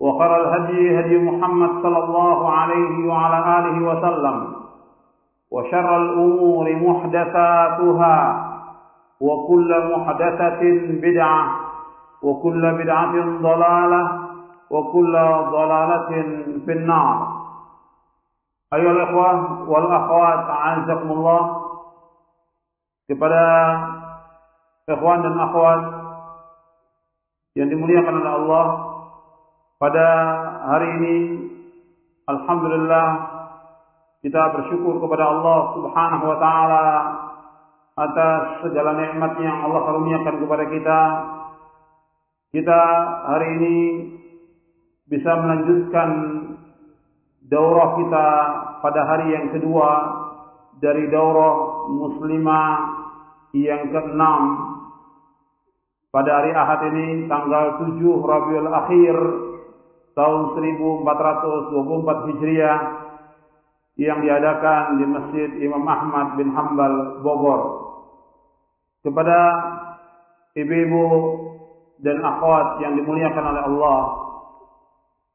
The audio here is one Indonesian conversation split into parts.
وخر الهدي هدي محمد صلى الله عليه وعلى آله وسلم وشر الأمور محدثاتها وكل محدثة بدعة وكل بدعة ضلالة وكل ضلالة في النار. أيها الإخوة والأخوات أعزكم الله kepada ikhwan dan akhwat yang dimuliakan oleh Allah pada hari ini alhamdulillah kita bersyukur kepada Allah Subhanahu wa taala atas segala nikmat yang Allah karuniakan kepada kita. Kita hari ini bisa melanjutkan daurah kita pada hari yang kedua dari daurah muslimah yang keenam pada hari Ahad ini tanggal 7 Rabiul Akhir tahun 1424 Hijriah yang diadakan di Masjid Imam Ahmad bin Hambal Bogor. Kepada ibu-ibu dan akhwat yang dimuliakan oleh Allah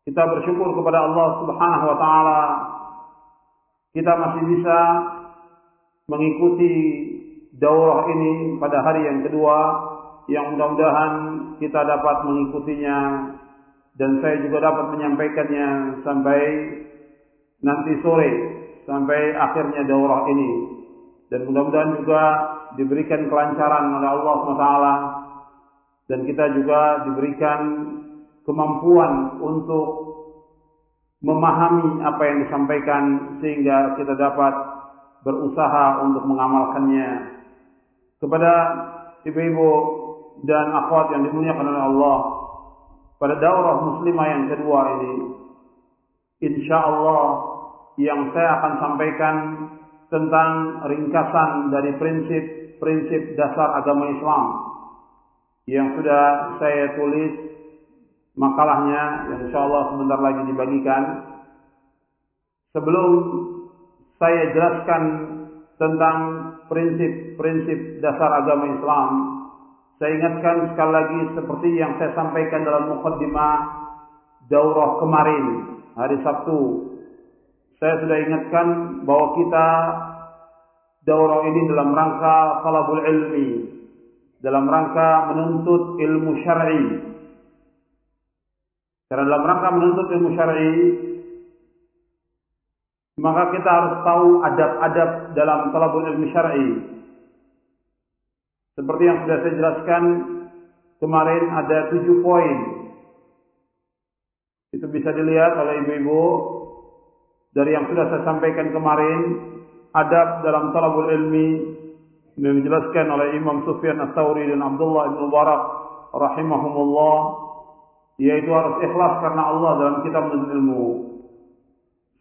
kita bersyukur kepada Allah Subhanahu wa taala. Kita masih bisa mengikuti daurah ini pada hari yang kedua yang mudah-mudahan kita dapat mengikutinya dan saya juga dapat menyampaikannya sampai nanti sore sampai akhirnya daurah ini. Dan mudah-mudahan juga diberikan kelancaran oleh Allah SWT dan kita juga diberikan kemampuan untuk memahami apa yang disampaikan sehingga kita dapat berusaha untuk mengamalkannya. Kepada ibu-ibu dan akhwat yang dimuliakan oleh Allah pada daurah muslimah yang kedua ini insya Allah yang saya akan sampaikan tentang ringkasan dari prinsip-prinsip dasar agama Islam. Yang sudah saya tulis makalahnya yang insya Allah sebentar lagi dibagikan. Sebelum saya jelaskan tentang prinsip-prinsip dasar agama Islam saya ingatkan sekali lagi seperti yang saya sampaikan dalam mukaddimah daurah kemarin hari Sabtu. Saya sudah ingatkan bahwa kita daurah ini dalam rangka talabul ilmi, dalam rangka menuntut ilmu syar'i. Karena dalam rangka menuntut ilmu syar'i, maka kita harus tahu adab-adab dalam talabul ilmi syar'i. Seperti yang sudah saya jelaskan kemarin ada tujuh poin. Itu bisa dilihat oleh ibu-ibu dari yang sudah saya sampaikan kemarin. Adab dalam talabul ilmi yang dijelaskan oleh Imam Sufyan Ats-Tsauri dan Abdullah bin Mubarak rahimahumullah yaitu harus ikhlas karena Allah dalam kita menuntut ilmu.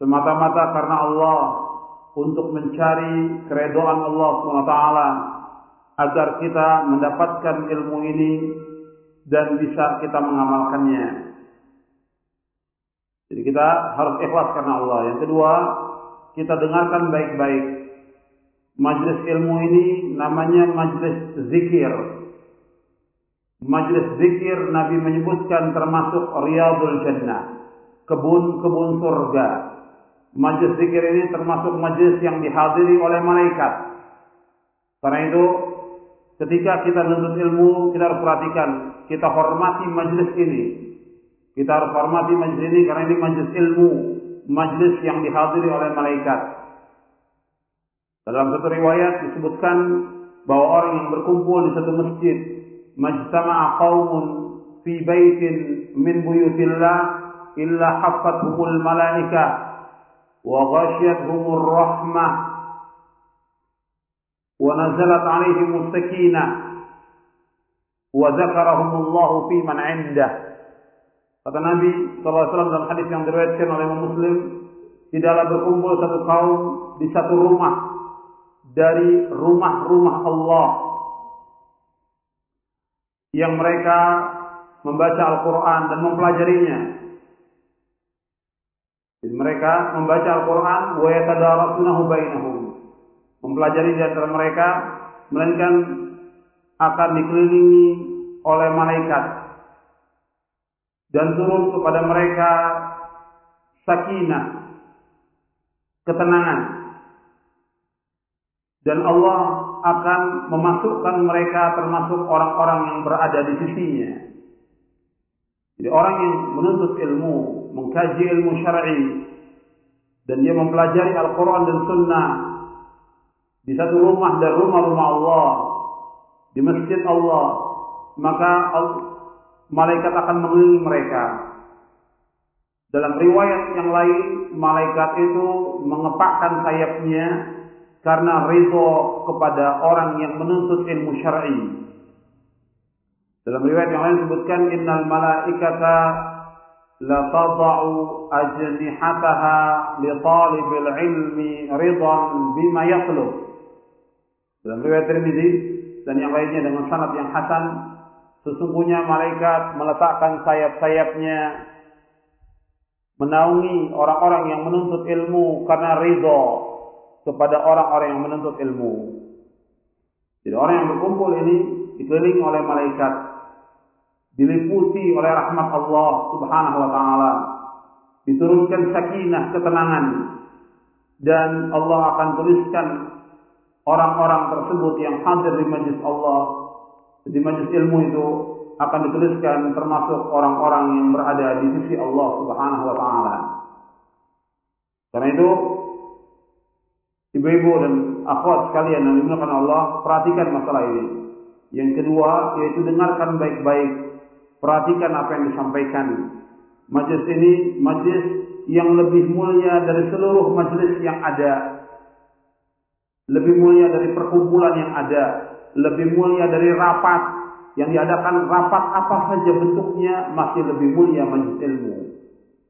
Semata-mata karena Allah untuk mencari keredoan Allah SWT agar kita mendapatkan ilmu ini dan bisa kita mengamalkannya. Jadi kita harus ikhlas karena Allah. Yang kedua, kita dengarkan baik-baik. Majlis ilmu ini namanya majlis zikir. Majlis zikir Nabi menyebutkan termasuk riyadul jannah. Kebun-kebun surga. Majlis zikir ini termasuk majlis yang dihadiri oleh malaikat. Karena itu ketika kita menuntut ilmu, kita harus perhatikan, kita hormati majlis ini. Kita harus hormati majlis ini karena ini majlis ilmu, majlis yang dihadiri oleh malaikat. Dalam satu riwayat disebutkan bahwa orang yang berkumpul di satu masjid, majtama'a qaumun fi baitin min buyutillah illa hafathumul malaikah wa ghashiyatuhumur rahmah nazalat alaihimus sakinah wa dzakarahumullahu fi man 'indah Kata Nabi SAW dalam hadis yang diriwayatkan oleh Muslim, tidaklah berkumpul satu kaum di satu rumah dari rumah-rumah Allah yang mereka membaca Al-Quran dan mempelajarinya. Jadi mereka membaca Al-Quran wa yatadarasunahu bainahum. Mempelajari di antara mereka melainkan akan dikelilingi oleh malaikat dan turun kepada mereka sakinah, ketenangan. Dan Allah akan memasukkan mereka termasuk orang-orang yang berada di sisinya. Jadi orang yang menuntut ilmu, mengkaji ilmu syar'i, dan dia mempelajari Al-Quran dan Sunnah di satu rumah dan rumah-rumah Allah, di masjid Allah, maka malaikat akan mengelilingi mereka. Dalam riwayat yang lain, malaikat itu mengepakkan sayapnya karena ridho kepada orang yang menuntut ilmu syar'i. Dalam riwayat yang lain disebutkan innal malaikata la tada'u ajnihataha li talibil ilmi ridan bima yatlub. Dalam riwayat Tirmizi dan yang lainnya dengan sanad yang hasan Sesungguhnya malaikat meletakkan sayap-sayapnya menaungi orang-orang yang menuntut ilmu karena ridho kepada orang-orang yang menuntut ilmu. Jadi orang yang berkumpul ini dikelilingi oleh malaikat, diliputi oleh rahmat Allah Subhanahu wa taala, diturunkan sakinah, ketenangan dan Allah akan tuliskan orang-orang tersebut yang hadir di majlis Allah di majlis ilmu itu akan dituliskan termasuk orang-orang yang berada di sisi Allah Subhanahu wa taala. Karena itu ibu-ibu dan akhwat sekalian yang dimuliakan Allah, perhatikan masalah ini. Yang kedua yaitu dengarkan baik-baik, perhatikan apa yang disampaikan. Majlis ini majlis yang lebih mulia dari seluruh majlis yang ada. Lebih mulia dari perkumpulan yang ada lebih mulia dari rapat yang diadakan rapat apa saja bentuknya masih lebih mulia majlis ilmu.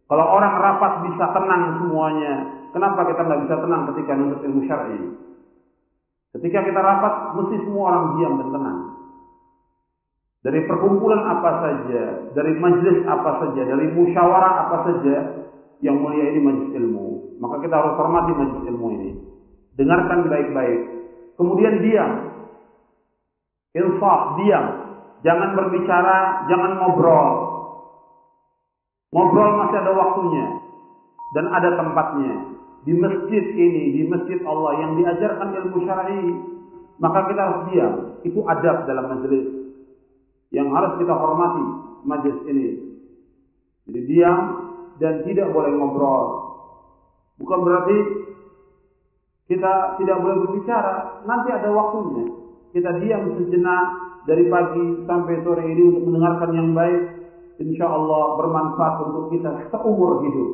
Kalau orang rapat bisa tenang semuanya, kenapa kita nggak bisa tenang ketika menuntut ilmu syar'i? Ketika kita rapat, mesti semua orang diam dan tenang. Dari perkumpulan apa saja, dari majlis apa saja, dari musyawarah apa saja, yang mulia ini majlis ilmu. Maka kita harus hormati majlis ilmu ini. Dengarkan baik-baik. Kemudian diam. Infak, diam. Jangan berbicara, jangan ngobrol. Ngobrol masih ada waktunya. Dan ada tempatnya. Di masjid ini, di masjid Allah yang diajarkan ilmu syar'i, maka kita harus diam. Itu adab dalam majelis. Yang harus kita hormati majelis ini. Jadi diam dan tidak boleh ngobrol. Bukan berarti kita tidak boleh berbicara. Nanti ada waktunya kita diam sejenak dari pagi sampai sore ini untuk mendengarkan yang baik, insya Allah bermanfaat untuk kita seumur hidup.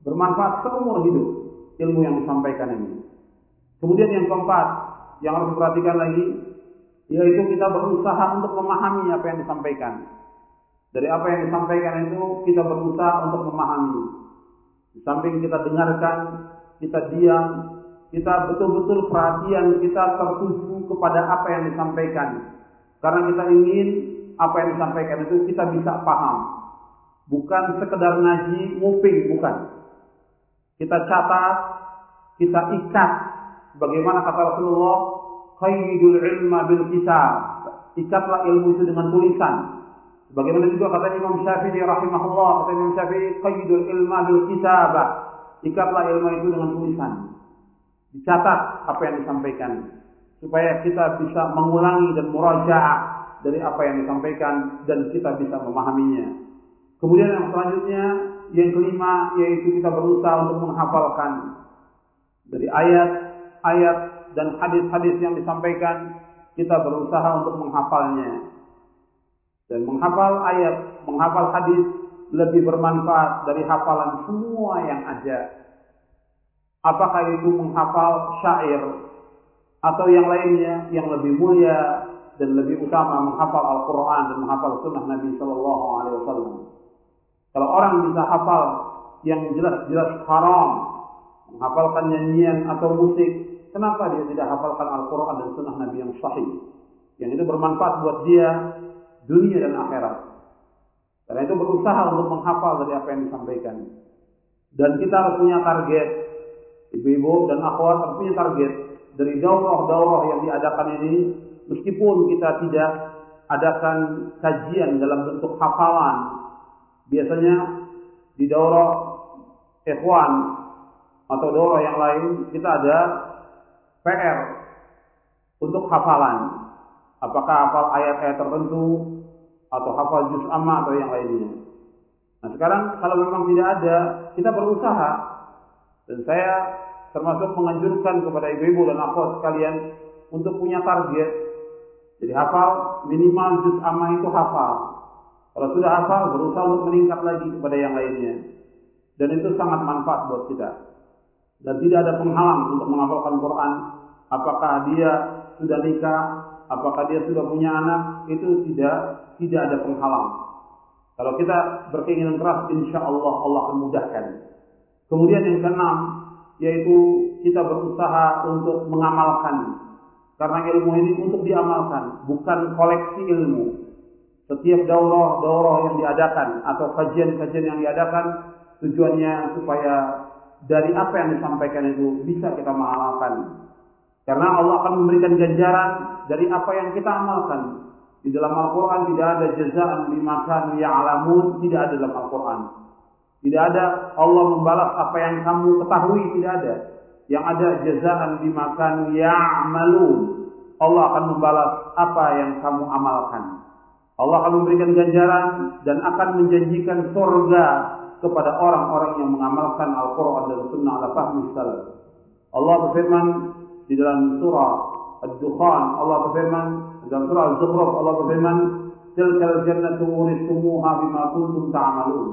Bermanfaat seumur hidup ilmu yang disampaikan ini. Kemudian yang keempat, yang harus diperhatikan lagi, yaitu kita berusaha untuk memahami apa yang disampaikan. Dari apa yang disampaikan itu kita berusaha untuk memahami. Di samping kita dengarkan, kita diam, kita betul-betul perhatian kita tertuju kepada apa yang disampaikan. Karena kita ingin apa yang disampaikan itu kita bisa paham. Bukan sekedar ngaji, nguping, bukan. Kita catat, kita ikat bagaimana kata Rasulullah qaidul ilma bil kitab ikatlah ilmu itu dengan tulisan bagaimana juga kata Imam Syafi'i rahimahullah kata Imam Syafi'i qaidul ilma bil kitabah ikatlah ilmu itu dengan tulisan dicatat apa yang disampaikan. Supaya kita bisa mengulangi dan murajaah dari apa yang disampaikan dan kita bisa memahaminya. Kemudian yang selanjutnya yang kelima yaitu kita berusaha untuk menghafalkan. Dari ayat-ayat dan hadis-hadis yang disampaikan kita berusaha untuk menghafalnya. Dan menghafal ayat, menghafal hadis lebih bermanfaat dari hafalan semua yang ada. Apakah itu menghafal syair atau yang lainnya yang lebih mulia dan lebih utama menghafal Al-Quran dan menghafal Sunnah Nabi Shallallahu Alaihi Wasallam. Kalau orang bisa hafal yang jelas-jelas haram, menghafalkan nyanyian atau musik, kenapa dia tidak hafalkan Al-Quran dan Sunnah Nabi yang sahih? Yang itu bermanfaat buat dia dunia dan akhirat. Karena itu berusaha untuk menghafal dari apa yang disampaikan. Dan kita harus punya target. Ibu-ibu dan akhwat harus punya target. Dari daurah-daurah yang diadakan ini, meskipun kita tidak adakan kajian dalam bentuk hafalan, biasanya di daurah ikhwan atau daurah yang lain kita ada PR untuk hafalan. Apakah hafal ayat-ayat tertentu atau hafal juz amma atau yang lainnya. Nah sekarang kalau memang tidak ada, kita berusaha. Dan saya termasuk menganjurkan kepada ibu-ibu dan akhwat sekalian untuk punya target. Jadi hafal minimal juz amma itu hafal. Kalau sudah hafal berusaha untuk meningkat lagi kepada yang lainnya. Dan itu sangat manfaat buat kita. Dan tidak ada penghalang untuk menghafalkan Quran. Apakah dia sudah nikah, apakah dia sudah punya anak, itu tidak tidak ada penghalang. Kalau kita berkeinginan keras, insya Allah Allah akan mudahkan. Kemudian yang keenam, yaitu kita berusaha untuk mengamalkan. Karena ilmu ini untuk diamalkan, bukan koleksi ilmu. Setiap daurah-daurah yang diadakan atau kajian-kajian yang diadakan, tujuannya supaya dari apa yang disampaikan itu bisa kita mengamalkan. Karena Allah akan memberikan ganjaran dari apa yang kita amalkan. Di dalam Al-Quran tidak ada jazaan lima kanu ya'lamun, tidak ada dalam Al-Quran. Tidak ada Allah membalas apa yang kamu ketahui, tidak ada. Yang ada jazaan lima kanu ya'malun. Allah akan membalas apa yang kamu amalkan. Allah akan memberikan ganjaran dan akan menjanjikan surga kepada orang-orang yang mengamalkan Al-Quran dan Sunnah ala fahmi salaf. Allah berfirman di dalam surah Ad-Dukhan Allah berfirman dalam surah Az-Zukhruf Allah berfirman tilkal jannatu uristumuha bima kuntum ta'malun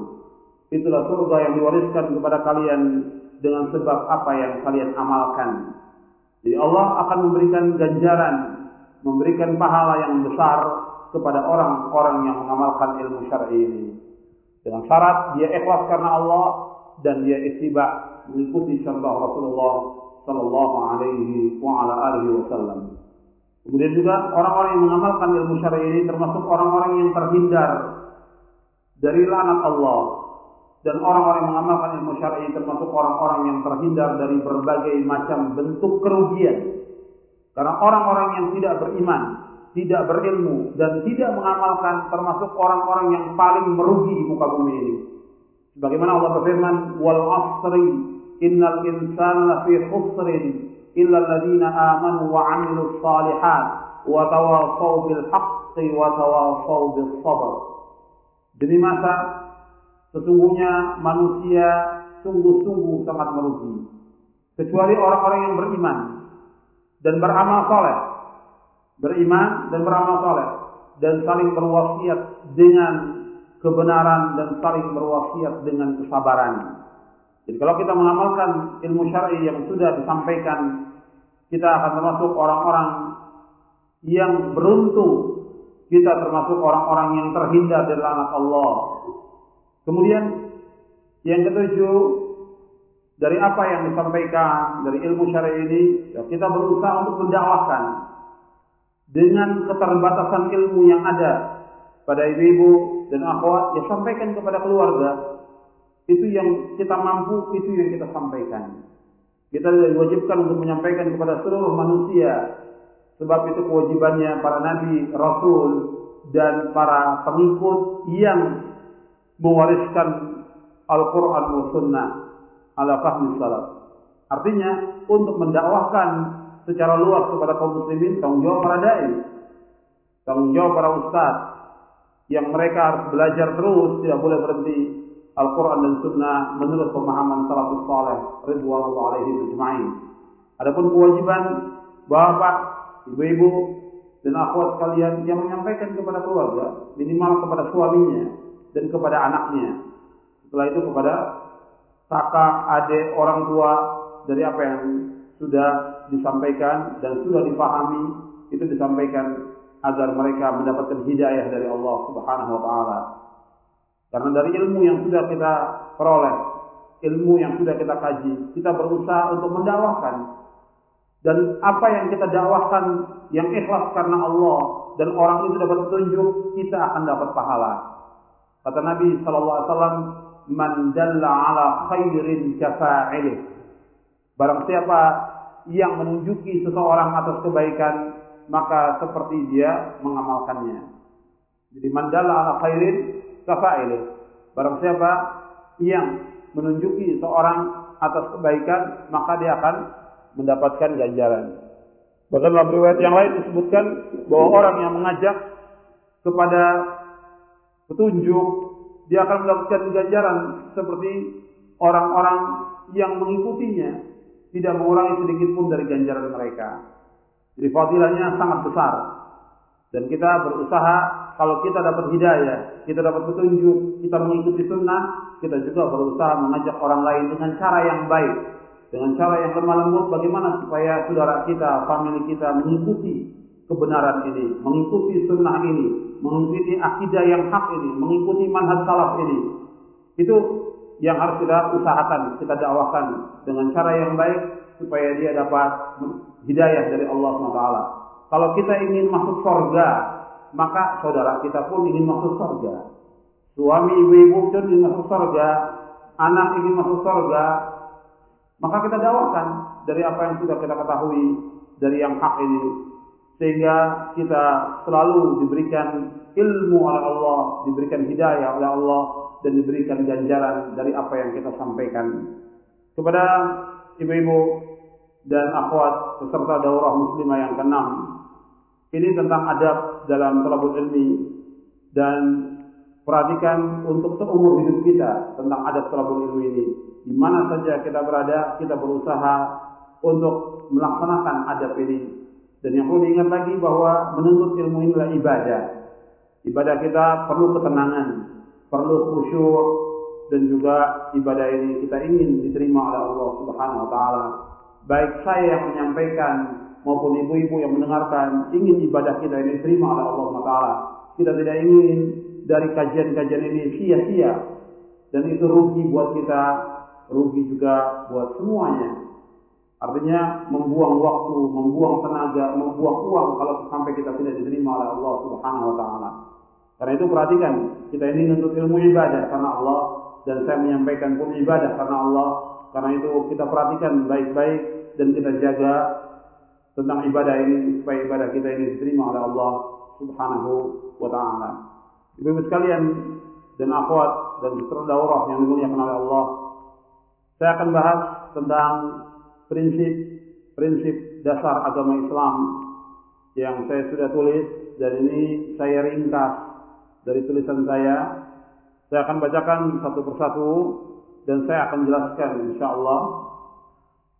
itulah surga yang diwariskan kepada kalian dengan sebab apa yang kalian amalkan. Jadi Allah akan memberikan ganjaran memberikan pahala yang besar kepada orang-orang yang mengamalkan ilmu syar'i ini. Dengan syarat dia ikhlas karena Allah dan dia ittiba mengikuti contoh Rasulullah sallallahu alaihi wa ala alihi wasallam. Kemudian juga orang-orang yang mengamalkan ilmu syar'i ini termasuk orang-orang yang terhindar dari laknat Allah dan orang-orang yang mengamalkan ilmu syar'i termasuk orang-orang yang terhindar dari berbagai macam bentuk kerugian. Karena orang-orang yang tidak beriman, tidak berilmu dan tidak mengamalkan termasuk orang-orang yang paling merugi di muka bumi ini. Sebagaimana Allah berfirman, "Wal 'asri innal insana lafi khusrin illa alladziina aamanu wa 'amilus shalihat wa tawassaw bil haqqi wa tawassaw bis sabr. Demi masa sesungguhnya manusia sungguh-sungguh sangat merugi kecuali orang-orang yang beriman dan beramal soleh beriman dan beramal soleh dan saling berwasiat dengan kebenaran dan saling berwasiat dengan kesabaran. Jadi kalau kita mengamalkan ilmu syar'i yang sudah disampaikan, kita akan termasuk orang-orang yang beruntung. Kita termasuk orang-orang yang terhindar dari laknat Allah. Kemudian yang ketujuh, dari apa yang disampaikan dari ilmu syar'i ini, ya kita berusaha untuk mendakwahkan dengan keterbatasan ilmu yang ada pada ibu-ibu dan akhwat, ya sampaikan kepada keluarga, itu yang kita mampu, itu yang kita sampaikan. Kita diwajibkan untuk menyampaikan kepada seluruh manusia. Sebab itu kewajibannya para nabi, rasul, dan para pengikut yang mewariskan Al-Quran dan Sunnah ala fahmi salaf. Artinya untuk mendakwahkan secara luas kepada kaum muslimin tanggung jawab para dai, tanggung jawab para ustaz yang mereka harus belajar terus tidak boleh berhenti Al-Quran dan Sunnah menurut pemahaman salafus saleh ridwanullah alaihi ajma'in. Adapun kewajiban bapak, ibu-ibu dan akhwat kalian yang menyampaikan kepada keluarga, minimal kepada suaminya dan kepada anaknya. Setelah itu kepada kakak, adik, orang tua dari apa yang sudah disampaikan dan sudah dipahami itu disampaikan agar mereka mendapatkan hidayah dari Allah Subhanahu wa taala. Karena dari ilmu yang sudah kita peroleh, ilmu yang sudah kita kaji, kita berusaha untuk mendakwahkan dan apa yang kita dakwahkan yang ikhlas karena Allah dan orang itu dapat petunjuk, kita akan dapat pahala. Kata Nabi sallallahu alaihi wasallam, "Man dalla ala khairin kafa'ilih." Barang siapa yang menunjuki seseorang atas kebaikan, maka seperti dia mengamalkannya. Jadi man dalla ala khairin kafa'ilih. Barang siapa yang menunjuki seorang atas kebaikan, maka dia akan mendapatkan ganjaran. Bahkan dalam riwayat yang lain disebutkan bahwa orang yang mengajak kepada petunjuk, dia akan mendapatkan ganjaran seperti orang-orang yang mengikutinya, tidak mengurangi sedikit pun dari ganjaran mereka. Jadi fadilahnya sangat besar. Dan kita berusaha kalau kita dapat hidayah, kita dapat petunjuk, kita mengikuti sunnah, kita juga berusaha mengajak orang lain dengan cara yang baik, dengan cara yang lemah lembut bagaimana supaya saudara kita, family kita mengikuti kebenaran ini, mengikuti sunnah ini, mengikuti akidah yang hak ini, mengikuti manhaj salaf ini. Itu yang harus kita usahakan, kita dakwahkan dengan cara yang baik supaya dia dapat hidayah dari Allah SWT. Kalau kita ingin masuk surga, maka saudara kita pun ingin masuk surga. Suami ibu-ibu pun ingin masuk surga, anak ingin masuk surga, maka kita dakwahkan dari apa yang sudah kita ketahui dari yang hak ini sehingga kita selalu diberikan ilmu oleh Allah, diberikan hidayah oleh Allah dan diberikan ganjaran dari apa yang kita sampaikan. Kepada ibu-ibu dan akhwat peserta daurah muslimah yang keenam. Ini tentang adab dalam talabul ilmi dan perhatikan untuk seumur hidup kita tentang adab talabul ilmi ini di mana saja kita berada, kita berusaha untuk melaksanakan adab ini. Dan yang perlu diingat lagi bahwa menuntut ilmu ini adalah ibadah. Ibadah kita perlu ketenangan, perlu khusyuk, dan juga ibadah ini kita ingin diterima oleh Allah Subhanahu wa taala. Baik saya yang menyampaikan maupun ibu-ibu yang mendengarkan ingin ibadah kita ini diterima oleh Allah Subhanahu wa taala. Kita tidak ingin dari kajian-kajian ini sia-sia dan itu rugi buat kita rugi juga buat semuanya. Artinya membuang waktu, membuang tenaga, membuang uang kalau sampai kita tidak diterima oleh Allah Subhanahu wa taala. Karena itu perhatikan, kita ini menuntut ilmu ibadah karena Allah dan saya menyampaikan pun ibadah karena Allah. Karena itu kita perhatikan baik-baik dan kita jaga tentang ibadah ini supaya ibadah kita ini diterima oleh Allah Subhanahu wa taala. Ibu-ibu sekalian dan akhwat dan saudara yang dimuliakan oleh Allah, saya akan bahas tentang prinsip-prinsip dasar agama Islam yang saya sudah tulis dan ini saya ringkas dari tulisan saya. Saya akan bacakan satu persatu dan saya akan jelaskan insya Allah.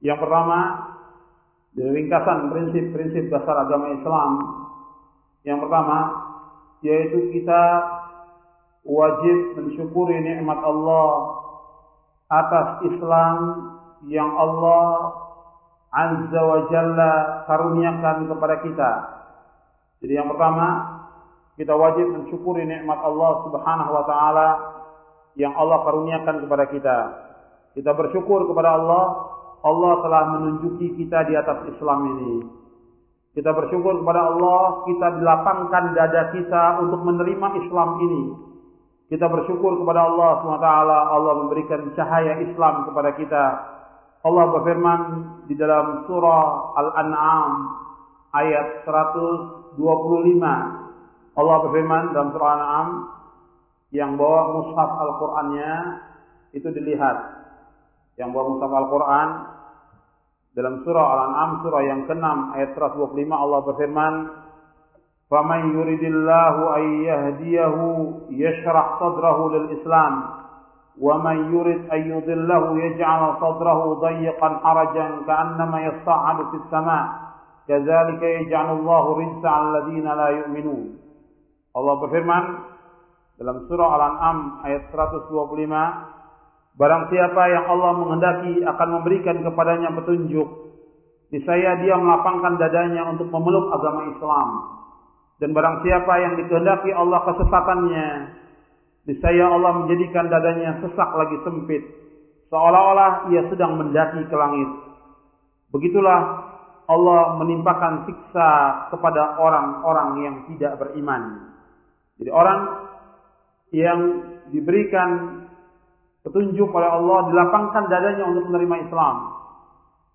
Yang pertama, dari ringkasan prinsip-prinsip dasar agama Islam. Yang pertama, yaitu kita wajib mensyukuri nikmat Allah atas Islam yang Allah Azza wa Jalla karuniakan kepada kita. Jadi yang pertama, kita wajib mensyukuri nikmat Allah Subhanahu wa taala yang Allah karuniakan kepada kita. Kita bersyukur kepada Allah, Allah telah menunjuki kita di atas Islam ini. Kita bersyukur kepada Allah, kita dilapangkan dada kita untuk menerima Islam ini. Kita bersyukur kepada Allah SWT. Allah memberikan cahaya Islam kepada kita. Allah berfirman di dalam surah Al-An'am ayat 125. Allah berfirman dalam surah Al-An'am yang bawa mushaf Al-Qur'annya itu dilihat. Yang bawa mushaf Al-Qur'an dalam surah Al-An'am surah yang ke-6 ayat 125 Allah berfirman فَمَنْ يُرِدِ اللَّهُ أَنْ يَهْدِيَهُ يَشْرَحْ صَدْرَهُ لِلْإِسْلَامِ وَمَنْ يُرِدْ أَنْ يُضِلَّهُ يَجْعَلْ صَدْرَهُ ضَيِّقًا حَرَجًا كَأَنَّمَا يَصَّعَّدُ فِي السَّمَاءِ كَذَلِكَ يَجْعَلُ اللَّهُ رِجْسَ عَلَى الَّذِينَ لَا يُؤْمِنُونَ Allah berfirman dalam surah Al-An'am ayat 125 Barang siapa yang Allah menghendaki akan memberikan kepadanya petunjuk, niscaya dia melapangkan dadanya untuk memeluk agama Islam. Dan barang siapa yang dikehendaki Allah kesesatannya, niscaya Allah menjadikan dadanya sesak lagi sempit, seolah-olah ia sedang mendaki ke langit. Begitulah Allah menimpakan siksa kepada orang-orang yang tidak beriman. Jadi orang yang diberikan petunjuk oleh Allah dilapangkan dadanya untuk menerima Islam.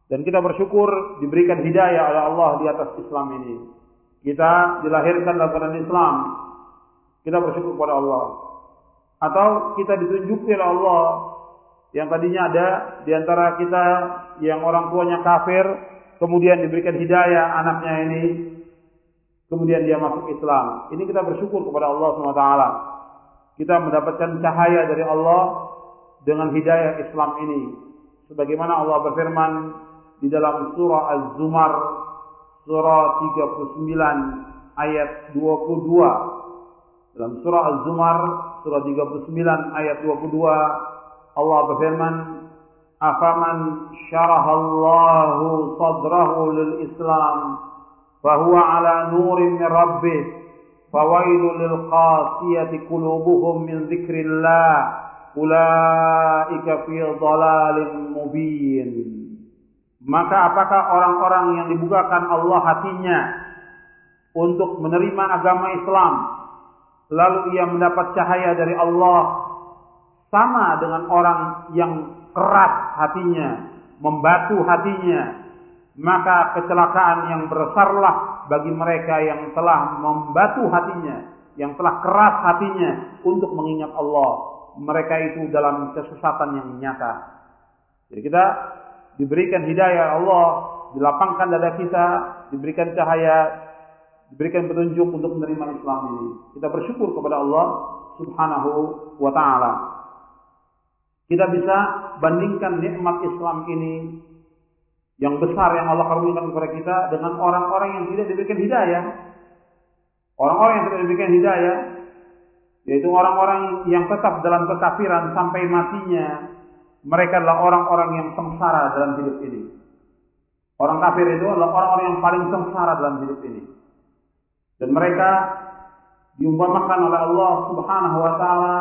Dan kita bersyukur diberikan hidayah oleh Allah di atas Islam ini. Kita dilahirkan dalam keadaan Islam. Kita bersyukur kepada Allah. Atau kita ditunjuki oleh Allah yang tadinya ada di antara kita yang orang tuanya kafir, kemudian diberikan hidayah anaknya ini, kemudian dia masuk Islam. Ini kita bersyukur kepada Allah SWT. Kita mendapatkan cahaya dari Allah dengan hidayah Islam ini. Sebagaimana Allah berfirman di dalam surah Az-Zumar surah 39 ayat 22. Dalam surah Az-Zumar surah 39 ayat 22 Allah berfirman Afaman syarahallahu sadrahu lil Islam fahuwa ala nurin min rabbih fawailul lil qasiyati qulubuhum min dzikrillah ulaika fi dhalalin mubin. Maka apakah orang-orang yang dibukakan Allah hatinya untuk menerima agama Islam lalu ia mendapat cahaya dari Allah sama dengan orang yang keras hatinya, membatu hatinya, maka kecelakaan yang besarlah bagi mereka yang telah membatu hatinya, yang telah keras hatinya untuk mengingat Allah mereka itu dalam kesesatan yang nyata. Jadi kita diberikan hidayah Allah, dilapangkan dada kita, diberikan cahaya, diberikan petunjuk untuk menerima Islam ini. Kita bersyukur kepada Allah Subhanahu wa taala. Kita bisa bandingkan nikmat Islam ini yang besar yang Allah karuniakan kepada kita dengan orang-orang yang tidak diberikan hidayah. Orang-orang yang tidak diberikan hidayah yaitu orang-orang yang tetap dalam kekafiran sampai matinya mereka adalah orang-orang yang sengsara dalam hidup ini. Orang kafir itu adalah orang-orang yang paling sengsara dalam hidup ini. Dan mereka diumpamakan oleh Allah Subhanahu wa taala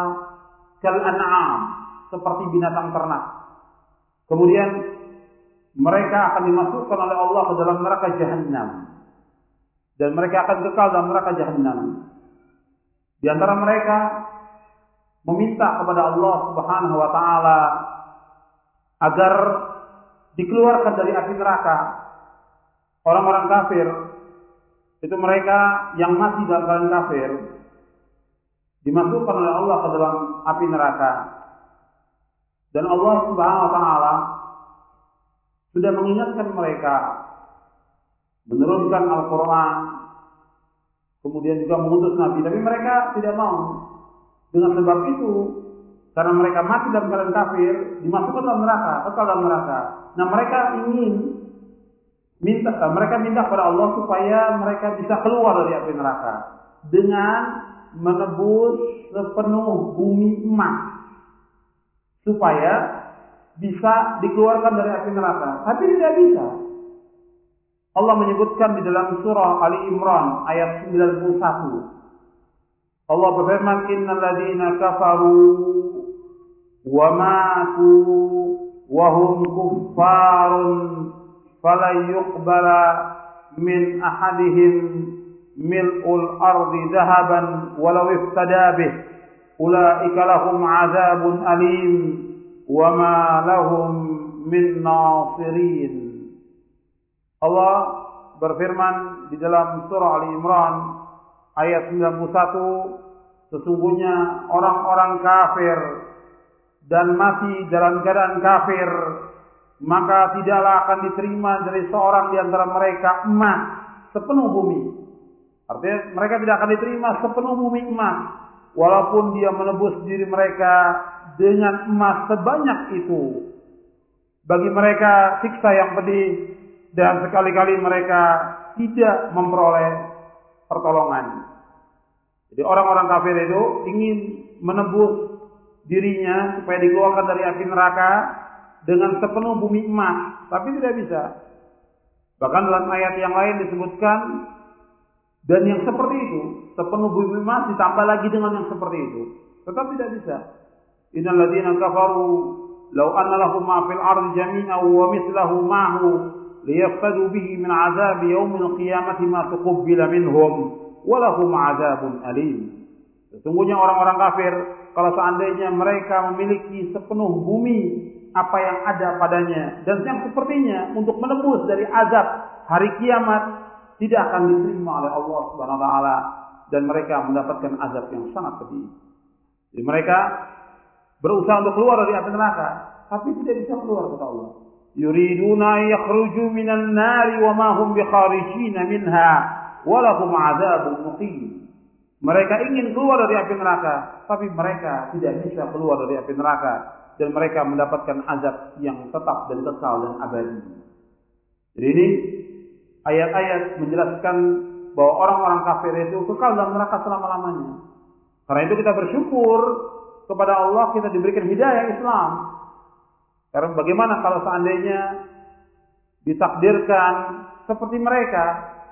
kal an'am, seperti binatang ternak. Kemudian mereka akan dimasukkan oleh Allah ke dalam neraka jahanam. Dan mereka akan kekal dalam neraka jahanam. Di antara mereka meminta kepada Allah Subhanahu wa taala agar dikeluarkan dari api neraka orang-orang kafir itu mereka yang masih dalam keadaan kafir dimasukkan oleh Allah ke dalam api neraka dan Allah Subhanahu wa taala sudah mengingatkan mereka menurunkan Al-Qur'an kemudian juga mengutus nabi, tapi mereka tidak mau. Dengan sebab itu, karena mereka mati dalam keadaan kafir, dimasukkan dalam neraka, kekal dalam neraka. Nah, mereka ingin minta eh, mereka minta kepada Allah supaya mereka bisa keluar dari api neraka dengan menebus sepenuh bumi emas supaya bisa dikeluarkan dari api neraka. Tapi tidak bisa. Allah menyebutkan di dalam surah Ali Imran ayat 91. Allah berfirman, "Innal ladzina kafaru wa matu wa hum kuffarun fala yuqbala min ahadihim mil'ul ardi dhahaban walau iftada bih ulaika lahum 'adzabun alim wa ma lahum min nasirin. Allah berfirman di dalam surah Ali Imran ayat 91 sesungguhnya orang-orang kafir dan masih dalam keadaan kafir maka tidaklah akan diterima dari seorang di antara mereka emas sepenuh bumi. Artinya mereka tidak akan diterima sepenuh bumi emas walaupun dia menebus diri mereka dengan emas sebanyak itu. Bagi mereka siksa yang pedih dan sekali-kali mereka tidak memperoleh pertolongan. Jadi orang-orang kafir itu ingin menebus dirinya supaya dikeluarkan dari api neraka dengan sepenuh bumi emas, tapi tidak bisa. Bahkan dalam ayat yang lain disebutkan dan yang seperti itu, sepenuh bumi emas ditambah lagi dengan yang seperti itu. Tetap tidak bisa. Innal ladzina kafaru law anna lahum ma fil ardi jami'an wa mithluhu ma'hu liyaftadu bihi min 'adzabi yaumil qiyamati ma tuqabbala minhum wa lahum 'adzabun alim. Sesungguhnya orang-orang kafir kalau seandainya mereka memiliki sepenuh bumi apa yang ada padanya dan yang sepertinya untuk menebus dari azab hari kiamat tidak akan diterima oleh Allah Subhanahu wa taala dan mereka mendapatkan azab yang sangat pedih. Jadi mereka berusaha untuk keluar dari api neraka tapi tidak bisa keluar kata Allah. Yuriduna yakhruju minan nari wa ma hum minha wa lahum muqim. Mereka ingin keluar dari api neraka, tapi mereka tidak bisa keluar dari api neraka dan mereka mendapatkan azab yang tetap dan kekal dan abadi. Jadi ini ayat-ayat menjelaskan bahwa orang-orang kafir itu kekal dalam neraka selama-lamanya. Karena itu kita bersyukur kepada Allah kita diberikan hidayah Islam. Karena bagaimana kalau seandainya ditakdirkan seperti mereka,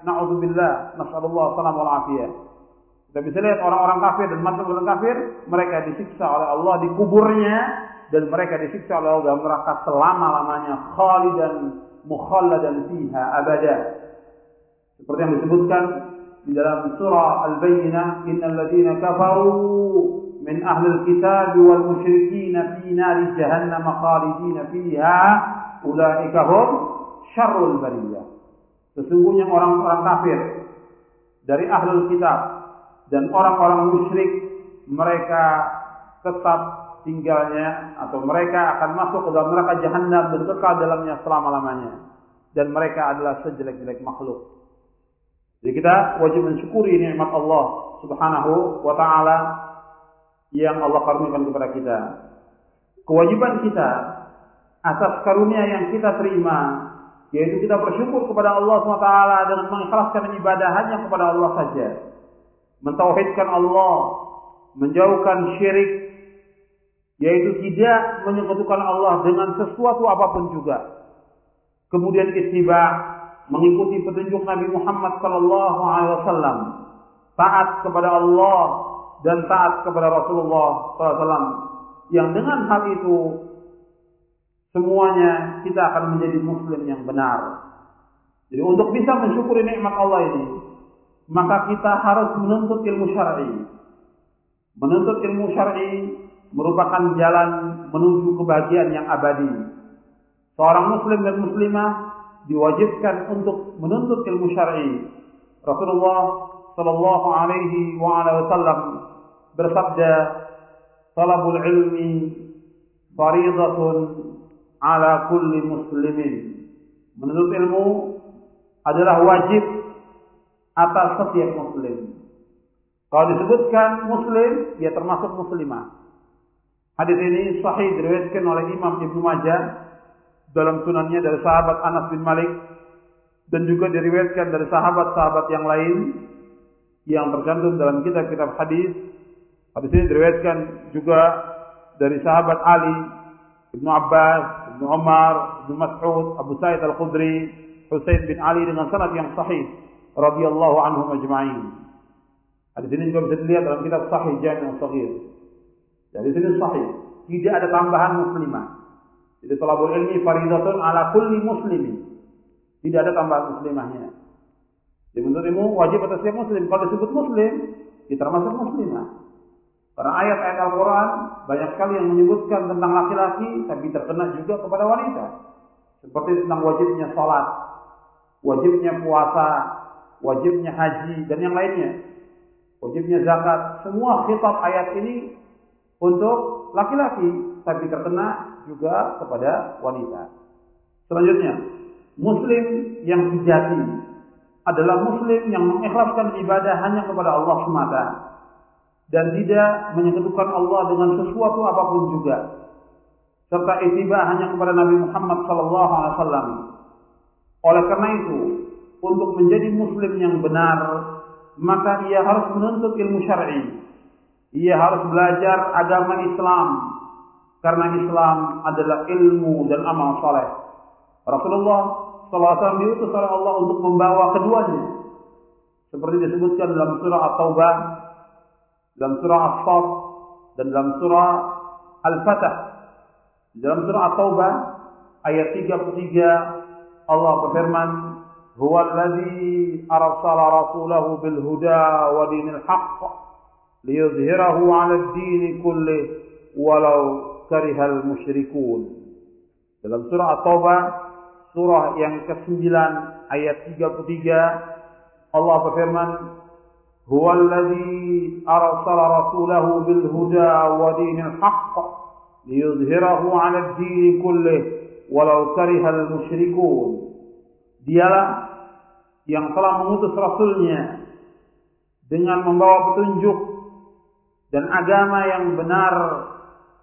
naudzubillah, nasallallahu wal afiyah. Kita bisa lihat orang-orang kafir dan masuk dalam kafir, mereka disiksa oleh Allah di kuburnya dan mereka disiksa oleh Allah neraka selama-lamanya khalidan mukhalladan fiha abada. Seperti yang disebutkan di dalam surah Al-Bayyinah, "Innal ladzina kafaru min ahli al-kitab wal musyrikin fi nari jahannam khalidina fiha, ulaika hum syarrul bariyah." Sesungguhnya orang-orang kafir dari ahli kitab dan orang-orang musyrik mereka tetap tinggalnya atau mereka akan masuk ke dalam neraka jahanam dan kekal dalamnya selama-lamanya dan mereka adalah sejelek-jelek makhluk. Jadi kita wajib mensyukuri nikmat Allah Subhanahu wa taala yang Allah karuniakan kepada kita. Kewajiban kita atas karunia yang kita terima yaitu kita bersyukur kepada Allah SWT dengan mengikhlaskan ibadah hanya kepada Allah saja. Mentauhidkan Allah, menjauhkan syirik, yaitu tidak menyekutukan Allah dengan sesuatu apa pun juga. Kemudian ittiba mengikuti petunjuk Nabi Muhammad sallallahu alaihi wasallam, taat kepada Allah dan taat kepada Rasulullah SAW yang dengan hal itu semuanya kita akan menjadi muslim yang benar. Jadi untuk bisa mensyukuri nikmat Allah ini, maka kita harus menuntut ilmu syar'i. Menuntut ilmu syar'i merupakan jalan menuju kebahagiaan yang abadi. Seorang muslim dan muslimah diwajibkan untuk menuntut ilmu syar'i. Rasulullah sallallahu alaihi wa ala wasallam bersabda, "Talabul ilmi fariidatun ala kulli muslimin." Menuntut ilmu adalah wajib atas setiap muslim. Kalau disebutkan muslim, dia termasuk muslimah. Hadis ini sahih diriwayatkan oleh Imam Ibnu Majah dalam sunannya dari sahabat Anas bin Malik dan juga diriwayatkan dari sahabat-sahabat yang lain yang tercantum dalam kitab-kitab hadis. Hadis ini diriwayatkan juga dari sahabat Ali, Ibnu Abbas, Ibnu Umar, Ibnu Mas'ud, Abu Sa'id Al-Khudri, Husain bin Ali dengan sanad yang sahih radhiyallahu anhum ajma'in. Hadis ini juga bisa dilihat dalam kitab Sahih Jami' Al-Saghir. Dari sini sahih. Tidak ada tambahan muslimah. Jadi talabul ilmi faridatun ala kulli muslimin. Tidak ada tambahan muslimahnya. Jadi ilmu wajib atas setiap muslim. Kalau disebut muslim, kita termasuk muslimah. Karena ayat-ayat Al-Quran banyak sekali yang menyebutkan tentang laki-laki, tapi terkena juga kepada wanita. Seperti tentang wajibnya sholat, wajibnya puasa, wajibnya haji, dan yang lainnya. Wajibnya zakat. Semua khitab ayat ini untuk laki-laki, tapi terkena juga kepada wanita. Selanjutnya, Muslim yang sejati adalah Muslim yang mengikhlaskan ibadah hanya kepada Allah semata dan tidak menyekutukan Allah dengan sesuatu apa pun juga serta itiba hanya kepada Nabi Muhammad sallallahu alaihi wasallam. Oleh karena itu, untuk menjadi muslim yang benar, maka ia harus menuntut ilmu syar'i. Ia harus belajar agama Islam karena Islam adalah ilmu dan amal saleh. Rasulullah SAW diutus oleh Allah untuk membawa keduanya. Seperti disebutkan dalam surah At-Taubah dalam surah As-Saff dan dalam surah Al-Fatah. Dalam surah At-Taubah ayat 33 Allah berfirman, "Huwa alladhi arsala rasulahu bil huda wa dinil haqq liyudhhirahu 'ala ad-din kullih walau karihal musyrikun." Dalam surah At-Taubah surah yang ke-9 ayat 33 Allah berfirman, هو الذي أرسل رسوله بالهدى ودين الحق ليظهره على الدين كله walau karihal musyrikun dialah yang telah mengutus rasulnya dengan membawa petunjuk dan agama yang benar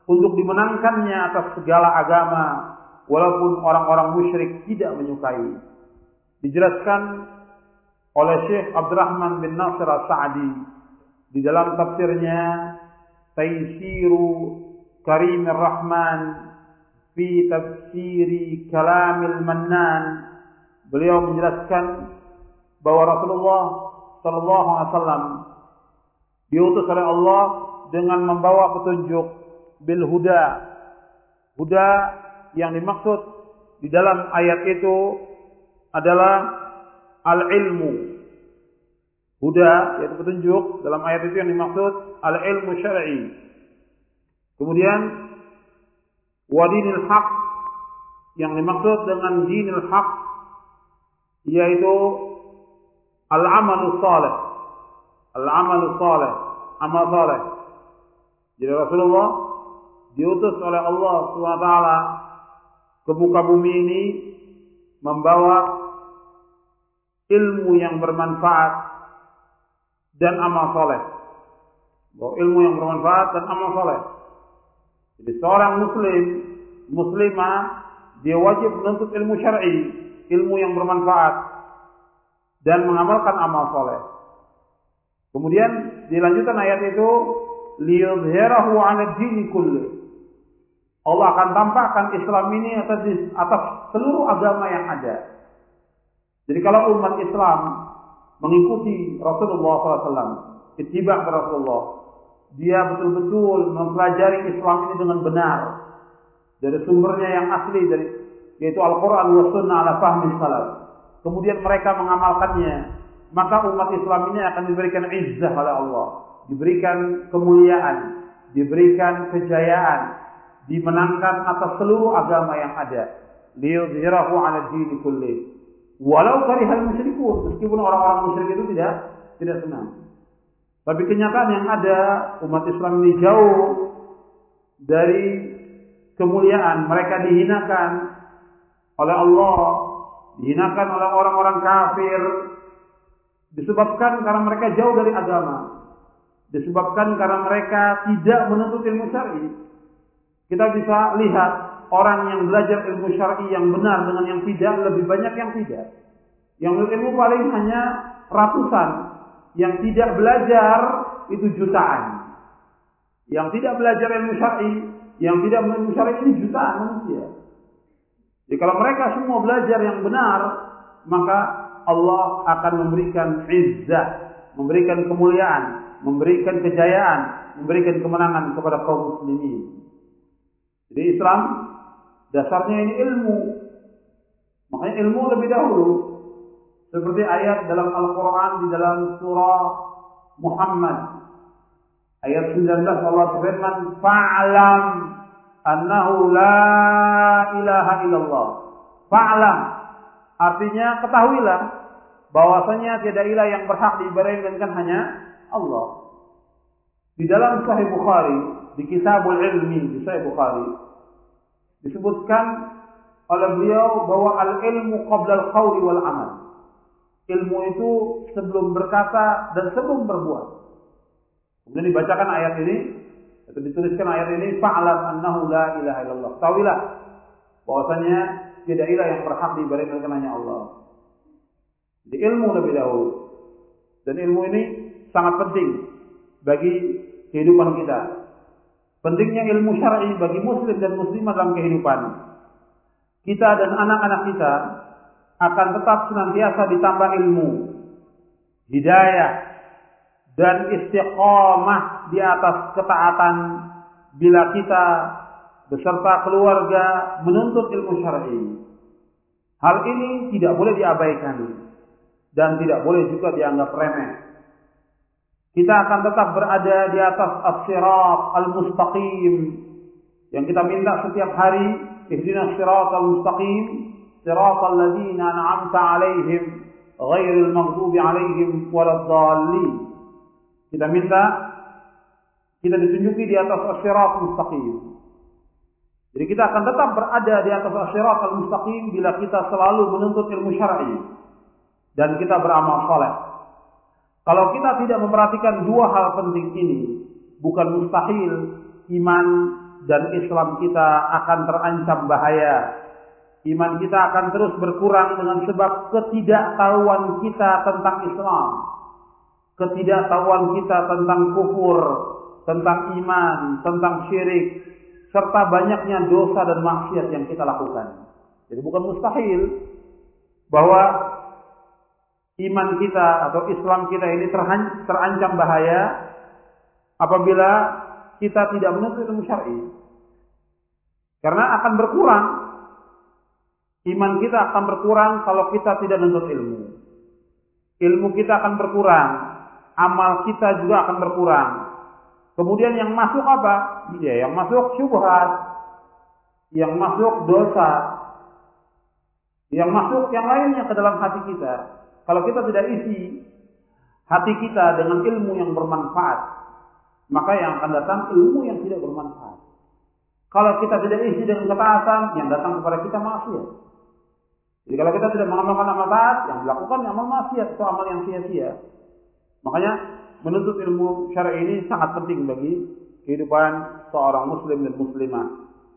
untuk dimenangkannya atas segala agama walaupun orang-orang musyrik tidak menyukai. Dijelaskan oleh Syekh Abdurrahman bin Nasir As-Sa'di di dalam tafsirnya Taisiru Karim Rahman fi tafsiri Kalamil Mannan. Beliau menjelaskan bahwa Rasulullah sallallahu alaihi wasallam diutus oleh Allah dengan membawa petunjuk bil huda huda yang dimaksud di dalam ayat itu adalah al-ilmu. Huda yaitu petunjuk dalam ayat itu yang dimaksud al-ilmu syar'i. Kemudian wadinil haq yang dimaksud dengan dinil haq yaitu al-amalu salih. Al-amalu salih, amal salih. Jadi Rasulullah diutus oleh Allah SWT ke muka bumi ini membawa ilmu yang bermanfaat dan amal soleh. Bahwa ilmu yang bermanfaat dan amal soleh. Jadi seorang muslim, muslimah, dia wajib menuntut ilmu syar'i, ilmu yang bermanfaat dan mengamalkan amal soleh. Kemudian dilanjutkan ayat itu, liyudhirahu 'ala dini kulli. Allah akan tampakkan Islam ini atas atas seluruh agama yang ada. Jadi kalau umat Islam mengikuti Rasulullah SAW, itibak Rasulullah, dia betul-betul mempelajari Islam ini dengan benar dari sumbernya yang asli dari yaitu Al-Quran wa Sunnah ala fahmi salaf. Kemudian mereka mengamalkannya, maka umat Islam ini akan diberikan izzah oleh Allah, diberikan kemuliaan, diberikan kejayaan, dimenangkan atas seluruh agama yang ada. Liyudhirahu ala dini kulli. Walau karihal musyrikun, meskipun orang-orang musyrik itu tidak tidak senang. Tapi kenyataan yang ada umat Islam ini jauh dari kemuliaan. Mereka dihinakan oleh Allah, dihinakan oleh orang-orang kafir disebabkan karena mereka jauh dari agama. Disebabkan karena mereka tidak menuntut ilmu syar'i. Kita bisa lihat orang yang belajar ilmu syar'i yang benar dengan yang tidak lebih banyak yang tidak. Yang ilmu paling hanya ratusan, yang tidak belajar itu jutaan. Yang tidak belajar ilmu syar'i, yang tidak ilmu syar'i ini jutaan manusia. Jadi kalau mereka semua belajar yang benar, maka Allah akan memberikan izzah, memberikan kemuliaan, memberikan kejayaan, memberikan kemenangan kepada kaum muslimin. Jadi Islam Dasarnya ini ilmu. Makanya ilmu lebih dahulu. Seperti ayat dalam Al-Quran di dalam surah Muhammad. Ayat 19 Allah berfirman, "Fa'lam annahu la ilaha illallah." Fa'lam artinya ketahuilah bahwasanya tidak ilah yang berhak diibadahkan hanya Allah. Di dalam Sahih Bukhari, di Kitabul Ilmi di Sahih Bukhari, disebutkan oleh beliau bahwa al-ilmu qabla al-qawli wal amal. Ilmu itu sebelum berkata dan sebelum berbuat. Kemudian dibacakan ayat ini, atau dituliskan ayat ini, fa'alam annahu la ilaha illallah. Tahuilah bahwasanya tidak ilah yang berhak diibadahkan hanya Allah. Di ilmu lebih dahulu. Dan ilmu ini sangat penting bagi kehidupan kita. Pentingnya ilmu syar'i bagi muslim dan muslimah dalam kehidupan. Kita dan anak-anak kita akan tetap senantiasa ditambah ilmu, hidayah, dan istiqomah di atas ketaatan bila kita beserta keluarga menuntut ilmu syar'i. Hal ini tidak boleh diabaikan dan tidak boleh juga dianggap remeh. Kita akan tetap berada di atas as-sirat al-mustaqim yang kita minta setiap hari ihdinas siratal mustaqim siratal ladzina an'amta 'alaihim ghairil maghdubi 'alaihim waladdallin kita minta kita ditunjuki di atas as-sirat mustaqim jadi kita akan tetap berada di atas as-sirat al-mustaqim bila kita selalu menuntut ilmu syar'i dan kita beramal saleh kalau kita tidak memperhatikan dua hal penting ini, bukan mustahil iman dan Islam kita akan terancam bahaya. Iman kita akan terus berkurang dengan sebab ketidaktahuan kita tentang Islam. Ketidaktahuan kita tentang kufur, tentang iman, tentang syirik, serta banyaknya dosa dan maksiat yang kita lakukan. Jadi bukan mustahil bahwa iman kita atau Islam kita ini terancam bahaya apabila kita tidak menuntut ilmu syar'i. Karena akan berkurang iman kita akan berkurang kalau kita tidak menuntut ilmu. Ilmu kita akan berkurang, amal kita juga akan berkurang. Kemudian yang masuk apa? Ya, yang masuk syubhat, yang masuk dosa, yang masuk yang lainnya ke dalam hati kita. Kalau kita tidak isi hati kita dengan ilmu yang bermanfaat, maka yang akan datang ilmu yang tidak bermanfaat. Kalau kita tidak isi dengan ketaatan, yang datang kepada kita maksiat. Jadi kalau kita tidak mengamalkan amal taat, yang dilakukan amal maksiat atau amal yang sia-sia. Makanya menuntut ilmu syar'i ini sangat penting bagi kehidupan seorang muslim dan muslimah.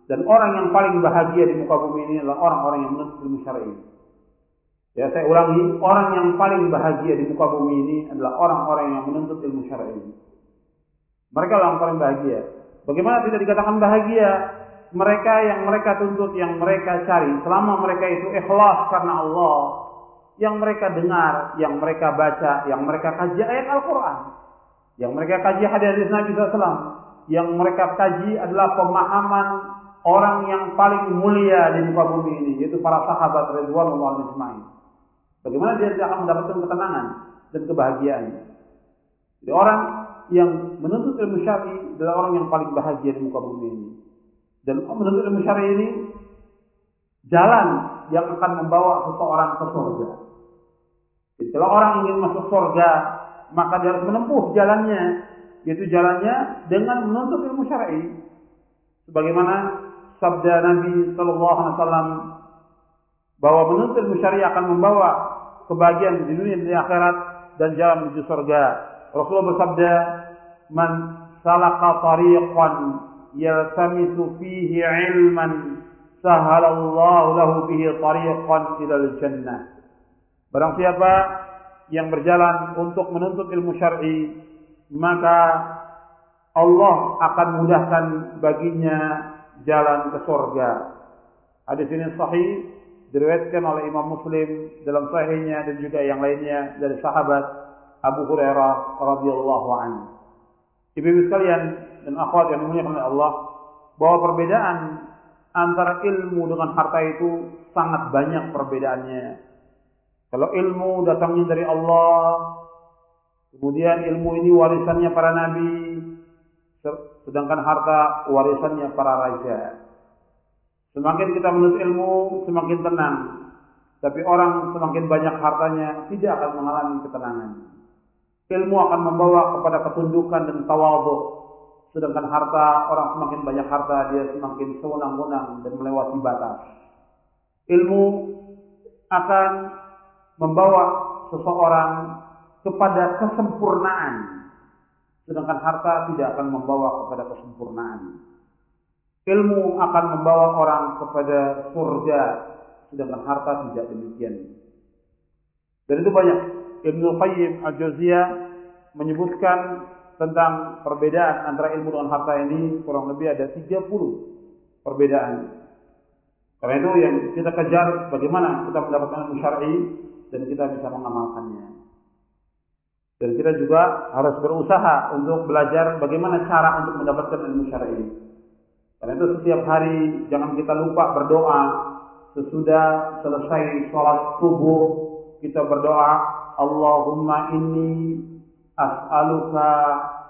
Dan orang yang paling bahagia di muka bumi ini adalah orang-orang yang menuntut ilmu syar'i. Ya, saya ulangi, orang yang paling bahagia di muka bumi ini adalah orang-orang yang menuntut ilmu syar'i. Mereka yang paling bahagia. Bagaimana tidak dikatakan bahagia? Mereka yang mereka tuntut, yang mereka cari, selama mereka itu ikhlas karena Allah, yang mereka dengar, yang mereka baca, yang mereka kaji ayat Al-Quran, yang mereka kaji hadis Nabi SAW, yang mereka kaji adalah pemahaman orang yang paling mulia di muka bumi ini, yaitu para sahabat Ridwanullah Ismail. Bagaimana dia akan mendapatkan ketenangan dan kebahagiaan. Jadi orang yang menuntut ilmu syar'i adalah orang yang paling bahagia di muka bumi ini. Dan menuntut ilmu syar'i ini jalan yang akan membawa seseorang ke surga. Kalau orang ingin masuk surga, maka dia harus menempuh jalannya, yaitu jalannya dengan menuntut ilmu syar'i. Sebagaimana sabda Nabi Shallallahu Alaihi Wasallam bahwa menuntut ilmu syar'i akan membawa kebahagiaan di dunia dan di akhirat dan jalan menuju surga. Rasulullah bersabda, "Man salaka tariqan yaltamisu fihi ilman, sahalallahu lahu bihi tariqan ilal jannah." Barang siapa yang berjalan untuk menuntut ilmu syar'i, maka Allah akan mudahkan baginya jalan ke surga. Hadis ini sahih diriwayatkan oleh Imam Muslim dalam sahihnya dan juga yang lainnya dari sahabat Abu Hurairah radhiyallahu anhu. Ibu-ibu sekalian dan akhwat yang dimuliakan oleh Allah, bahwa perbedaan antara ilmu dengan harta itu sangat banyak perbedaannya. Kalau ilmu datangnya dari Allah, kemudian ilmu ini warisannya para nabi, sedangkan harta warisannya para raja. Semakin kita menuntut ilmu, semakin tenang. Tapi orang semakin banyak hartanya tidak akan mengalami ketenangan. Ilmu akan membawa kepada ketundukan dan tawadhu. Sedangkan harta, orang semakin banyak harta, dia semakin sewenang-wenang dan melewati batas. Ilmu akan membawa seseorang kepada kesempurnaan. Sedangkan harta tidak akan membawa kepada kesempurnaan. Ilmu akan membawa orang kepada surga, sedangkan harta tidak demikian. Dan itu banyak. Ibnu Qayyim Al-Jauziyah menyebutkan tentang perbedaan antara ilmu dengan harta ini kurang lebih ada 30 perbedaan. Karena itu yang kita kejar bagaimana kita mendapatkan ilmu syar'i dan kita bisa mengamalkannya. Dan kita juga harus berusaha untuk belajar bagaimana cara untuk mendapatkan ilmu syar'i. Karena itu setiap hari jangan kita lupa berdoa sesudah selesai sholat subuh kita berdoa Allahumma inni as'aluka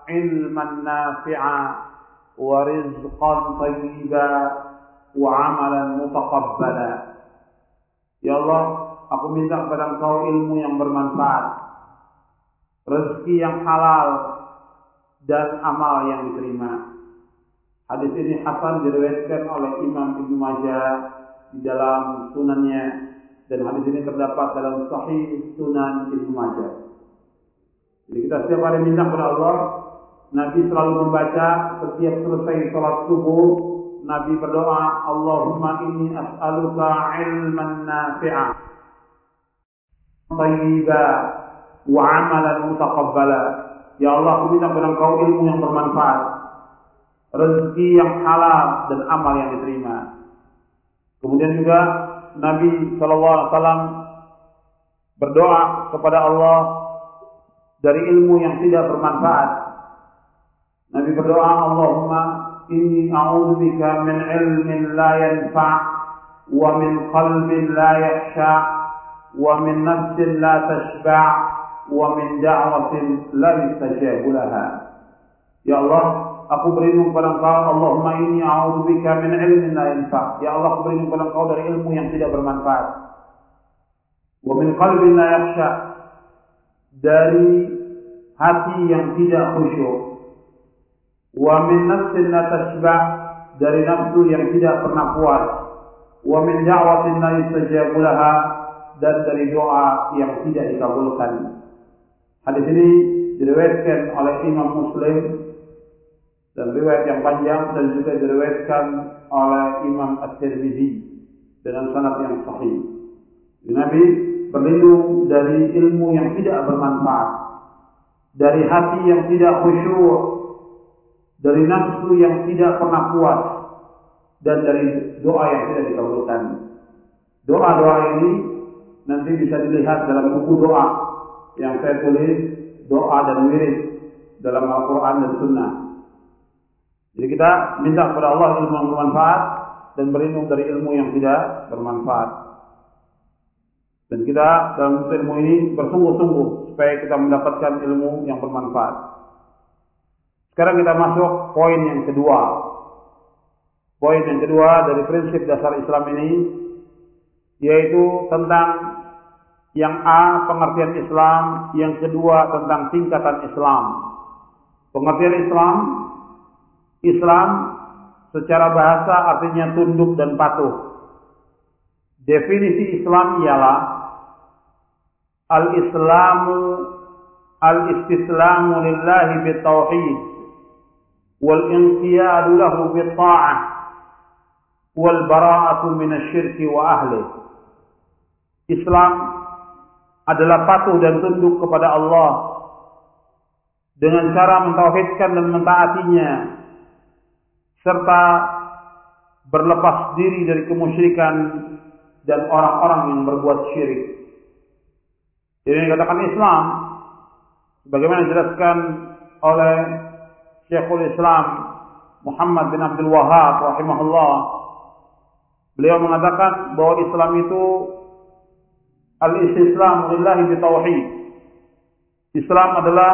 ilman nafi'a wa rizqan tayyiba wa amalan mutaqabbala Ya Allah aku minta kepada engkau ilmu yang bermanfaat rezeki yang halal dan amal yang diterima Hadis ini Hasan diriwayatkan oleh Imam Ibnu Majah di dalam sunannya dan hadis ini terdapat dalam Sahih Sunan Ibnu Majah. Jadi kita setiap hari minta kepada Allah, Nabi selalu membaca setiap selesai sholat subuh, Nabi berdoa, Allahumma inni as'aluka ilman nafi'a, tayyiba, wa amalan mutaqabbala. Ya Allah, aku minta kepada engkau ilmu yang bermanfaat, rezeki yang halal dan amal yang diterima. Kemudian juga Nabi Shallallahu Alaihi Wasallam berdoa kepada Allah dari ilmu yang tidak bermanfaat. Nabi berdoa, Allahumma inni a'udzubika min ilmin la yanfa' wa min qalbin la yakhsha' nafsin la tashba' wa min da'watin la yustajabu laha. Ya Allah, aku berlindung kepada engkau Allahumma inni a'udzubika min ilmin la yanfa ya Allah aku berlindung kepada engkau dari ilmu yang tidak bermanfaat. Wa min qalbin la yakhsha. Dari hati yang tidak khusyuk. Wa min nafsin la tashba. Dari nafsu yang tidak pernah puas. Wa min da'watin la laha dan dari doa yang tidak dikabulkan hadis ini diriwayatkan oleh Imam Muslim dan riwayat yang panjang dan juga diriwayatkan oleh Imam At-Tirmidzi dengan sanad yang sahih. Nabi berlindung dari ilmu yang tidak bermanfaat, dari hati yang tidak khusyuk, dari nafsu yang tidak pernah puas, dan dari doa yang tidak dikabulkan. Doa-doa ini nanti bisa dilihat dalam buku doa yang saya tulis, doa dan wirid dalam Al-Quran dan Sunnah. Jadi kita minta kepada Allah ilmu yang bermanfaat dan berlindung dari ilmu yang tidak bermanfaat. Dan kita dalam ilmu ini bersungguh-sungguh supaya kita mendapatkan ilmu yang bermanfaat. Sekarang kita masuk poin yang kedua. Poin yang kedua dari prinsip dasar Islam ini yaitu tentang yang A pengertian Islam, yang kedua tentang tingkatan Islam. Pengertian Islam Islam secara bahasa artinya tunduk dan patuh. Definisi Islam ialah al-islamu al-istislamu lillahi bitauhid wal inqiyadu lahu bitta'ah wal bara'atu minasyirki wa ahli. Islam adalah patuh dan tunduk kepada Allah dengan cara mentauhidkan dan mentaatinya serta berlepas diri dari kemusyrikan dan orang-orang yang berbuat syirik. Ini dikatakan Islam sebagaimana dijelaskan oleh Syekhul Islam Muhammad bin Abdul Wahab rahimahullah. Beliau mengatakan bahwa Islam itu al-istislam lillahi bitauhid. Islam adalah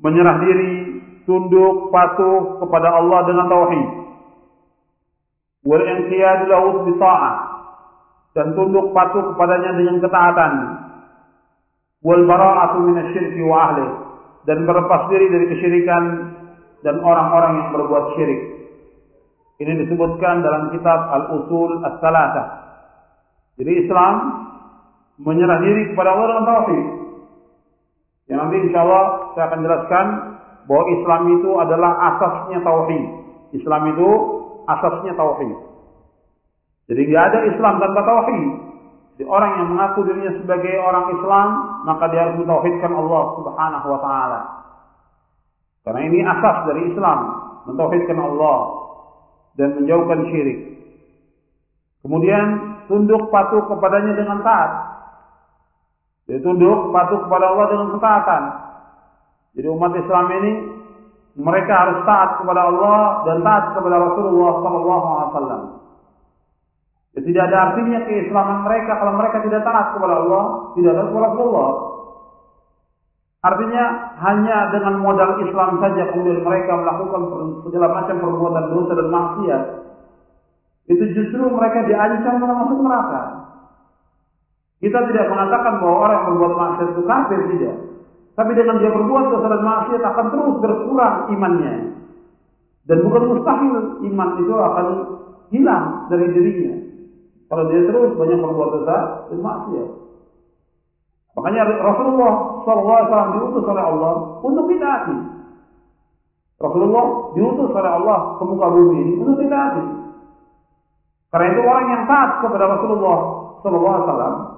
menyerah diri tunduk patuh kepada Allah dengan tauhid. Wal inqiyad lahu bi dan tunduk patuh kepadanya dengan ketaatan. Wal bara'atu minasyirki wa ahli dan berlepas diri dari kesyirikan dan orang-orang yang berbuat syirik. Ini disebutkan dalam kitab Al-Usul As-Salatah. Jadi Islam menyerah diri kepada Allah dengan tauhid. Yang nanti insya Allah saya akan jelaskan bahwa Islam itu adalah asasnya tauhid. Islam itu asasnya tauhid. Jadi nggak ada Islam tanpa tauhid. Jadi orang yang mengaku dirinya sebagai orang Islam, maka dia harus mentauhidkan Allah Subhanahu wa taala. Karena ini asas dari Islam, mentauhidkan Allah dan menjauhkan syirik. Kemudian tunduk patuh kepadanya dengan taat. Jadi tunduk patuh kepada Allah dengan ketaatan. Jadi umat Islam ini mereka harus taat kepada Allah dan taat kepada Rasulullah Sallallahu Alaihi Wasallam. Ya, tidak ada artinya keislaman mereka kalau mereka tidak taat kepada Allah, tidak taat kepada Rasulullah. Artinya hanya dengan modal Islam saja kemudian mereka melakukan segala macam perbuatan dosa dan maksiat. Itu justru mereka diancam masuk neraka. Kita tidak mengatakan bahwa orang yang berbuat maksiat itu kafir tidak. Tapi dengan dia berbuat dosa dan maksiat akan terus berkurang imannya. Dan bukan mustahil iman itu akan hilang dari dirinya. Kalau dia terus banyak berbuat dosa dan maksiat. Makanya Rasulullah SAW diutus oleh Allah untuk ditaati. Rasulullah diutus oleh Allah ke muka bumi ini untuk ditaati. Karena itu orang yang taat kepada Rasulullah SAW,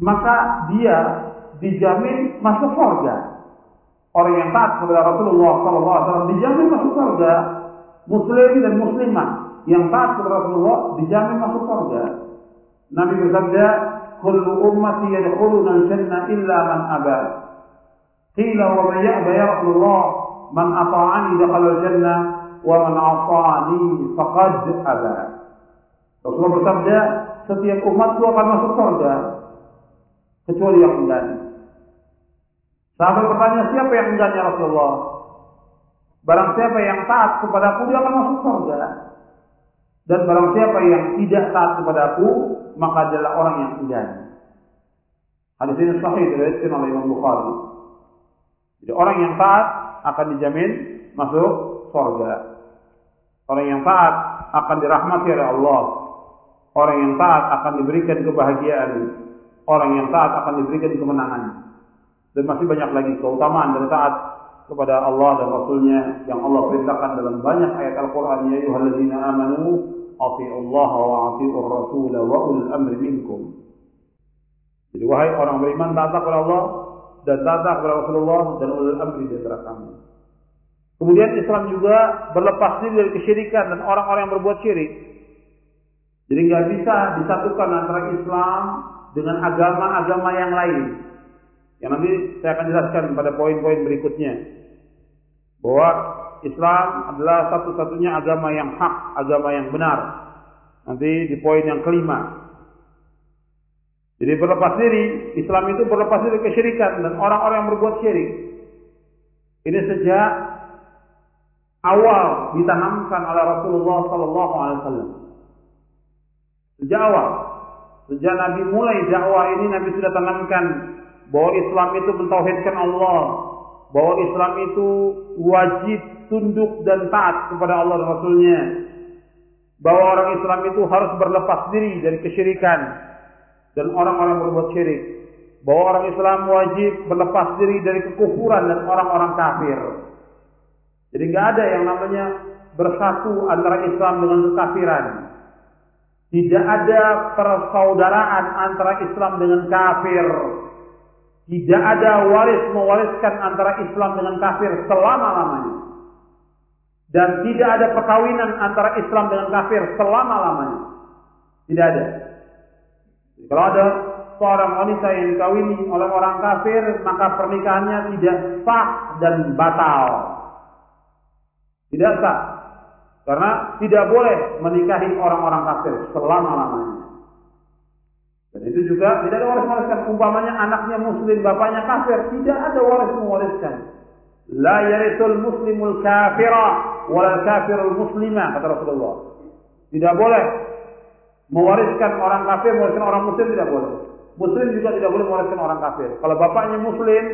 maka dia dijamin masuk surga. Orang yang taat kepada Rasulullah SAW dijamin masuk surga. Muslim dan muslimah yang taat kepada Rasulullah dijamin masuk surga. Nabi bersabda, "Kullu ummati yadkhuluna al-jannah illa man aba." Qila wa man ya'ba ya Rasulullah? Man ata'ani dakhala al-jannah wa man 'asani faqad aba. Rasulullah bersabda, setiap umatku akan masuk surga kecuali yang enggan. Sahabat bertanya, siapa yang enggan ya Rasulullah? Barang siapa yang taat kepada aku, dia akan masuk surga. Dan barang siapa yang tidak taat kepada aku, maka adalah orang yang enggan. Hadis ini sahih diriwayatkan oleh Imam Bukhari. Jadi orang yang taat akan dijamin masuk surga. Orang yang taat akan dirahmati oleh Allah. Orang yang taat akan diberikan kebahagiaan orang yang taat akan diberikan kemenangan. Dan masih banyak lagi keutamaan dari taat kepada Allah dan Rasulnya yang Allah perintahkan dalam banyak ayat Al-Quran. Ya ayuhalladzina amanu Allah wa ati'ur rasul wa ulul amri minkum. Jadi wahai orang beriman taat kepada Allah dan taat kepada Rasulullah dan ulul amri di antara kamu. Kemudian Islam juga berlepas diri dari kesyirikan dan orang-orang yang berbuat syirik. Jadi nggak bisa disatukan antara Islam dengan agama-agama yang lain. Yang nanti saya akan jelaskan pada poin-poin berikutnya. Bahwa Islam adalah satu-satunya agama yang hak, agama yang benar. Nanti di poin yang kelima. Jadi berlepas diri, Islam itu berlepas diri kesyirikan dan orang-orang yang berbuat syirik. Ini sejak awal ditanamkan oleh Rasulullah Sallallahu Alaihi Wasallam. Sejak awal Sejak Nabi mulai dakwah ini Nabi sudah tanamkan bahwa Islam itu mentauhidkan Allah, bahwa Islam itu wajib tunduk dan taat kepada Allah dan Rasulnya, bahwa orang Islam itu harus berlepas diri dari kesyirikan dan orang-orang berbuat syirik, bahwa orang Islam wajib berlepas diri dari kekufuran dan orang-orang kafir. Jadi nggak ada yang namanya bersatu antara Islam dengan kekafiran. Tidak ada persaudaraan antara Islam dengan kafir. Tidak ada waris mewariskan antara Islam dengan kafir selama-lamanya. Dan tidak ada perkawinan antara Islam dengan kafir selama-lamanya. Tidak ada. Kalau ada seorang wanita yang dikawini oleh orang kafir, maka pernikahannya tidak sah dan batal. Tidak sah. Karena tidak boleh menikahi orang-orang kafir selama-lamanya. Dan itu juga tidak ada waris mewariskan. Umpamanya anaknya muslim, bapaknya kafir. Tidak ada waris mewariskan. La yarithul muslimul kafira wal kafirul muslima kata Rasulullah. Tidak boleh mewariskan orang kafir mewariskan orang muslim tidak boleh. Muslim juga tidak boleh mewariskan orang kafir. Kalau bapaknya muslim,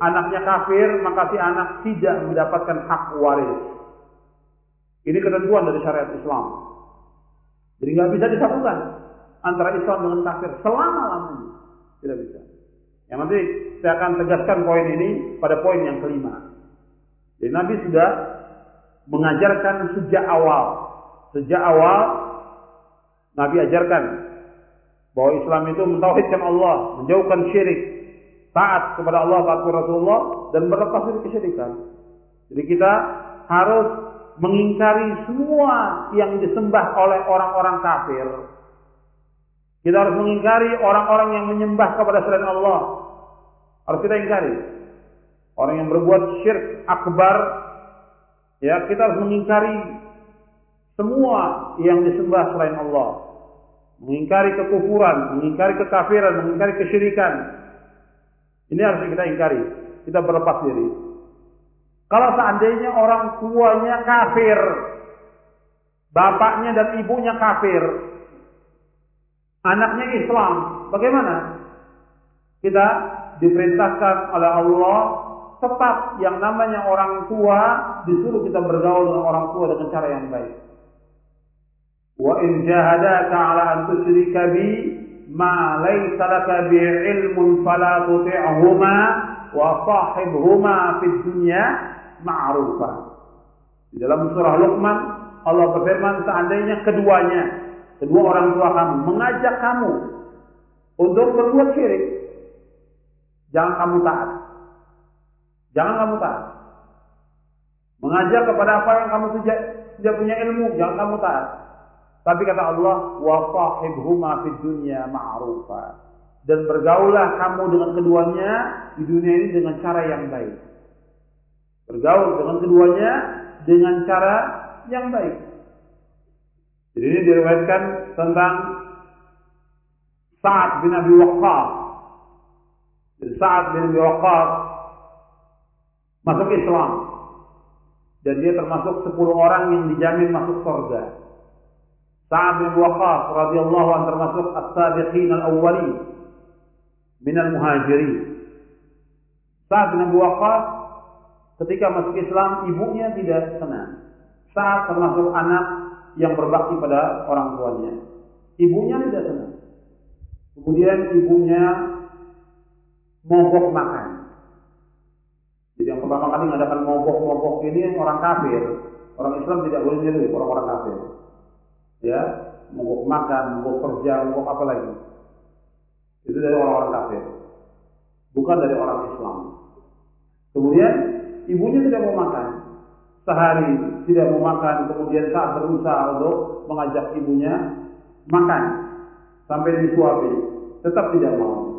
anaknya kafir, maka si anak tidak mendapatkan hak waris. Ini ketentuan dari syariat Islam. Jadi nggak bisa disatukan antara Islam dengan kafir selama lamanya. Tidak bisa. Yang nanti saya akan tegaskan poin ini pada poin yang kelima. Jadi Nabi sudah mengajarkan sejak awal. Sejak awal Nabi ajarkan bahwa Islam itu mentauhidkan Allah, menjauhkan syirik, taat kepada Allah, taat kepada Rasulullah dan berlepas dari kesyirikan. Jadi kita harus mengingkari semua yang disembah oleh orang-orang kafir. Kita harus mengingkari orang-orang yang menyembah kepada selain Allah. Harus kita ingkari. Orang yang berbuat syirik akbar, ya kita harus mengingkari semua yang disembah selain Allah. Mengingkari kekufuran, mengingkari kekafiran, mengingkari kesyirikan. Ini harus kita ingkari. Kita berlepas diri. Kalau seandainya orang tuanya kafir, bapaknya dan ibunya kafir, anaknya Islam, bagaimana? Kita diperintahkan oleh Allah tetap yang namanya orang tua disuruh kita bergaul dengan orang tua dengan cara yang baik. Wa in jahadaka ala an tusyrika bi ma laysa laka bi ilmun fala tuti'huma wa sahibhuma fid dunya ma'rufa. Di dalam surah Luqman Allah berfirman seandainya keduanya kedua orang tua kamu mengajak kamu untuk berbuat syirik jangan kamu taat Jangan kamu taat. Mengajak kepada apa yang kamu tidak, tidak punya ilmu, jangan kamu taat. Tapi kata Allah, wa sahibhuma fid dunya ma'rufa. Dan bergaulah kamu dengan keduanya di dunia ini dengan cara yang baik. Bergaul dengan keduanya dengan cara yang baik. Jadi ini diriwayatkan tentang Sa'ad bin Abi Waqqas. Sa'ad bin Abi Waqqas masuk Islam. Dan dia termasuk 10 orang yang dijamin masuk surga. Sa'ad bin Waqqas radhiyallahu anhu termasuk as-sabiqin al-awwalin min al-muhajirin. Sa'ad bin Waqqas ketika masuk Islam ibunya tidak senang. Sa'ad termasuk anak yang berbakti pada orang tuanya. Ibunya tidak senang. Kemudian ibunya mogok makan. Jadi yang pertama kali mengadakan mogok-mogok ini orang kafir. Orang Islam tidak boleh niru orang-orang kafir. Ya, mogok makan, mogok kerja, mogok apa lagi. Itu dari orang-orang kafir. Bukan dari orang Islam. Kemudian ibunya tidak mau makan. Sehari tidak mau makan, kemudian saat berusaha untuk mengajak ibunya makan sampai disuapi, tetap tidak mau.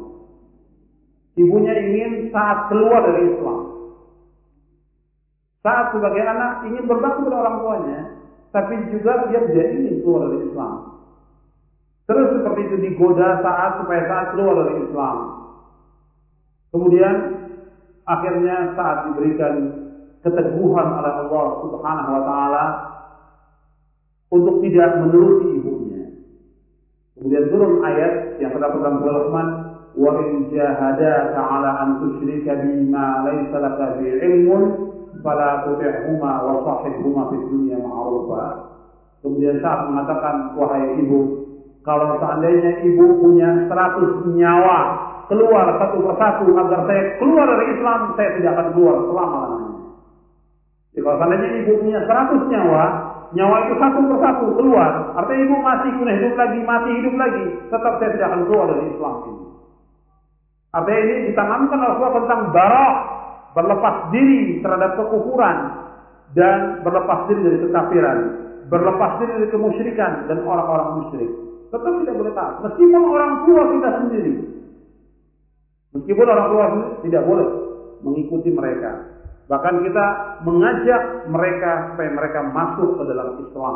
Ibunya ingin saat keluar dari Islam, saat sebagai anak ingin berbakti pada orang tuanya, tapi juga dia tidak ingin keluar dari Islam. Terus seperti itu digoda saat supaya saat keluar dari Islam. Kemudian akhirnya saat diberikan keteguhan oleh Allah Subhanahu wa taala untuk tidak menuruti ibunya. Kemudian turun ayat yang terdapat dalam surah Rahman, "Wa in jahadaka 'ala an tusyrika bima laysa laka bi 'ilmun fala tuti'huma wa sahibhuma fid dunya ma'rufa. Kemudian saat mengatakan wahai ibu, kalau seandainya ibu punya 100 nyawa keluar satu persatu agar saya keluar dari Islam, saya tidak akan keluar selama-lamanya. Jadi kalau seandainya ibu punya 100 nyawa, nyawa itu satu persatu keluar, artinya ibu masih punya hidup lagi, mati hidup lagi, tetap saya tidak akan keluar dari Islam ini. Artinya ini ditanamkan Rasulullah tentang barah berlepas diri terhadap kekufuran dan berlepas diri dari kekafiran, berlepas diri dari kemusyrikan dan orang-orang musyrik. Tetap tidak boleh taat, meskipun orang tua kita sendiri. Meskipun orang tua sendiri tidak boleh mengikuti mereka. Bahkan kita mengajak mereka supaya mereka masuk ke dalam Islam.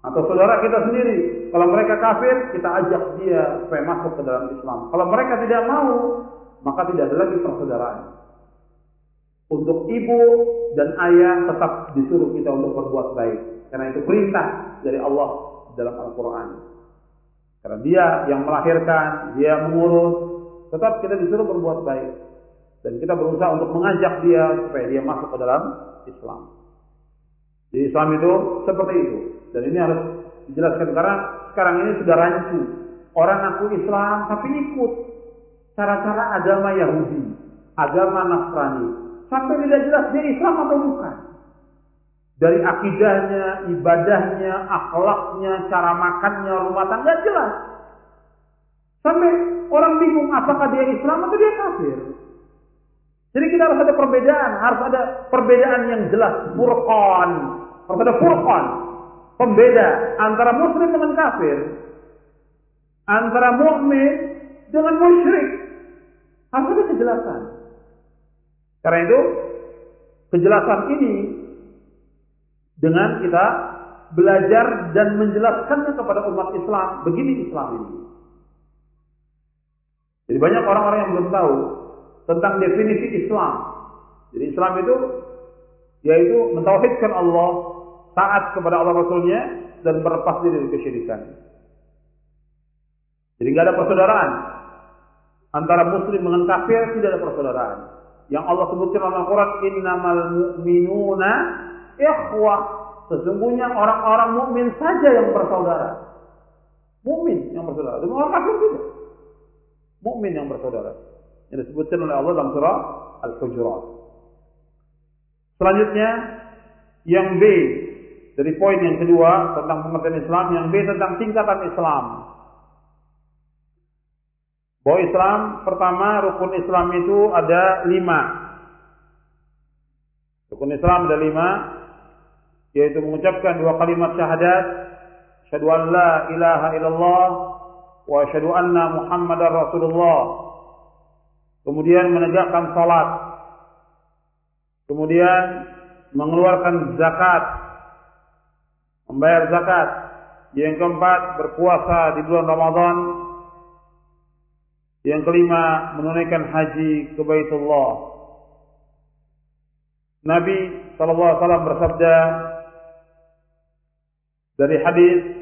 Atau saudara kita sendiri, kalau mereka kafir, kita ajak dia supaya masuk ke dalam Islam. Kalau mereka tidak mau, maka tidak ada lagi persaudaraan. Untuk ibu dan ayah tetap disuruh kita untuk berbuat baik. Karena itu perintah dari Allah dalam Al-Quran. Karena dia yang melahirkan, dia mengurus, tetap kita disuruh berbuat baik. Dan kita berusaha untuk mengajak dia supaya dia masuk ke dalam Islam. Di Islam itu seperti itu. Dan ini harus dijelaskan karena sekarang ini sudah rancu. Orang aku Islam tapi ikut cara-cara agama Yahudi, agama Nasrani. Sampai tidak jelas dia Islam atau bukan. Dari akidahnya, ibadahnya, akhlaknya, cara makannya, rumah tangga jelas. Sampai orang bingung apakah dia Islam atau dia kafir. Jadi kita harus ada perbedaan, harus ada perbedaan yang jelas, furqan. Harus ada furqan, pembeda antara muslim dengan kafir, antara mukmin dengan musyrik. Harus ada kejelasan. Karena itu, kejelasan ini dengan kita belajar dan menjelaskannya kepada umat Islam. Begini Islam ini. Jadi banyak orang-orang yang belum tahu tentang definisi Islam. Jadi Islam itu yaitu mentauhidkan Allah, taat kepada Allah Rasulnya dan berlepas diri dari kesyirikan. Jadi nggak ada persaudaraan antara muslim dengan kafir tidak ada persaudaraan. Yang Allah sebutkan dalam Al-Quran innamal mu'minuna ikhwah. Sesungguhnya orang-orang mukmin saja yang bersaudara. Mukmin yang bersaudara. Dan orang kafir tidak. Mukmin yang bersaudara. Yang disebutkan oleh Allah dalam surah Al-Hujurat. Selanjutnya yang B dari poin yang kedua tentang pengertian Islam, yang B tentang tingkatan Islam. Bahwa Islam pertama rukun Islam itu ada lima. Rukun Islam ada lima, yaitu mengucapkan dua kalimat syahadat, syahadu an la ilaha illallah wa syahadu anna muhammadar rasulullah. Kemudian menegakkan salat. Kemudian mengeluarkan zakat. Membayar zakat. Yang keempat, berpuasa di bulan Ramadan yang kelima, menunaikan haji ke Baitullah. Nabi sallallahu alaihi wasallam bersabda dari hadis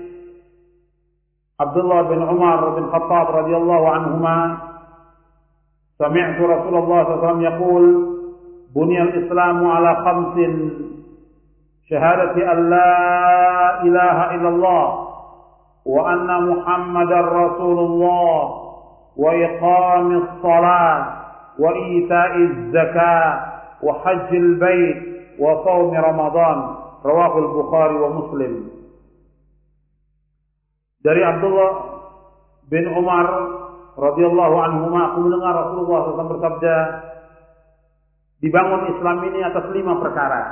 عبد الله بن عمر بن الخطاب رضي الله عنهما سمعت رسول الله صلى الله عليه وسلم يقول بني الإسلام على خمس شهادة أن لا إله إلا الله وأن محمدا رسول الله وإقام الصلاة وإيتاء الزكاة وحج البيت وصوم رمضان. رواه البخاري ومسلم. Dari Abdullah bin Umar radhiyallahu anhuma aku mendengar Rasulullah SAW bersabda dibangun Islam ini atas lima perkara.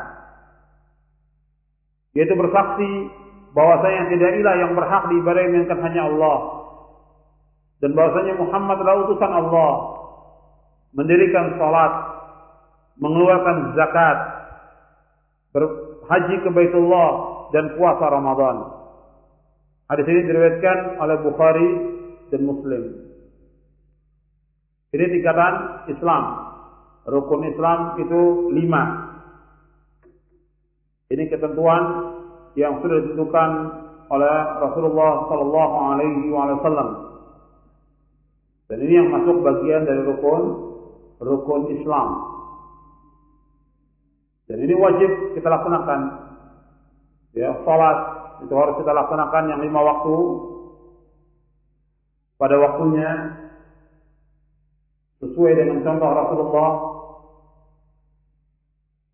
Yaitu bersaksi bahwasanya tidak ilah yang berhak diibadahi melainkan hanya Allah. Dan bahwasanya Muhammad adalah utusan Allah. Mendirikan salat mengeluarkan zakat berhaji ke Baitullah dan puasa Ramadan hadis ini diriwayatkan oleh Bukhari dan Muslim ini tingkatan Islam rukun Islam itu lima ini ketentuan yang sudah ditentukan oleh Rasulullah Sallallahu Alaihi Wasallam dan ini yang masuk bagian dari rukun rukun Islam. Dan ini wajib kita laksanakan. Ya, salat itu harus kita laksanakan yang lima waktu pada waktunya sesuai dengan contoh Rasulullah.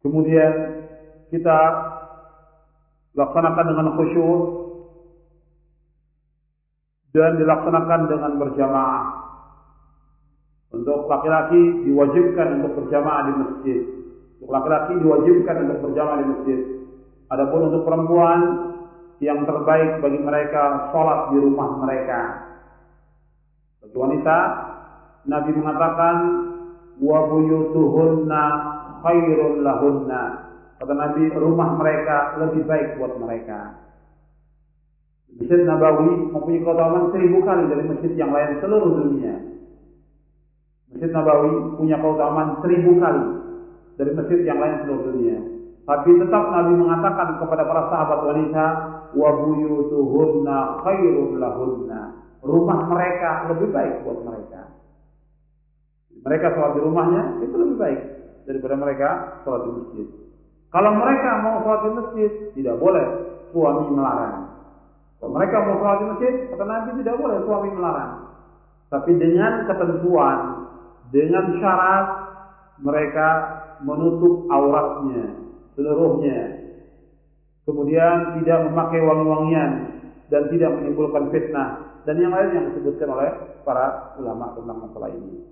Kemudian kita laksanakan dengan khusyuk dan dilaksanakan dengan berjamaah. Untuk laki-laki diwajibkan untuk berjamaah di masjid. Untuk laki-laki diwajibkan untuk berjamaah di masjid. Adapun untuk perempuan yang terbaik bagi mereka sholat di rumah mereka. Bagi wanita, Nabi mengatakan wa buyutuhunna khairul lahunna. Kata Nabi, rumah mereka lebih baik buat mereka. Masjid Nabawi mempunyai keutamaan seribu kali dari masjid yang lain seluruh dunia. Masjid Nabawi punya keutamaan seribu kali dari masjid yang lain seluruh dunia. Tapi tetap Nabi mengatakan kepada para sahabat wanita, wa buyutuhunna khairul lahunna. Rumah mereka lebih baik buat mereka. Mereka sholat di rumahnya itu lebih baik daripada mereka sholat di masjid. Kalau mereka mau sholat di masjid, tidak boleh suami melarang. Kalau mereka mau sholat di masjid, kata Nabi tidak boleh suami melarang. Tapi dengan ketentuan, dengan syarat mereka menutup auratnya seluruhnya. Kemudian tidak memakai wangi-wangian dan tidak menimbulkan fitnah dan yang lain yang disebutkan oleh para ulama tentang masalah ini.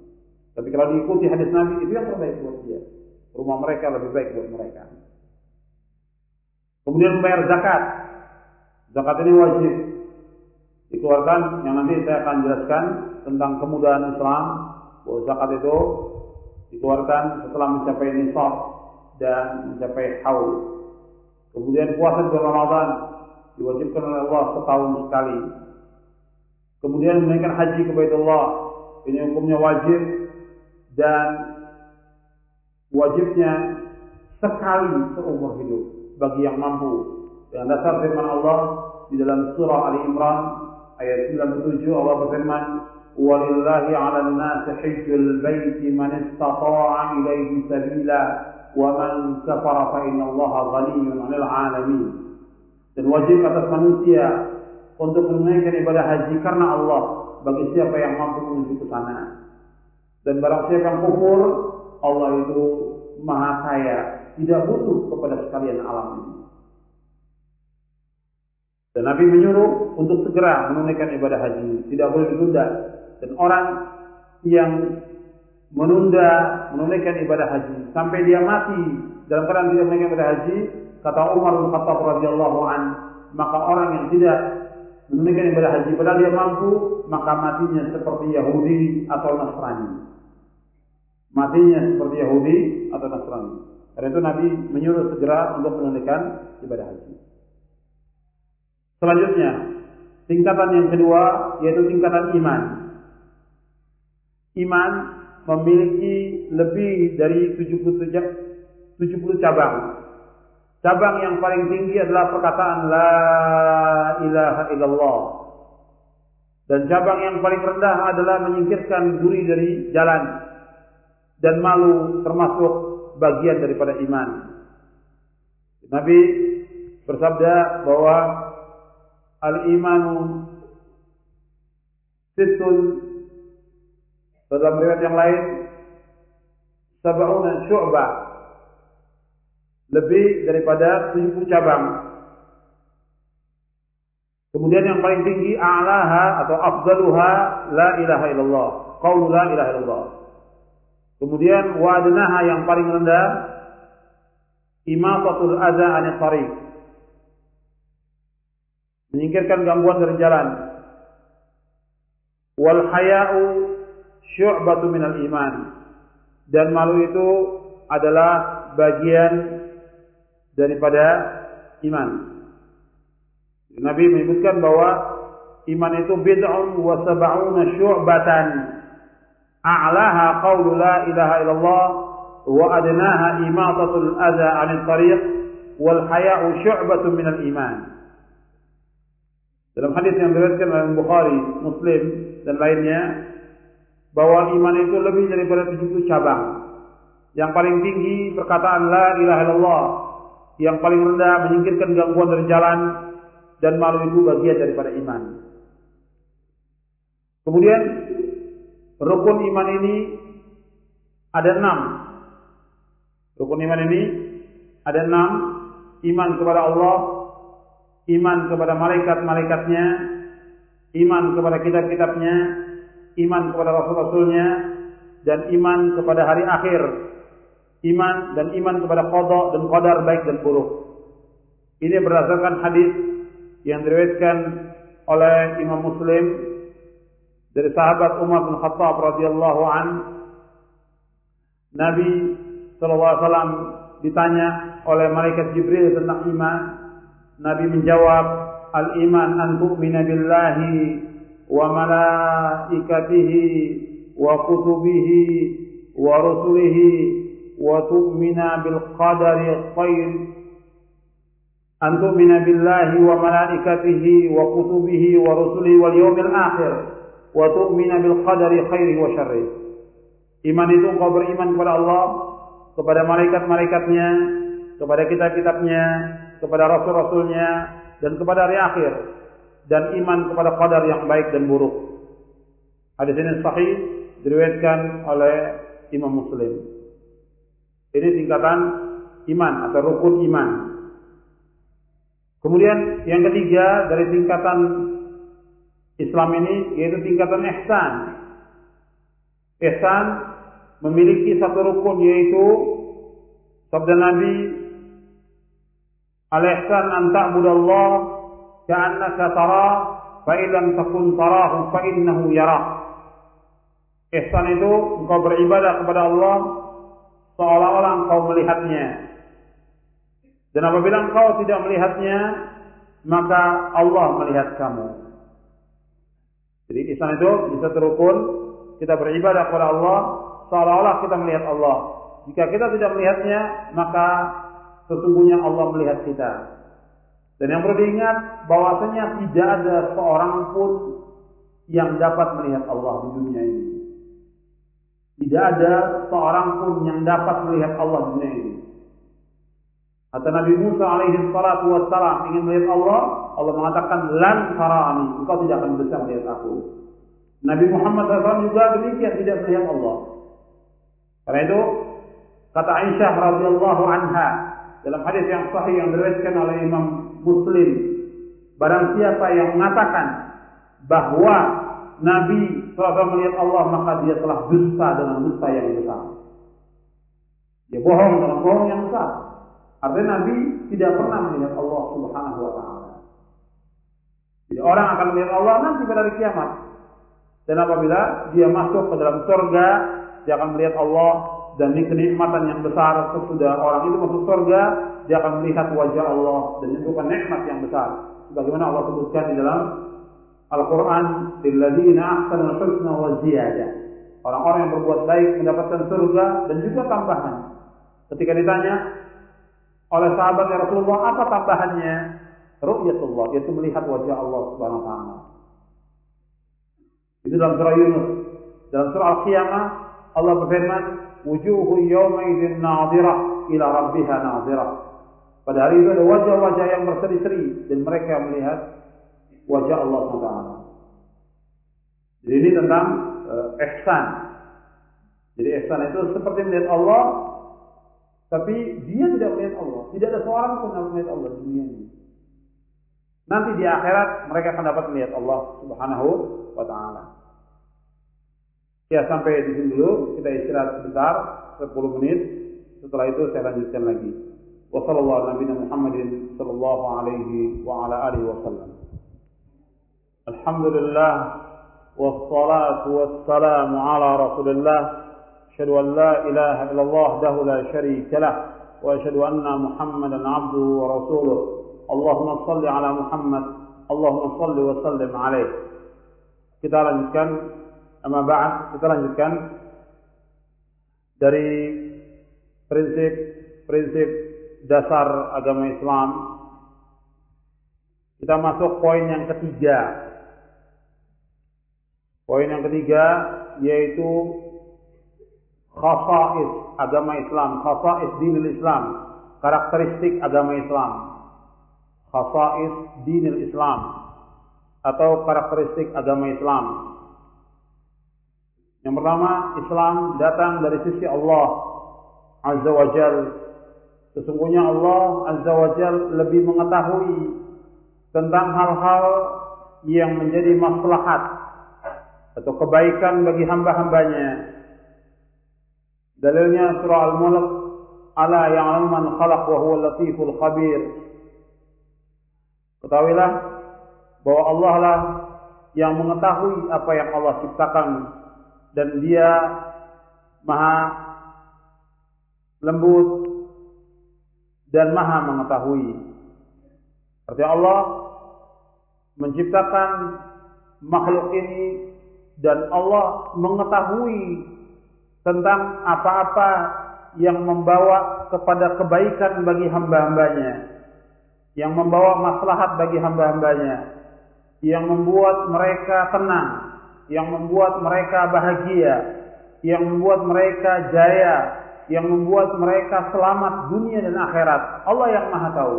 Tapi kalau diikuti hadis Nabi itu yang terbaik buat dia. Rumah mereka lebih baik buat mereka. Kemudian membayar zakat. Zakat ini wajib dikeluarkan yang nanti saya akan jelaskan tentang kemudahan Islam bahwa zakat itu dikeluarkan setelah mencapai nisab dan mencapai haul. Kemudian puasa di Ramadan diwajibkan oleh Allah setahun sekali. Kemudian menunaikan haji ke Baitullah ini hukumnya wajib dan wajibnya sekali seumur hidup bagi yang mampu. Dengan dasar firman Allah di dalam surah Ali Imran ayat 97 Allah berfirman walillahi 'alan nasi hajjul baiti man istata'a ilaihi sabila kafara fa inna Allah ghaniyyun 'anil 'alamin dan wajib atas manusia untuk menunaikan ibadah haji karena Allah bagi siapa yang mampu menuju ke sana. Dan barang siapa yang kufur Allah itu maha kaya tidak butuh kepada sekalian alam ini. Dan Nabi menyuruh untuk segera menunaikan ibadah haji, tidak boleh ditunda. Dan orang yang menunda menunaikan ibadah haji sampai dia mati dalam keadaan tidak menunaikan ibadah haji, kata Umar bin Khattab radhiyallahu an, maka orang yang tidak menunaikan ibadah haji padahal dia mampu, maka matinya seperti Yahudi atau Nasrani. Matinya seperti Yahudi atau Nasrani. Karena itu Nabi menyuruh segera untuk menunaikan ibadah haji. Selanjutnya, tingkatan yang kedua yaitu tingkatan iman. Iman memiliki lebih dari 70 cabang. Cabang yang paling tinggi adalah perkataan la ilaha illallah. Dan cabang yang paling rendah adalah menyingkirkan duri dari jalan dan malu termasuk bagian daripada iman. Nabi bersabda bahwa al-imanu sittun dalam riwayat yang lain sab'una syu'bah. Lebih daripada 70 cabang. Kemudian yang paling tinggi a'laha atau afdaluha la ilaha illallah. Qaulu la ilaha illallah. Kemudian wa adnaha yang paling rendah imatatul adza anit tariq. Menyingkirkan gangguan dari jalan. Wal haya'u syu'batu minal iman. Dan malu itu adalah bagian daripada iman. Nabi menyebutkan bahwa iman itu bid'un wa sab'una syu'batan. A'laha qawlu la ilaha illallah wa adnaha imatatul adha 'anil tariq wal haya'u syu'batun minal iman. Dalam hadis yang diriwayatkan oleh Bukhari, Muslim dan lainnya bahwa iman itu lebih daripada 70 cabang. Yang paling tinggi perkataan la ilaha illallah, yang paling rendah menyingkirkan gangguan dari jalan dan malu itu bagian daripada iman. Kemudian rukun iman ini ada enam. Rukun iman ini ada enam. Iman kepada Allah, iman kepada malaikat-malaikatnya, iman kepada kitab-kitabnya, iman kepada rasul-rasulnya, dan iman kepada hari akhir, iman dan iman kepada kodok dan qadar baik dan buruk. Ini berdasarkan hadis yang diriwayatkan oleh Imam Muslim dari sahabat Umar bin Khattab radhiyallahu an. Nabi sallallahu alaihi wasallam ditanya oleh malaikat Jibril tentang iman. Nabi menjawab, "Al-iman an tu'mina billahi wa malaikatihi wa kutubihi wa rusulihi وتؤمن بالقدر خير أن تؤمن بالله وملائكته وكتبه ورسله واليوم الآخر وتؤمن بالقدر خيره وشره Iman itu kau beriman kepada Allah, kepada malaikat-malaikatnya, kepada kitab-kitabnya, kepada rasul-rasulnya, dan kepada hari akhir. Dan iman kepada qadar yang baik dan buruk. Hadis ini sahih diriwayatkan oleh Imam Muslim. Ini tingkatan iman atau rukun iman. Kemudian yang ketiga dari tingkatan Islam ini yaitu tingkatan ihsan. Ihsan memiliki satu rukun yaitu sabda Nabi Al-ihsan an ta'budallah tara fa illam takun tarahu fa innahu yarak. Ihsan itu engkau beribadah kepada Allah seolah-olah engkau melihatnya. Dan apabila engkau tidak melihatnya, maka Allah melihat kamu. Jadi ihsan itu bisa terukun kita beribadah kepada Allah seolah-olah kita melihat Allah. Jika kita tidak melihatnya, maka sesungguhnya Allah melihat kita. Dan yang perlu diingat bahwasanya tidak ada seorang pun yang dapat melihat Allah di dunia ini. Tidak ada seorang pun yang dapat melihat Allah di dunia ini. Kata Nabi Musa alaihi salatu wassalam ingin melihat Allah, Allah mengatakan lan tarani, engkau tidak akan bisa melihat aku. Nabi Muhammad SAW juga demikian tidak melihat Allah. Karena itu kata Aisyah radhiyallahu anha dalam hadis yang sahih yang diriwayatkan oleh Imam Muslim, barang siapa yang mengatakan bahwa Nabi SAW melihat Allah maka dia telah dusta dengan dusta yang besar. Dia bohong dengan bohong yang besar. Artinya Nabi tidak pernah melihat Allah Subhanahu wa taala. Jadi orang akan melihat Allah nanti pada hari kiamat. Dan apabila dia masuk ke dalam surga, dia akan melihat Allah dan ini kenikmatan yang besar sesudah orang itu masuk surga, dia akan melihat wajah Allah dan itu bukan nikmat yang besar. Sebagaimana Allah sebutkan di dalam Al-Quran, Lilladzina ahsanul husna wa ziyadah. Orang-orang yang berbuat baik mendapatkan surga dan juga tambahan. Ketika ditanya oleh sahabat ya Rasulullah, apa tambahannya? Ru'yatullah, yaitu melihat wajah Allah Subhanahu wa taala. Itu dalam surah Yunus. Dalam surah Al-Qiyamah Allah berfirman, "Wujuhu yawma idzin ila rabbiha nadhirah." Pada hari itu ada wajah-wajah yang berseri-seri dan mereka melihat wajah Allah SWT. Jadi ini tentang uh, ihsan. Jadi ihsan itu seperti melihat Allah, tapi dia tidak melihat Allah. Tidak ada seorang pun yang melihat Allah di dunia ini. Nanti di akhirat mereka akan dapat melihat Allah Subhanahu wa taala. Ya sampai di sini dulu kita istirahat sebentar 10 menit. Setelah itu saya lanjutkan lagi. Wassalamualaikum warahmatullahi Muhammadin sallallahu alaihi wa ala alihi wasallam. Alhamdulillah wassalatu wassalamu ala Rasulillah. Asyhadu an la ilaha illallah wahdahu la syarika lah wa asyhadu anna Muhammadan abduhu wa rasuluh. Allahumma salli ala Muhammad. Allahumma salli wa sallim alaihi. Kita lanjutkan Amma ba'd, kita lanjutkan dari prinsip-prinsip dasar agama Islam. Kita masuk poin yang ketiga. Poin yang ketiga yaitu khasa'is agama Islam, khasa'is dinil Islam, karakteristik agama Islam. Khasa'is dinil Islam atau karakteristik agama Islam. Yang pertama, Islam datang dari sisi Allah Azza wa Jal. Sesungguhnya Allah Azza wa Jal lebih mengetahui tentang hal-hal yang menjadi maslahat atau kebaikan bagi hamba-hambanya. Dalilnya surah Al-Mulk, Ala ya'lamu man khalaq wa huwa latiful khabir. Ketahuilah bahwa Allah lah yang mengetahui apa yang Allah ciptakan dan dia maha lembut dan maha mengetahui. Artinya Allah menciptakan makhluk ini dan Allah mengetahui tentang apa-apa yang membawa kepada kebaikan bagi hamba-hambanya, yang membawa maslahat bagi hamba-hambanya, yang membuat mereka tenang, yang membuat mereka bahagia, yang membuat mereka jaya, yang membuat mereka selamat dunia dan akhirat. Allah yang Maha tahu.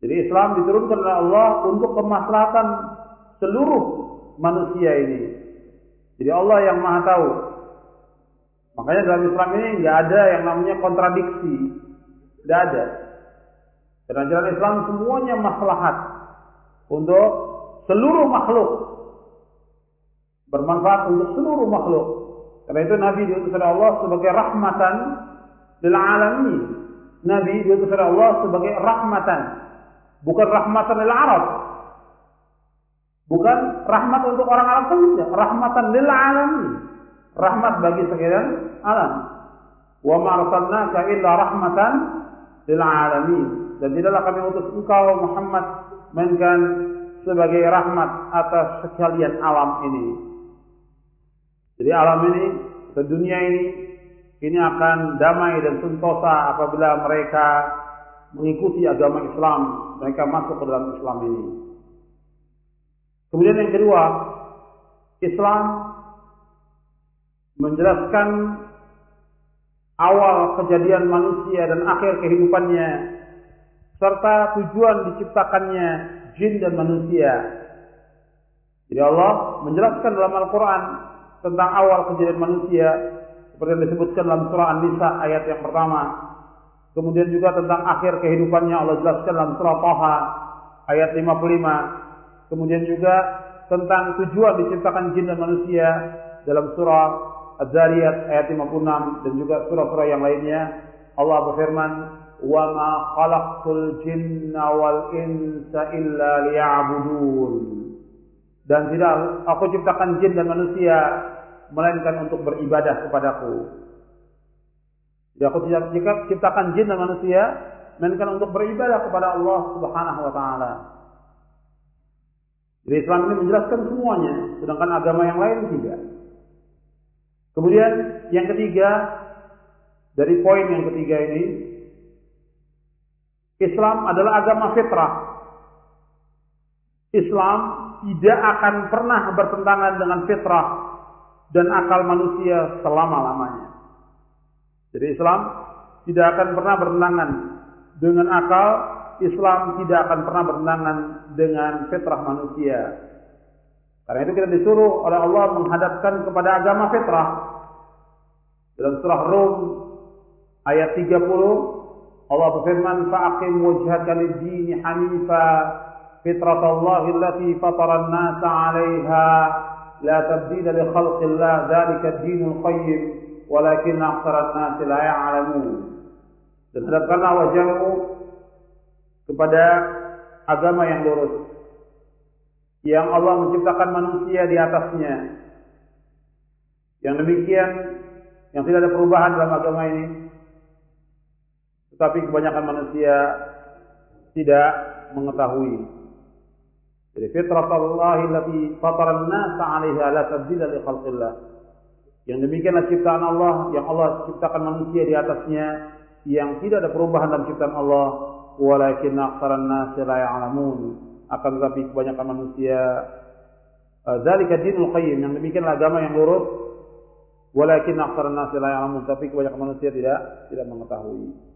Jadi Islam diturunkan oleh Allah untuk kemaslahatan seluruh manusia ini. Jadi Allah yang Maha tahu. Makanya dalam Islam ini nggak ada yang namanya kontradiksi, nggak ada. Karena jalan Islam semuanya maslahat untuk seluruh makhluk, bermanfaat untuk seluruh makhluk. Karena itu Nabi diutus oleh Allah sebagai rahmatan lil alamin. Nabi diutus oleh Allah sebagai rahmatan, bukan rahmatan lil Arab. Bukan rahmat untuk orang Arab saja, rahmatan lil alamin. Rahmat bagi sekalian alam. Wa ma arsalnaka illa rahmatan lil alamin. Dan tidaklah kami utus engkau Muhammad melainkan sebagai rahmat atas sekalian alam ini. Jadi alam ini, atau dunia ini, ini akan damai dan sentosa apabila mereka mengikuti agama Islam, mereka masuk ke dalam Islam ini. Kemudian yang kedua, Islam menjelaskan awal kejadian manusia dan akhir kehidupannya serta tujuan diciptakannya jin dan manusia. Jadi Allah menjelaskan dalam Al-Quran tentang awal kejadian manusia seperti yang disebutkan dalam surah An-Nisa ayat yang pertama. Kemudian juga tentang akhir kehidupannya Allah jelaskan dalam surah Taha ayat 55. Kemudian juga tentang tujuan diciptakan jin dan manusia dalam surah Az-Zariyat ayat 56 dan juga surah-surah yang lainnya. Allah berfirman, "Wa ma khalaqtul jinna wal insa illa liya'budun." Dan tidak aku ciptakan jin dan manusia melainkan untuk beribadah kepadaku. Jadi aku tidak ciptakan jin dan manusia melainkan untuk beribadah kepada Allah Subhanahu wa taala. Jadi Islam ini menjelaskan semuanya, sedangkan agama yang lain tidak. Kemudian yang ketiga dari poin yang ketiga ini Islam adalah agama fitrah. Islam tidak akan pernah bertentangan dengan fitrah dan akal manusia selama-lamanya. Jadi Islam tidak akan pernah bertentangan dengan akal, Islam tidak akan pernah bertentangan dengan fitrah manusia. Karena itu kita disuruh oleh Allah menghadapkan kepada agama fitrah. Dalam surah Rum ayat 30 Allah berfirman fa'aqim wajhaka lid-din hanifa fitratallahi allati fatara an-nasa 'alayha la tabdila li khalqillah dzalika ad-dinul qayyim walakin aktsara an-nasi la ya'lamun. Dan hadapkanlah wajahmu kepada agama yang lurus yang Allah menciptakan manusia di atasnya. Yang demikian yang tidak ada perubahan dalam agama ini. Tetapi kebanyakan manusia tidak mengetahui. Jadi fitrat Allah allati fatara an-nasa 'alaiha la tabdila li khalqillah. Yang demikianlah ciptaan Allah yang Allah ciptakan manusia di atasnya yang tidak ada perubahan dalam ciptaan Allah. Walakin aktsaran nasi la ya'lamun. Akan tetapi kebanyakan manusia zalika dinul qayyim yang demikianlah agama yang lurus. Walakin aktsaran nasi la ya'lamun. Tapi kebanyakan manusia tidak tidak mengetahui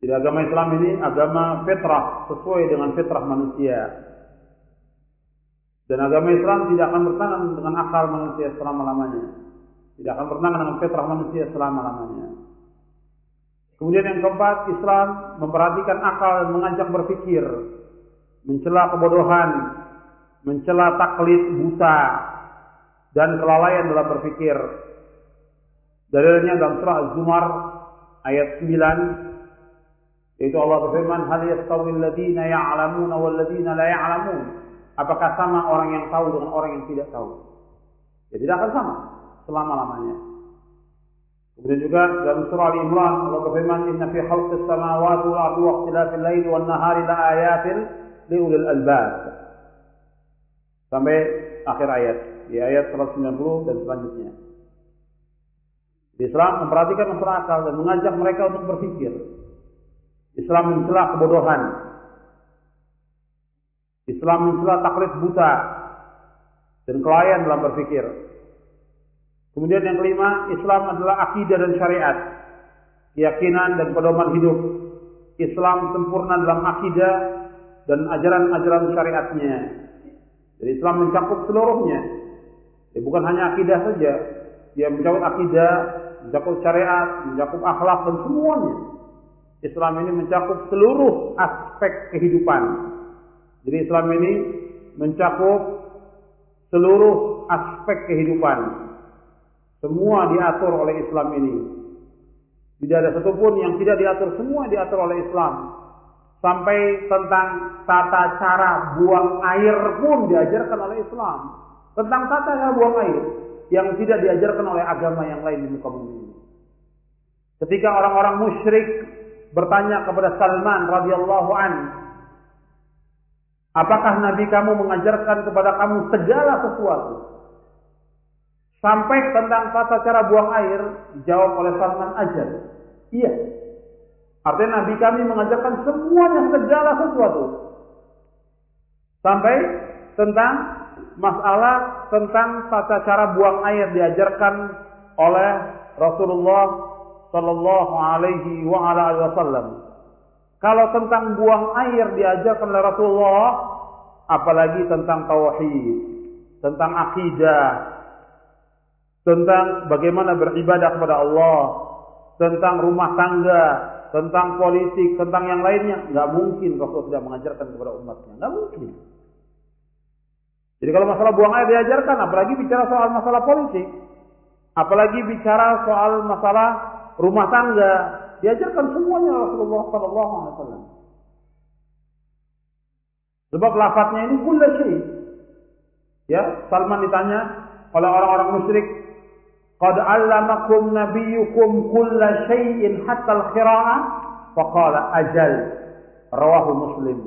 jadi agama Islam ini agama fitrah sesuai dengan fitrah manusia. Dan agama Islam tidak akan bertentangan dengan akal manusia selama-lamanya. Tidak akan bertentangan dengan fitrah manusia selama-lamanya. Kemudian yang keempat, Islam memperhatikan akal dan mengajak berpikir, mencela kebodohan, mencela taklid buta dan kelalaian dalam berpikir. Dalilnya dalam surah Az-Zumar ayat 9 yaitu Allah berfirman, "Hal yastawi alladziina ya'lamuuna wal ladziina la ya'lamuun?" Apakah sama orang yang tahu dengan orang yang tidak tahu? Ya tidak akan sama selama-lamanya. Kemudian juga dalam surah Al-Imran Allah berfirman inna fi khalqis samawati wal ardi wa ikhtilafil laili wan nahari la ayatin li ulil albab. Sampai akhir ayat, di ayat 190 dan selanjutnya. Islam memperhatikan masyarakat dan mengajak mereka untuk berpikir. Islam mencela kebodohan. Islam mencela taklid buta dan kelayan dalam berpikir. Kemudian yang kelima, Islam adalah akidah dan syariat, keyakinan dan pedoman hidup. Islam sempurna dalam akidah dan ajaran-ajaran syariatnya. Jadi Islam mencakup seluruhnya. Ya, bukan hanya akidah saja, dia mencakup akidah, mencakup syariat, mencakup akhlak dan semuanya. Islam ini mencakup seluruh aspek kehidupan. Jadi Islam ini mencakup seluruh aspek kehidupan. Semua diatur oleh Islam ini. Tidak ada satupun yang tidak diatur, semua diatur oleh Islam. Sampai tentang tata cara buang air pun diajarkan oleh Islam. Tentang tata cara buang air yang tidak diajarkan oleh agama yang lain di muka bumi. Ketika orang-orang musyrik bertanya kepada Salman radhiyallahu an, apakah Nabi kamu mengajarkan kepada kamu segala sesuatu? Sampai tentang tata cara buang air, dijawab oleh Salman ajar. Iya. Artinya Nabi kami mengajarkan semuanya segala sesuatu. Sampai tentang masalah tentang tata cara buang air diajarkan oleh Rasulullah Sallallahu Alaihi Wasallam. Kalau tentang buang air diajarkan oleh Rasulullah, apalagi tentang tauhid, tentang akidah, tentang bagaimana beribadah kepada Allah, tentang rumah tangga, tentang politik, tentang yang lainnya, nggak mungkin Rasul tidak mengajarkan kepada umatnya, nggak mungkin. Jadi kalau masalah buang air diajarkan, apalagi bicara soal masalah politik, apalagi bicara soal masalah rumah tangga, diajarkan semuanya Rasulullah Sallallahu Alaihi Wasallam. Sebab lafadznya ini kulla Ya, Salman ditanya oleh orang-orang musyrik, "Qad 'allamakum nabiyyukum kulla syai'in hatta al-qira'ah?" Faqala ajal. Rawahu Muslim.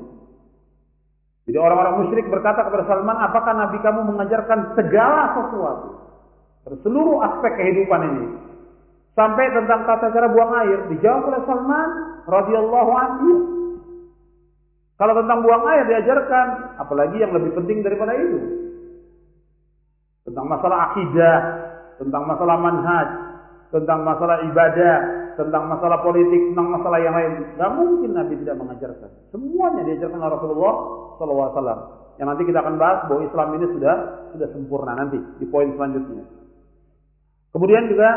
Jadi orang-orang musyrik berkata kepada Salman, "Apakah nabi kamu mengajarkan segala sesuatu?" Seluruh aspek kehidupan ini. Sampai tentang tata cara buang air dijawab oleh Salman radhiyallahu anhu. Kalau tentang buang air diajarkan, apalagi yang lebih penting daripada itu. Tentang masalah akidah, tentang masalah manhaj, tentang masalah ibadah, tentang masalah politik, tentang masalah yang lain. Gak mungkin Nabi tidak mengajarkan. Semuanya diajarkan oleh Rasulullah SAW. Yang nanti kita akan bahas bahwa Islam ini sudah sudah sempurna nanti di poin selanjutnya. Kemudian juga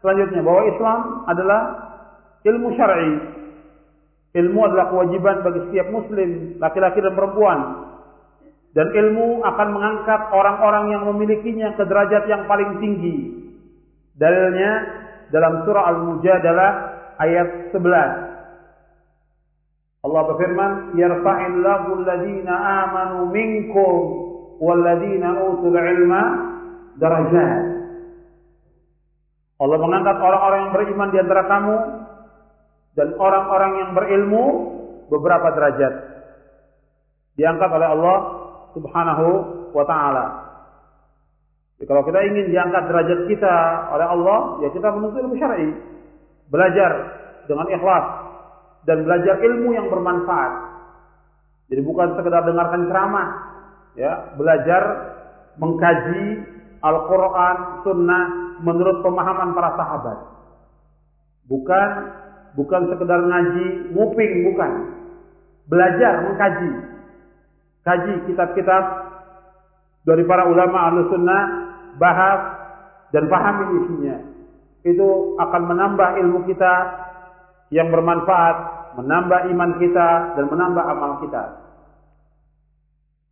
selanjutnya bahwa Islam adalah ilmu syar'i. Ilmu adalah kewajiban bagi setiap muslim, laki-laki dan perempuan. Dan ilmu akan mengangkat orang-orang yang memilikinya ke derajat yang paling tinggi. Dalilnya dalam surah Al-Mujadalah ayat 11. Allah berfirman, "Yarfa'illahu alladhina amanu minkum walladhina utul ilma darajat." Allah mengangkat orang-orang yang beriman di antara kamu dan orang-orang yang berilmu beberapa derajat. Diangkat oleh Allah Subhanahu wa taala. Jadi kalau kita ingin diangkat derajat kita oleh Allah, ya kita menuntut ilmu syar'i. Belajar dengan ikhlas dan belajar ilmu yang bermanfaat. Jadi bukan sekedar dengarkan ceramah, ya, belajar mengkaji Al-Qur'an, sunnah menurut pemahaman para sahabat. Bukan bukan sekedar ngaji, nguping, bukan. Belajar, mengkaji. Kaji kitab-kitab dari para ulama ahlu sunnah, bahas dan pahami isinya. Itu akan menambah ilmu kita yang bermanfaat, menambah iman kita, dan menambah amal kita.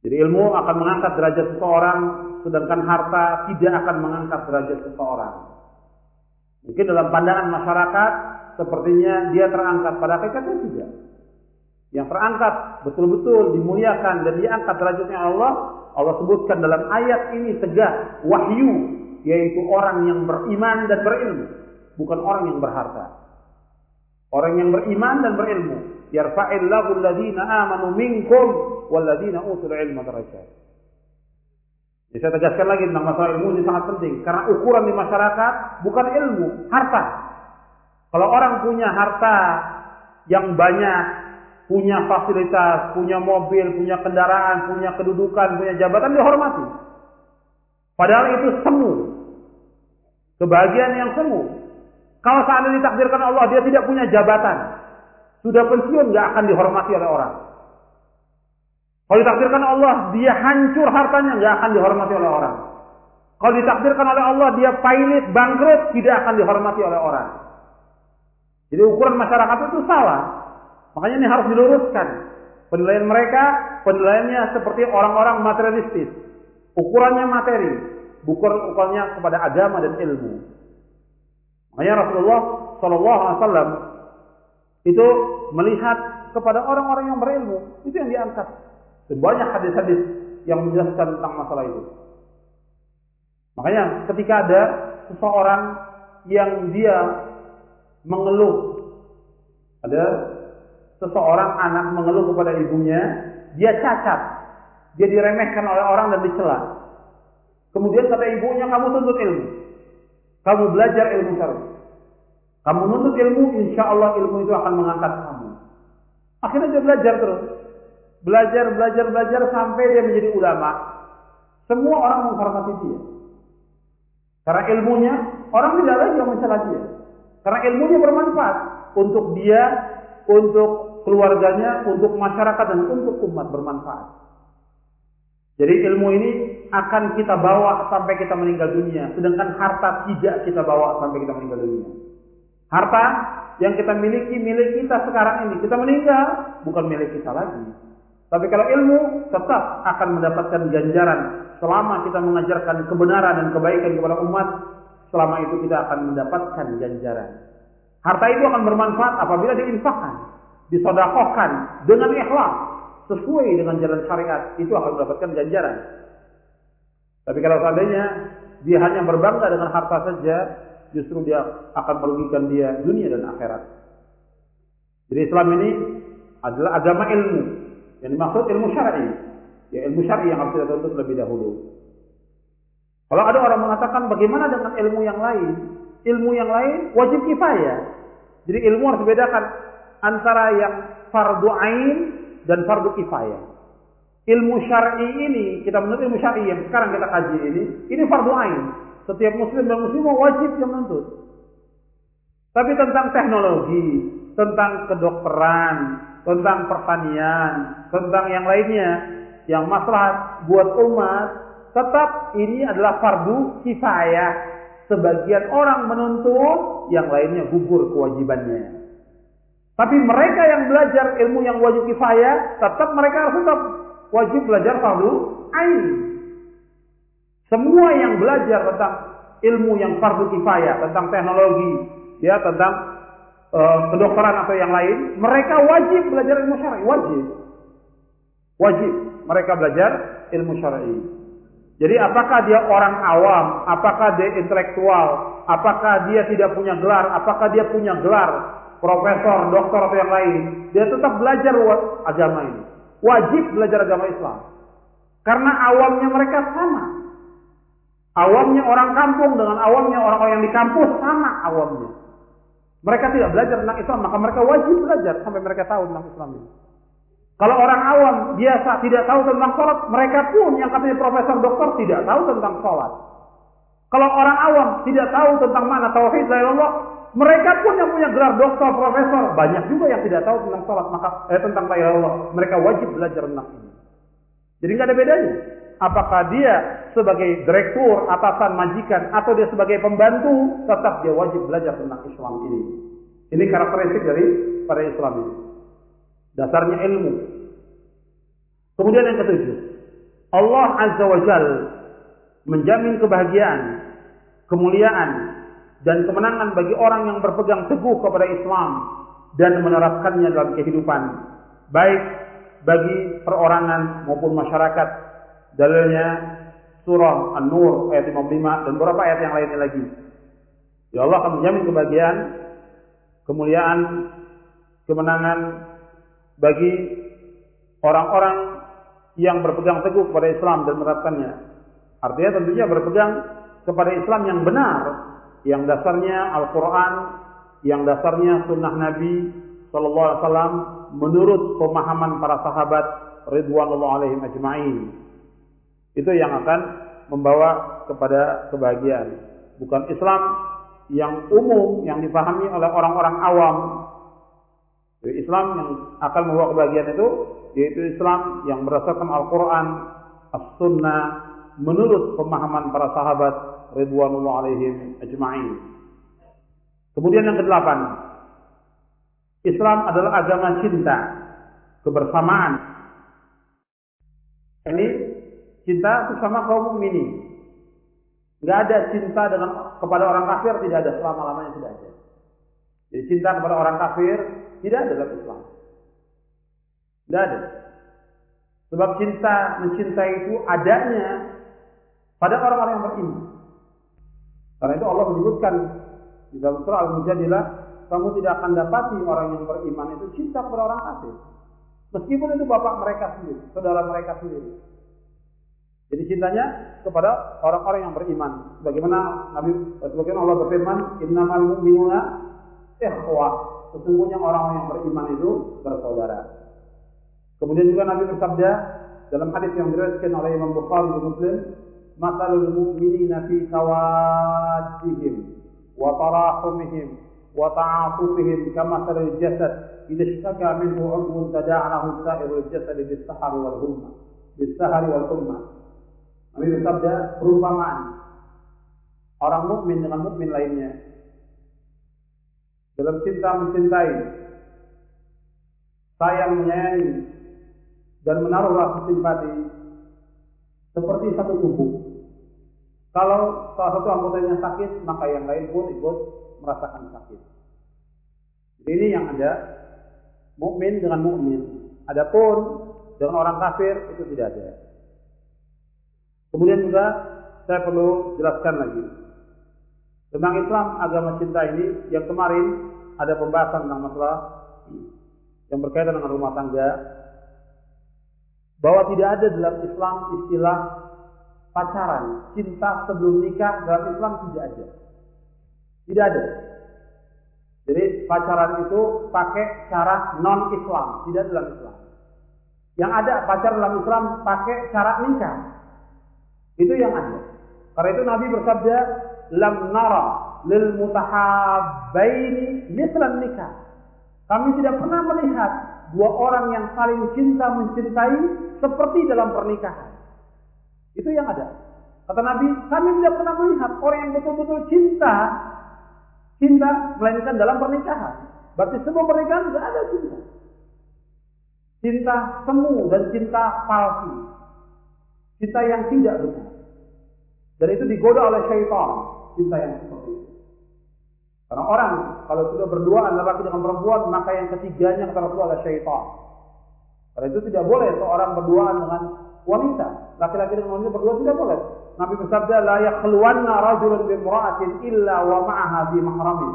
Jadi ilmu akan mengangkat derajat seseorang sedangkan harta tidak akan mengangkat derajat seseorang. Mungkin dalam pandangan masyarakat sepertinya dia terangkat, pada hakikatnya tidak. Yang terangkat betul-betul dimuliakan dan diangkat derajatnya Allah, Allah sebutkan dalam ayat ini tegas wahyu, yaitu orang yang beriman dan berilmu, bukan orang yang berharta. Orang yang beriman dan berilmu. Yarfa'illahu alladhina amanu minkum walladhina utul ilma darajat. Jadi saya tegaskan lagi tentang masalah ilmu ini sangat penting karena ukuran di masyarakat bukan ilmu, harta. Kalau orang punya harta yang banyak, punya fasilitas, punya mobil, punya kendaraan, punya kedudukan, punya jabatan dihormati. Padahal itu semu. Kebahagiaan yang semu. Kalau seandainya ditakdirkan Allah dia tidak punya jabatan, sudah pensiun nggak akan dihormati oleh orang. Kalau ditakdirkan Allah dia hancur hartanya nggak akan dihormati oleh orang. Kalau ditakdirkan oleh Allah dia pailit, bangkrut, tidak akan dihormati oleh orang. Jadi ukuran masyarakat itu salah. Makanya ini harus diluruskan. Penilaian mereka, penilaiannya seperti orang-orang materialistis. Ukurannya materi, bukan ukurannya kepada agama dan ilmu. Makanya Rasulullah Shallallahu Alaihi Wasallam itu melihat kepada orang-orang yang berilmu, itu yang diangkat. Dan banyak hadis-hadis yang menjelaskan tentang masalah itu. Makanya ketika ada seseorang yang dia mengeluh, ada seseorang anak mengeluh kepada ibunya, dia cacat, dia diremehkan oleh orang dan dicela. Kemudian kata ibunya, kamu tuntut ilmu, kamu belajar ilmu syar'i. Kamu menuntut ilmu, insya Allah ilmu itu akan mengangkat kamu. Akhirnya dia belajar terus. Belajar, belajar, belajar sampai dia menjadi ulama. Semua orang menghormati dia. Karena ilmunya, orang tidak lagi yang mencela dia. Karena ilmunya bermanfaat untuk dia, untuk keluarganya, untuk masyarakat, dan untuk umat bermanfaat. Jadi ilmu ini akan kita bawa sampai kita meninggal dunia. Sedangkan harta tidak kita bawa sampai kita meninggal dunia. Harta yang kita miliki milik kita sekarang ini. Kita meninggal bukan milik kita lagi. Tapi kalau ilmu tetap akan mendapatkan ganjaran selama kita mengajarkan kebenaran dan kebaikan kepada umat, selama itu kita akan mendapatkan ganjaran. Harta itu akan bermanfaat apabila diinfakkan, disodakohkan dengan ikhlas sesuai dengan jalan syariat, itu akan mendapatkan ganjaran. Tapi kalau seandainya dia hanya berbangga dengan harta saja, justru dia akan merugikan dia dunia dan akhirat. Jadi Islam ini adalah agama ilmu. Yang dimaksud ilmu syar'i. Ya ilmu syar'i yang harus kita tuntut lebih dahulu. Kalau ada orang mengatakan bagaimana dengan ilmu yang lain? Ilmu yang lain wajib kifayah. Jadi ilmu harus dibedakan antara yang fardu ain dan fardu kifayah. Ilmu syar'i ini, kita menurut ilmu syar'i yang sekarang kita kaji ini, ini fardu ain. Setiap muslim dan muslimah wajib yang menuntut. Tapi tentang teknologi, tentang kedokteran, tentang pertanian, tentang yang lainnya, yang masalah buat umat, tetap ini adalah fardu kifayah. Sebagian orang menuntut, yang lainnya gugur kewajibannya. Tapi mereka yang belajar ilmu yang wajib kifayah, tetap mereka harus tetap wajib belajar fardu ain. Semua yang belajar tentang ilmu yang fardu kifayah, tentang teknologi, ya tentang uh, kedokteran atau yang lain, mereka wajib belajar ilmu syar'i, wajib. Wajib mereka belajar ilmu syar'i. Jadi apakah dia orang awam, apakah dia intelektual, apakah dia tidak punya gelar, apakah dia punya gelar profesor, doktor atau yang lain, dia tetap belajar agama ini. Wajib belajar agama Islam. Karena awamnya mereka sama. Awamnya orang kampung dengan awamnya orang-orang yang di kampus sama awamnya. Mereka tidak belajar tentang Islam, maka mereka wajib belajar sampai mereka tahu tentang Islam ini. Kalau orang awam biasa tidak tahu tentang sholat, mereka pun yang katanya profesor doktor tidak tahu tentang sholat. Kalau orang awam tidak tahu tentang mana tauhid la Allah, mereka pun yang punya gelar doktor, profesor, banyak juga yang tidak tahu tentang sholat, maka eh, tentang la Allah. Mereka wajib belajar tentang ini. Jadi nggak ada bedanya. Apakah dia sebagai direktur, atasan, majikan, atau dia sebagai pembantu, tetap dia wajib belajar tentang Islam ini. Ini karakteristik dari pada Islam ini. Dasarnya ilmu. Kemudian yang ketujuh, Allah Azza wa Jal menjamin kebahagiaan, kemuliaan, dan kemenangan bagi orang yang berpegang teguh kepada Islam dan menerapkannya dalam kehidupan, baik bagi perorangan maupun masyarakat. Dalilnya surah An-Nur ayat 55 dan beberapa ayat yang lainnya lagi. Ya Allah akan menjamin kebahagiaan, kemuliaan, kemenangan bagi orang-orang yang berpegang teguh kepada Islam dan menerapkannya. Artinya tentunya berpegang kepada Islam yang benar, yang dasarnya Al-Quran, yang dasarnya Sunnah Nabi Sallallahu Alaihi Wasallam menurut pemahaman para sahabat Ridwanullah alaihim ajma'in. Itu yang akan membawa kepada kebahagiaan. Bukan Islam yang umum yang dipahami oleh orang-orang awam. Jadi Islam yang akan membawa kebahagiaan itu yaitu Islam yang berdasarkan Al-Quran, As-Sunnah, menurut pemahaman para sahabat Ridwanullah alaihim ajma'in. Kemudian yang kedelapan, Islam adalah agama cinta, kebersamaan. Ini cinta bersama kaum mukminin. Enggak ada cinta dengan kepada orang kafir tidak ada selama-lamanya tidak ada. Jadi cinta kepada orang kafir tidak ada dalam Islam. Tidak ada. Sebab cinta mencintai itu adanya pada orang-orang yang beriman. Karena itu Allah menyebutkan di dalam surah Al-Mujadilah, kamu tidak akan dapati orang yang beriman itu cinta kepada orang kafir. Meskipun itu bapak mereka sendiri, saudara mereka sendiri. Jadi cintanya kepada orang-orang yang beriman. Bagaimana Nabi sebagaimana Allah berfirman, "Innamal mu'minuna ikhwah." Sesungguhnya orang-orang yang beriman itu bersaudara. Kemudian juga Nabi bersabda dalam hadis yang diriwayatkan oleh Imam Bukhari dan Muslim, "Masalul mu'minina fi tawaddihim wa tarahumihim wa ta'atufihim kamathalil jasad idza ishtaka minhu 'udwun tada'alahu sa'irul jasad bis-sahari wal humma." Bis-sahari wal humma. Nabi bersabda perumpamaan orang mukmin dengan mukmin lainnya dalam cinta mencintai, sayang menyayangi, dan menaruh rasa simpati seperti satu tubuh. Kalau salah satu anggotanya sakit, maka yang lain pun ikut merasakan sakit. Jadi ini yang ada mukmin dengan mukmin. Adapun dengan orang kafir itu tidak ada. Kemudian juga saya perlu jelaskan lagi tentang Islam agama cinta ini yang kemarin ada pembahasan tentang masalah yang berkaitan dengan rumah tangga bahwa tidak ada dalam Islam istilah pacaran, cinta sebelum nikah dalam Islam tidak ada. Tidak ada. Jadi pacaran itu pakai cara non Islam, tidak dalam Islam. Yang ada pacar dalam Islam pakai cara nikah. Itu yang ada. Karena itu Nabi bersabda, "Lam nara lil mutahabbaini mislan nikah." Kami tidak pernah melihat dua orang yang saling cinta mencintai seperti dalam pernikahan. Itu yang ada. Kata Nabi, kami tidak pernah melihat orang yang betul-betul cinta cinta melainkan dalam pernikahan. Berarti semua pernikahan tidak ada cinta. Cinta semu dan cinta palsu. Cinta yang tidak benar. Dan itu digoda oleh syaitan. Cinta yang seperti itu. Karena orang kalau sudah berdua laki dengan perempuan, maka yang ketiganya Rasulullah adalah syaitan. Karena itu tidak boleh seorang berduaan dengan wanita. Laki-laki dengan wanita berdua tidak boleh. Nabi bersabda, "La yakhluwanna rajulun bimra'atin illa wa ma'aha bi mahramin."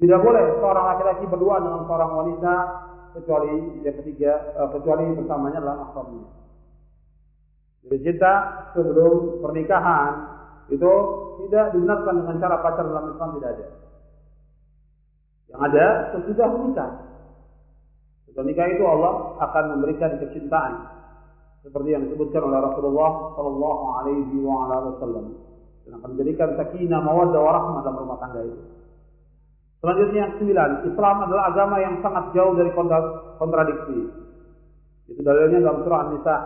Tidak boleh seorang laki-laki berdua dengan seorang wanita kecuali yang ketiga uh, kecuali bersamanya adalah mahramnya. Jadi cinta sebelum pernikahan itu tidak dibenarkan dengan cara pacar dalam Islam tidak ada. Yang ada sesudah menikah. Setelah nikah itu Allah akan memberikan kecintaan seperti yang disebutkan oleh Rasulullah Shallallahu Alaihi Wasallam dan akan menjadikan sakinah mawaddah warahmah dalam rumah tangga itu. Selanjutnya yang sembilan, Islam adalah agama yang sangat jauh dari kontradiksi. Itu dalilnya dalam surah An-Nisa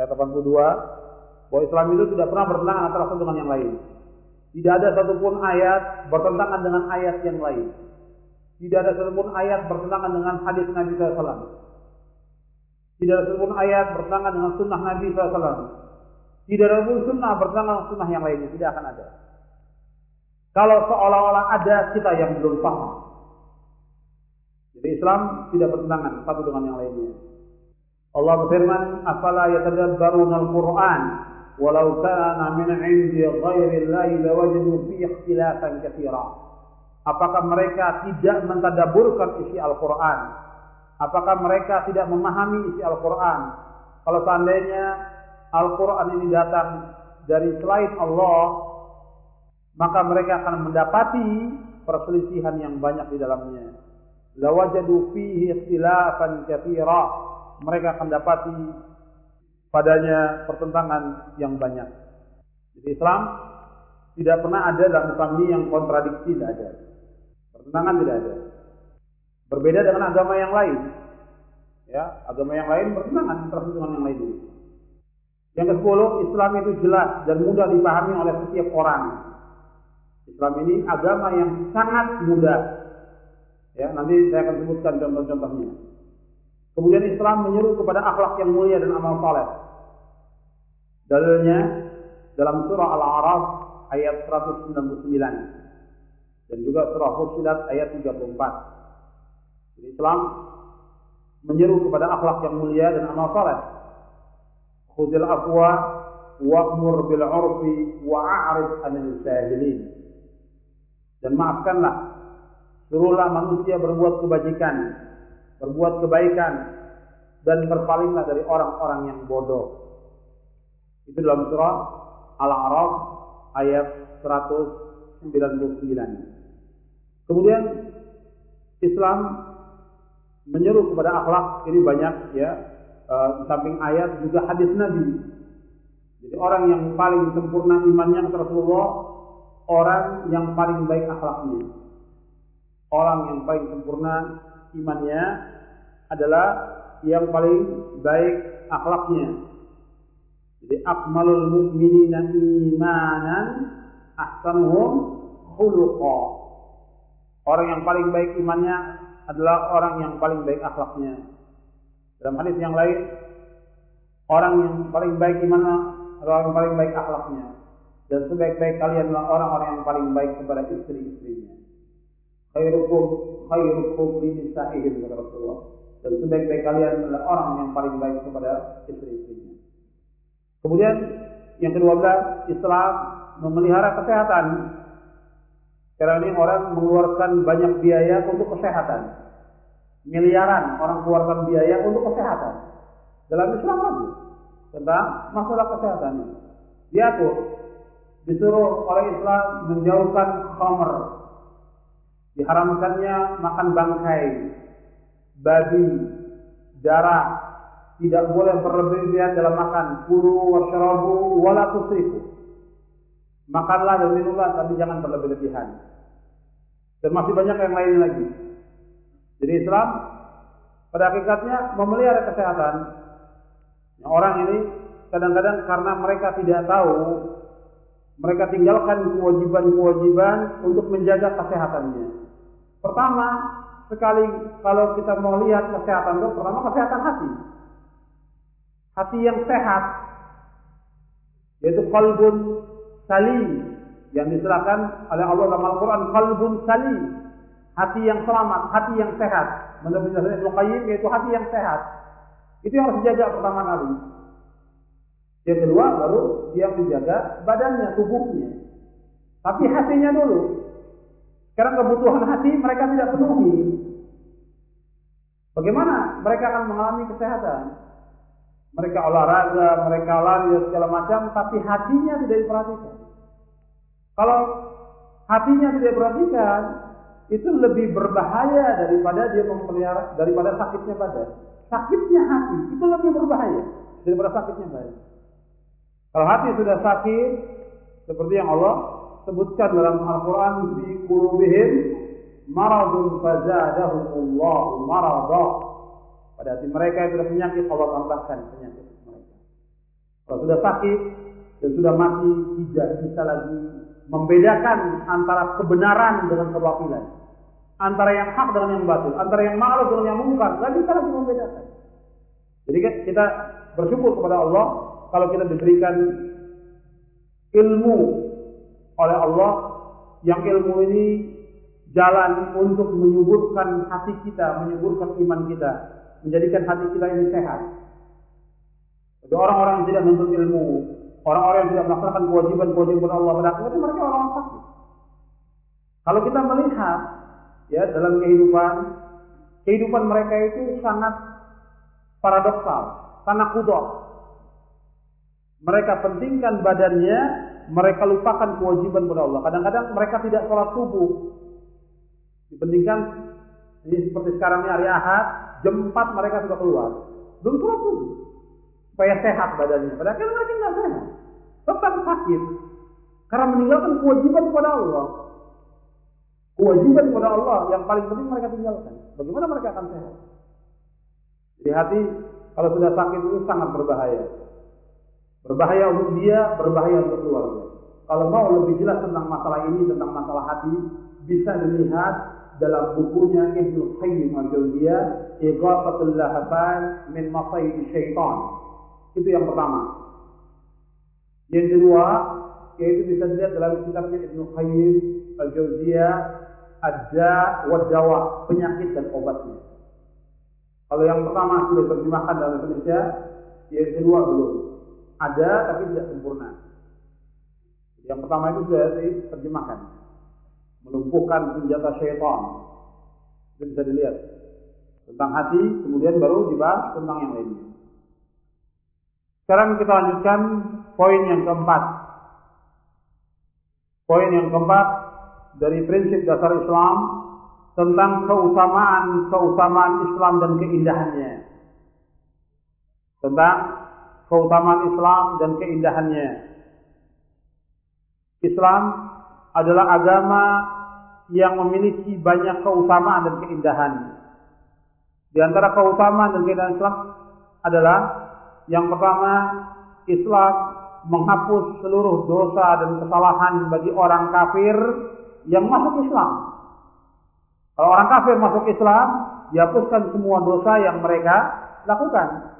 ayat 82 bahwa Islam itu tidak pernah bertentangan antara satu dengan yang lain. Tidak ada satupun ayat bertentangan dengan ayat yang lain. Tidak ada satupun ayat bertentangan dengan hadis Nabi SAW. Tidak ada satupun ayat bertentangan dengan sunnah Nabi SAW. Tidak ada pun sunnah bertentangan dengan sunnah yang lainnya. Tidak akan ada. Kalau seolah-olah ada kita yang belum paham. Jadi Islam tidak bertentangan satu dengan yang lainnya. Allah berfirman, "Afala yatadabbaruna al-Qur'an walau kana min 'indi ghairi Allahi lawajadu fihi ikhtilafan katsira." Apakah mereka tidak mentadaburkan isi Al-Qur'an? Apakah mereka tidak memahami isi Al-Qur'an? Kalau seandainya Al-Quran ini datang dari selain Allah, maka mereka akan mendapati perselisihan yang banyak di dalamnya. Lawajadu fihi ikhtilafan katsira. Mereka akan dapati padanya pertentangan yang banyak. Jadi Islam tidak pernah ada dalam kami yang kontradiksi tidak ada. Pertentangan tidak ada. Berbeda dengan agama yang lain. Ya, agama yang lain bertentangan antara dengan yang lain. Yang ke Islam itu jelas dan mudah dipahami oleh setiap orang. Islam ini agama yang sangat mudah. Ya, nanti saya akan sebutkan contoh-contohnya. Kemudian Islam menyeru kepada akhlak yang mulia dan amal saleh. Dalilnya dalam surah Al-A'raf ayat 199 dan juga surah Fussilat ayat 34. Jadi Islam menyeru kepada akhlak yang mulia dan amal saleh. Khudil afwa wa'mur bil 'urfi wa'rid 'anil jahilin. Dan maafkanlah. Suruhlah manusia berbuat kebajikan, berbuat kebaikan dan berpalinglah dari orang-orang yang bodoh. Itu dalam surah Al-A'raf ayat 199. Kemudian Islam menyeru kepada akhlak ini banyak ya e, di samping ayat juga hadis Nabi. Jadi orang yang paling sempurna imannya kepada Rasulullah orang yang paling baik akhlaknya. Orang yang paling sempurna imannya adalah yang paling baik akhlaknya. Jadi akmalul mu'minina imanan ahsanuhum khuluqa. Orang yang paling baik imannya adalah orang yang paling baik akhlaknya. Dalam hadis yang lain, orang yang paling baik imannya adalah orang yang paling baik akhlaknya. Dan sebaik-baik kalian adalah orang-orang yang paling baik kepada istri-istrinya. Khairukum khairukum linisa'ihim kata Rasulullah. Dan sebaik-baik kalian adalah orang yang paling baik kepada istri-istrinya. Kemudian yang kedua belas, Islam memelihara kesehatan. Sekarang ini orang mengeluarkan banyak biaya untuk kesehatan miliaran orang keluarkan biaya untuk kesehatan. Dalam Islam lagi tentang masalah kesehatan. Diatur, disuruh oleh Islam menjauhkan khamr. Diharamkannya makan bangkai, babi, darah, tidak boleh berlebihan dalam makan. Kulu wasyarabu wala tusrifu. Makanlah dan minumlah tapi jangan berlebih-lebihan. Dan masih banyak yang lain lagi. Jadi Islam pada hakikatnya memelihara kesehatan. Nah, orang ini kadang-kadang karena mereka tidak tahu, mereka tinggalkan kewajiban-kewajiban untuk menjaga kesehatannya. Pertama, sekali kalau kita mau lihat kesehatan itu, pertama kesehatan hati. Hati yang sehat, yaitu kalbun salim yang diserahkan oleh Allah dalam Al-Quran kalbun salim hati yang selamat, hati yang sehat. Menurut Ibnu yaitu hati yang sehat. Itu yang harus dijaga pertama kali. Yang kedua baru dia menjaga badannya, tubuhnya. Tapi hatinya dulu. Sekarang kebutuhan hati mereka tidak penuhi. Bagaimana mereka akan mengalami kesehatan? Mereka olahraga, mereka lari segala macam, tapi hatinya tidak diperhatikan. Kalau hatinya tidak diperhatikan, itu lebih berbahaya daripada dia memelihara daripada sakitnya badan. Sakitnya hati itu lebih berbahaya daripada sakitnya badan. Kalau hati sudah sakit seperti yang Allah sebutkan dalam Al-Qur'an di qulubihim maradun fazadahumullahu marada. Pada hati mereka yang sudah penyakit Allah tambahkan penyakit mereka. Kalau sudah sakit dan sudah mati tidak bisa lagi membedakan antara kebenaran dengan kebatilan antara yang hak dengan yang batil, antara yang ma'ruf dengan yang mungkar. Tidak bisa lagi membedakan. Jadi kan kita bersyukur kepada Allah kalau kita diberikan ilmu oleh Allah yang ilmu ini jalan untuk menyuburkan hati kita, menyuburkan iman kita, menjadikan hati kita ini sehat. Jadi orang-orang yang tidak menuntut ilmu, orang-orang yang tidak melaksanakan kewajiban-kewajiban Allah pada itu mereka orang sakit. Kalau kita melihat ya dalam kehidupan kehidupan mereka itu sangat paradoksal, sangat kudok. Mereka pentingkan badannya, mereka lupakan kewajiban kepada Allah. Kadang-kadang mereka tidak sholat subuh. Dipentingkan, ini seperti sekarang ini hari Ahad, jam 4 mereka sudah keluar. Belum sholat subuh. Supaya sehat badannya. Padahal kan mereka tidak sehat. Tetap sakit. Karena meninggalkan kewajiban kepada Allah. Kewajiban kepada Allah yang paling penting mereka tinggalkan. Bagaimana mereka akan sehat? Jadi hati kalau sudah sakit itu sangat berbahaya. Berbahaya untuk dia, berbahaya untuk keluarga. Kalau mau lebih jelas tentang masalah ini, tentang masalah hati, bisa dilihat dalam bukunya Ibnu Qayyim al-Jauziyah, Ighathatul Lahafan min Masayid Syaitan. Itu yang pertama. Yang kedua, yaitu bisa dilihat dalam kitabnya Ibnu Qayyim al-Jauziyah, Adja wa Dawa, penyakit dan obatnya. Kalau yang pertama sudah terjemahkan dalam Indonesia, yang kedua belum. Ada tapi tidak sempurna. Yang pertama itu sudah diterjemahkan. Melumpuhkan senjata syaitan. Itu bisa dilihat. Tentang hati, kemudian baru dibahas tentang yang lainnya. Sekarang kita lanjutkan poin yang keempat. Poin yang keempat dari prinsip dasar Islam tentang keutamaan-keutamaan Islam dan keindahannya. Tentang keutamaan Islam dan keindahannya. Islam adalah agama yang memiliki banyak keutamaan dan keindahan. Di antara keutamaan dan keindahan Islam adalah yang pertama, Islam menghapus seluruh dosa dan kesalahan bagi orang kafir yang masuk Islam. Kalau orang kafir masuk Islam, dihapuskan semua dosa yang mereka lakukan.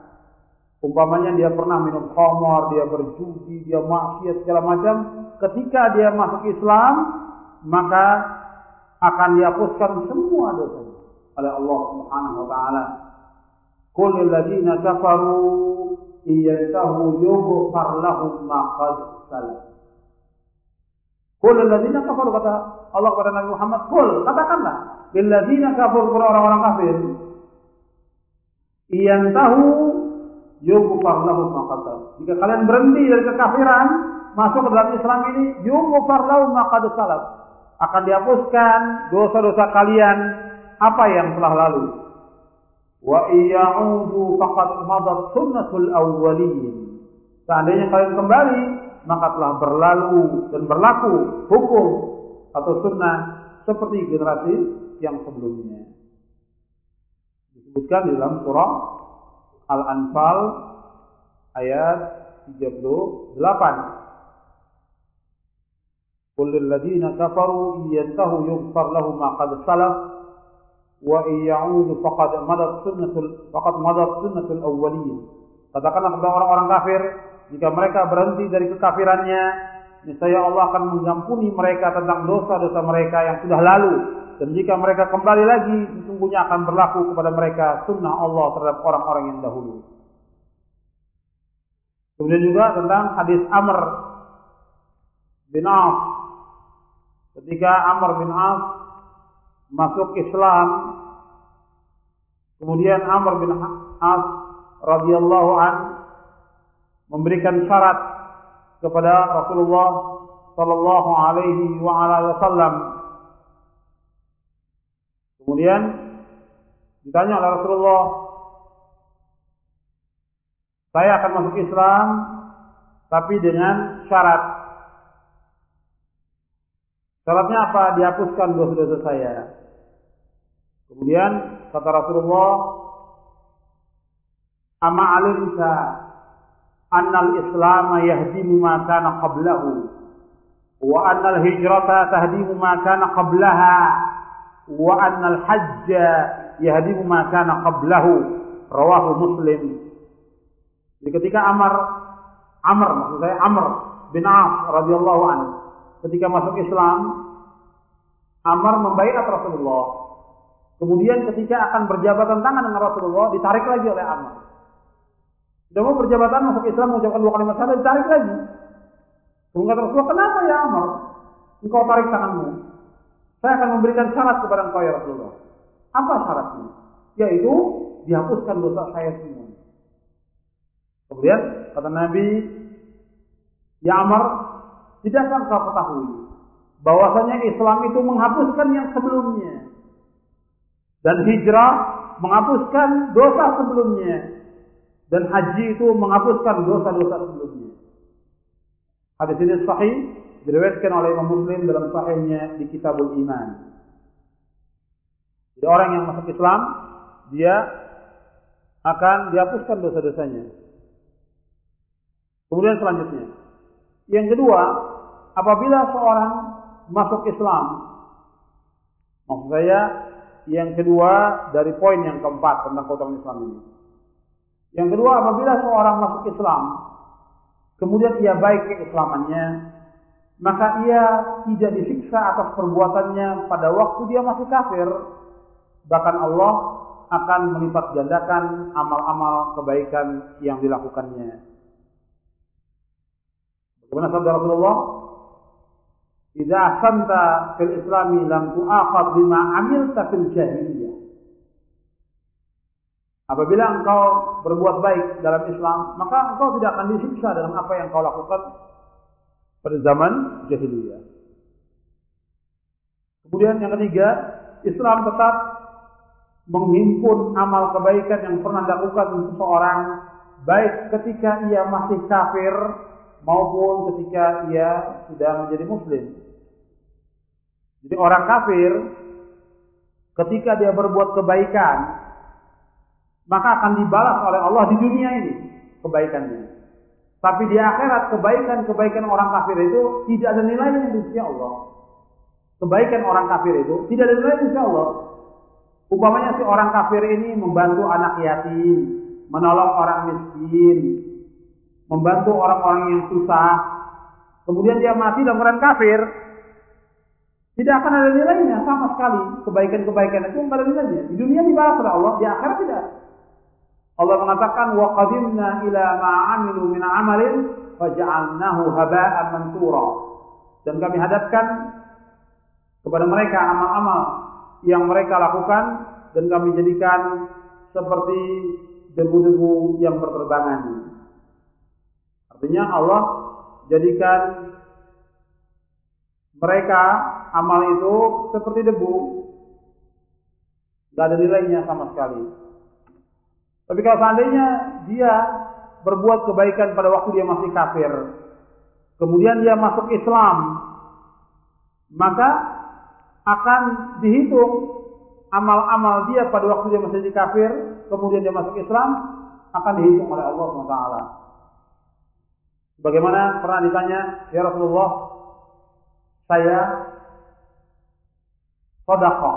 Umpamanya dia pernah minum khamar, dia berjudi, dia maksiat segala macam. Ketika dia masuk Islam, maka akan dihapuskan semua dosa oleh Allah Subhanahu wa taala. Qul lil ladzina kafaru iyantahu yughfar lahum ma qad salaf. Qul lil ladzina kafaru kata Allah kepada Nabi Muhammad, "Qul, katakanlah lil ladzina kafaru orang-orang kafir, iyantahu yughfar lahum ma qad salaf. Jika kalian berhenti dari kekafiran, masuk ke dalam Islam ini, yughfar lahum ma qad salaf. Akan dihapuskan dosa-dosa kalian apa yang telah lalu. Wa iya'udu faqad madat sunnatul awwalin. Seandainya kalian kembali, maka telah berlalu dan berlaku hukum atau sunnah seperti generasi yang sebelumnya. Disebutkan di dalam surah Al-Anfal ayat 38. Qul lil ladzina kafaru yantahu yughfar lahum ma qad salaf wa ya'udu faqad madat sunnatul faqad madat sunnatul awwalin. Katakanlah kepada orang-orang kafir, jika mereka berhenti dari kekafirannya, niscaya Allah akan mengampuni mereka tentang dosa-dosa mereka yang sudah lalu. Dan jika mereka kembali lagi, sesungguhnya akan berlaku kepada mereka sunnah Allah terhadap orang-orang yang dahulu. Kemudian juga tentang hadis Amr bin Auf. Ketika Amr bin Auf masuk Islam, kemudian Amr bin Auf radhiyallahu an memberikan syarat kepada Rasulullah sallallahu alaihi wa ala wasallam. Kemudian ditanya oleh Rasulullah, saya akan masuk Islam tapi dengan syarat. Syaratnya apa? Dihapuskan dosa-dosa saya. Kemudian kata Rasulullah, "Ama alimta annal Islam yahdimu ma kana qablahu wa annal hijrata tahdimu ma kana qablaha wa annal hajja yahdimu ma kana qablahu." Rawahu Muslim. Jadi ketika Amr Amr maksud saya Amr bin Auf radhiyallahu anhu ketika masuk Islam Amr membaiat Rasulullah. Kemudian ketika akan berjabatan tangan dengan Rasulullah ditarik lagi oleh Amr. Sudah mau berjabatan masuk Islam mengucapkan dua kalimat syahadat ditarik lagi. Kata Rasulullah, kenapa ya Amr? Engkau tarik tanganmu. Saya akan memberikan syarat kepada engkau ya Rasulullah. Apa syaratnya? Yaitu dihapuskan dosa saya semua. Kemudian kata Nabi, Ya Amr, tidakkah kau ketahui bahwasanya Islam itu menghapuskan yang sebelumnya dan hijrah menghapuskan dosa sebelumnya dan haji itu menghapuskan dosa-dosa sebelumnya. Hadis ini sahih diriwayatkan oleh Imam Muslim dalam sahihnya di Kitabul Iman. Jadi orang yang masuk Islam dia akan dihapuskan dosa-dosanya. Kemudian selanjutnya, yang kedua, apabila seorang masuk Islam, maksud saya yang kedua dari poin yang keempat tentang keutamaan Islam ini. Yang kedua, apabila seorang masuk Islam, kemudian ia baik keislamannya, maka ia tidak disiksa atas perbuatannya pada waktu dia masih kafir. Bahkan Allah akan melipat gandakan amal-amal kebaikan yang dilakukannya. Bagaimana sabda Rasulullah? Idza ahsanta fil islami lam tu'akhad bima amilta fil jahiliyah. Apabila engkau berbuat baik dalam Islam, maka engkau tidak akan disiksa dengan apa yang kau lakukan pada zaman jahiliyah. Kemudian yang ketiga, Islam tetap menghimpun amal kebaikan yang pernah dilakukan seseorang baik ketika ia masih kafir maupun ketika ia sudah menjadi muslim. Jadi orang kafir ketika dia berbuat kebaikan maka akan dibalas oleh Allah di dunia ini kebaikannya. Tapi di akhirat kebaikan-kebaikan orang kafir itu tidak ada nilainya di sisi Allah. Kebaikan orang kafir itu tidak ada nilainya di sisi Allah. Umpamanya si orang kafir ini membantu anak yatim, menolong orang miskin, membantu orang-orang yang susah, kemudian dia mati dalam keadaan kafir, tidak akan ada nilainya sama sekali. Kebaikan-kebaikan itu tidak ada nilainya. Di dunia dibalas oleh Allah, di akhirat tidak. Allah mengatakan wa qadimna ila ma amilu min amalin faj'alnahu haba'an mansura. Dan kami hadapkan kepada mereka amal-amal yang mereka lakukan dan kami jadikan seperti debu-debu yang berterbangan. Artinya Allah jadikan mereka amal itu seperti debu. Tidak ada nilainya sama sekali. Tapi kalau seandainya dia berbuat kebaikan pada waktu dia masih kafir, kemudian dia masuk Islam, maka akan dihitung amal-amal dia pada waktu dia masih kafir, kemudian dia masuk Islam, akan dihitung oleh Allah SWT. Bagaimana pernah ditanya, Ya Rasulullah, saya sodakoh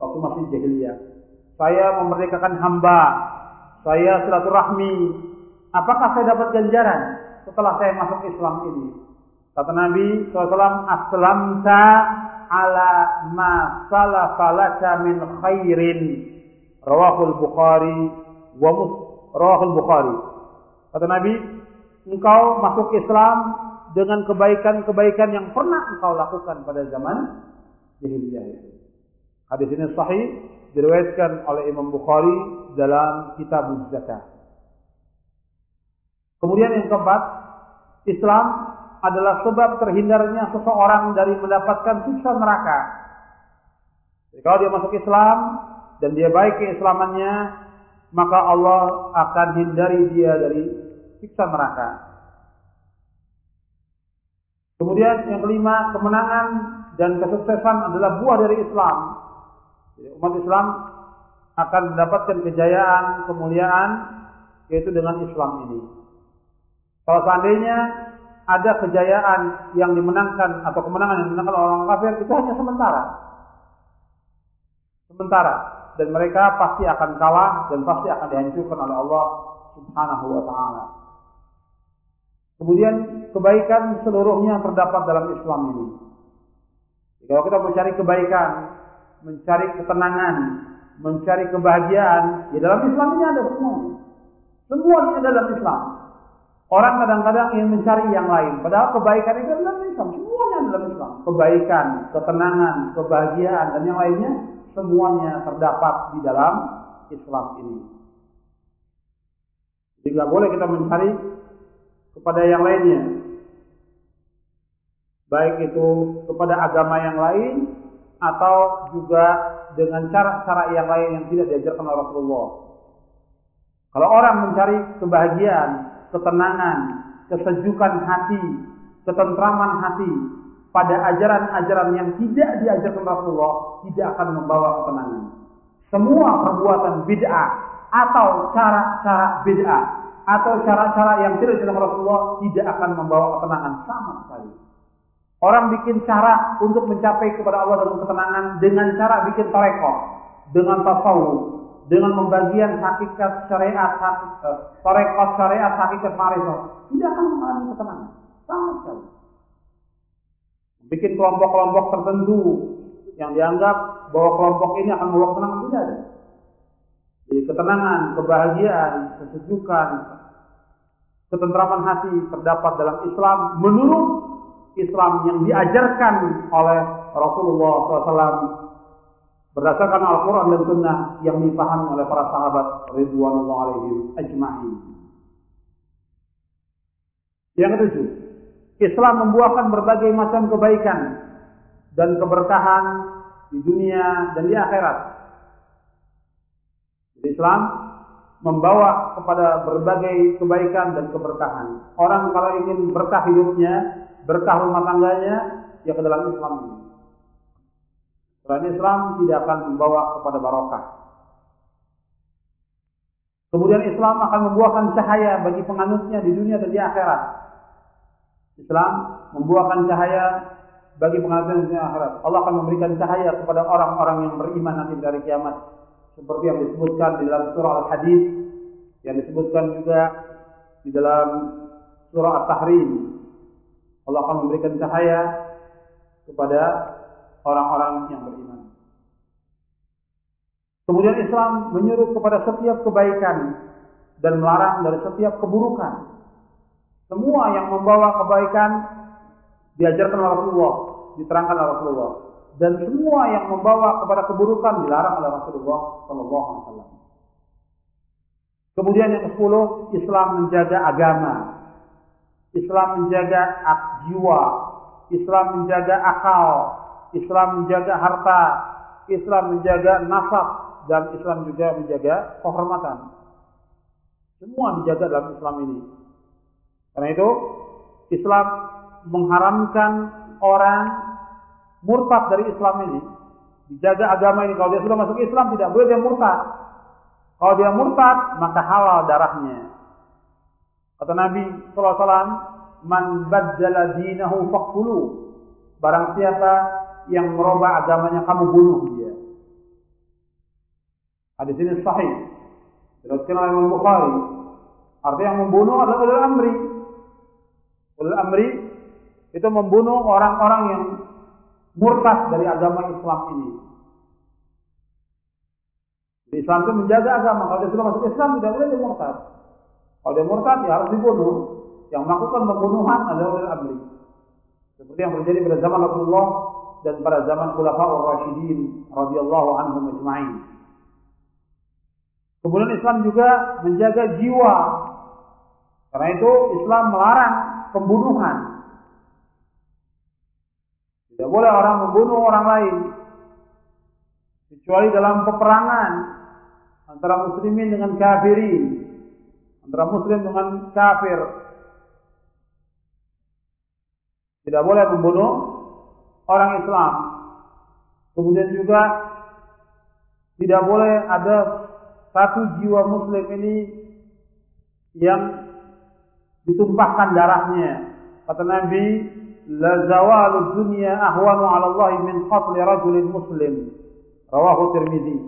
waktu masih jahiliyah. Saya memerdekakan hamba, saya silaturahmi. Apakah saya dapat ganjaran setelah saya masuk Islam ini? Kata Nabi SAW, Aslamta ala ma salafalaka min khairin. Rawahul Bukhari wa Rawahul Bukhari. Kata Nabi, engkau masuk Islam dengan kebaikan-kebaikan yang pernah engkau lakukan pada zaman jahiliyah. Hadis ini sahih diriwayatkan oleh Imam Bukhari dalam Kitab Zakat. Kemudian yang keempat, Islam adalah sebab terhindarnya seseorang dari mendapatkan siksa neraka. Jadi kalau dia masuk Islam dan dia baik keislamannya, maka Allah akan hindari dia dari siksa neraka. Kemudian yang kelima, kemenangan dan kesuksesan adalah buah dari Islam. Jadi umat Islam akan mendapatkan kejayaan, kemuliaan yaitu dengan Islam ini. Kalau seandainya ada kejayaan yang dimenangkan atau kemenangan yang dimenangkan orang kafir itu hanya sementara. Sementara dan mereka pasti akan kalah dan pasti akan dihancurkan oleh Allah Subhanahu wa taala. Kemudian kebaikan seluruhnya terdapat dalam Islam ini. Kalau kita mencari kebaikan, mencari ketenangan, mencari kebahagiaan, ya dalam Islam ini ada semuanya. Semuanya ada dalam Islam. Orang kadang-kadang ingin mencari yang lain, padahal kebaikan itu adalah Islam. Semuanya dalam Islam. Kebaikan, ketenangan, kebahagiaan, dan yang lainnya semuanya terdapat di dalam Islam ini. Jadi nggak boleh kita mencari kepada yang lainnya. baik itu kepada agama yang lain atau juga dengan cara-cara yang lain yang tidak diajarkan oleh Rasulullah. Kalau orang mencari kebahagiaan, ketenangan, kesejukan hati, ketentraman hati pada ajaran-ajaran yang tidak diajarkan Rasulullah, tidak akan membawa ketenangan. Semua perbuatan bid'ah atau cara-cara bid'ah atau cara-cara yang tidak diajarkan Rasulullah tidak akan membawa ketenangan sama sekali. Orang bikin cara untuk mencapai kepada Allah dengan ketenangan dengan cara bikin tarekat, dengan tasawuf, dengan pembagian hakikat syariat, tarekat syariat, hakikat marifat, tidak akan mengalami ketenangan sama sekali. Bikin kelompok-kelompok tertentu yang dianggap bahwa kelompok ini akan membawa ketenangan tidak ada. Jadi ketenangan, kebahagiaan, kesejukan, ketentraman hati terdapat dalam Islam menurut Islam yang diajarkan oleh Rasulullah SAW berdasarkan Al-Quran dan Sunnah yang dipahami oleh para sahabat Ridwanullah alaihim ajma'in. Yang ketujuh, Islam membuahkan berbagai macam kebaikan dan keberkahan di dunia dan di akhirat. Islam membawa kepada berbagai kebaikan dan keberkahan. Orang kalau ingin berkah hidupnya, berkah rumah tangganya, ya ke dalam Islam ini. Selain Islam tidak akan membawa kepada barokah. Kemudian Islam akan membuahkan cahaya bagi penganutnya di dunia dan di akhirat. Islam membuahkan cahaya bagi penganutnya di dunia akhirat. Allah akan memberikan cahaya kepada orang-orang yang beriman nanti dari kiamat. Seperti yang disebutkan di dalam surah Al-Hadid, yang disebutkan juga di dalam surah At-Tahrim Allah akan memberikan cahaya kepada orang-orang yang beriman. Kemudian Islam menyuruh kepada setiap kebaikan dan melarang dari setiap keburukan. Semua yang membawa kebaikan diajarkan oleh Rasulullah, diterangkan oleh Rasulullah. Dan semua yang membawa kepada keburukan dilarang oleh Rasulullah Sallallahu Alaihi Wasallam. Kemudian yang ke sepuluh, Islam menjaga agama Islam menjaga jiwa, Islam menjaga akal, Islam menjaga harta, Islam menjaga nasab, dan Islam juga menjaga kehormatan. Semua dijaga dalam Islam ini. Karena itu, Islam mengharamkan orang murtad dari Islam ini. Dijaga agama ini. Kalau dia sudah masuk Islam, tidak boleh dia murtad. Kalau dia murtad, maka halal darahnya. Kata Nabi SAW, Man baddala dinahu faqtulu. Barang siapa yang merubah agamanya, kamu bunuh dia. Hadis ini sahih. Diriwayatkan oleh Imam Bukhari. Artinya yang membunuh adalah ulul amri. Ulul amri itu membunuh orang-orang yang murtad dari agama Islam ini. Di Islam itu menjaga agama. Kalau dia sudah masuk Islam tidak boleh dia murtad. Kalau dia murtad ya harus dibunuh. Yang melakukan pembunuhan adalah ulil amri. Seperti yang terjadi pada zaman Rasulullah dan pada zaman Khulafaur Rasyidin radhiyallahu anhum ajma'in. Kemudian Islam juga menjaga jiwa. Karena itu Islam melarang pembunuhan. Tidak boleh orang membunuh orang lain. Kecuali dalam peperangan antara muslimin dengan kafirin antara muslim dengan kafir. Tidak boleh membunuh orang Islam. Kemudian juga tidak boleh ada satu jiwa muslim ini yang ditumpahkan darahnya. Kata Nabi, la zawalu dunya ahwanu 'ala Allah min qatl rajulin muslim. Rawahu Tirmizi.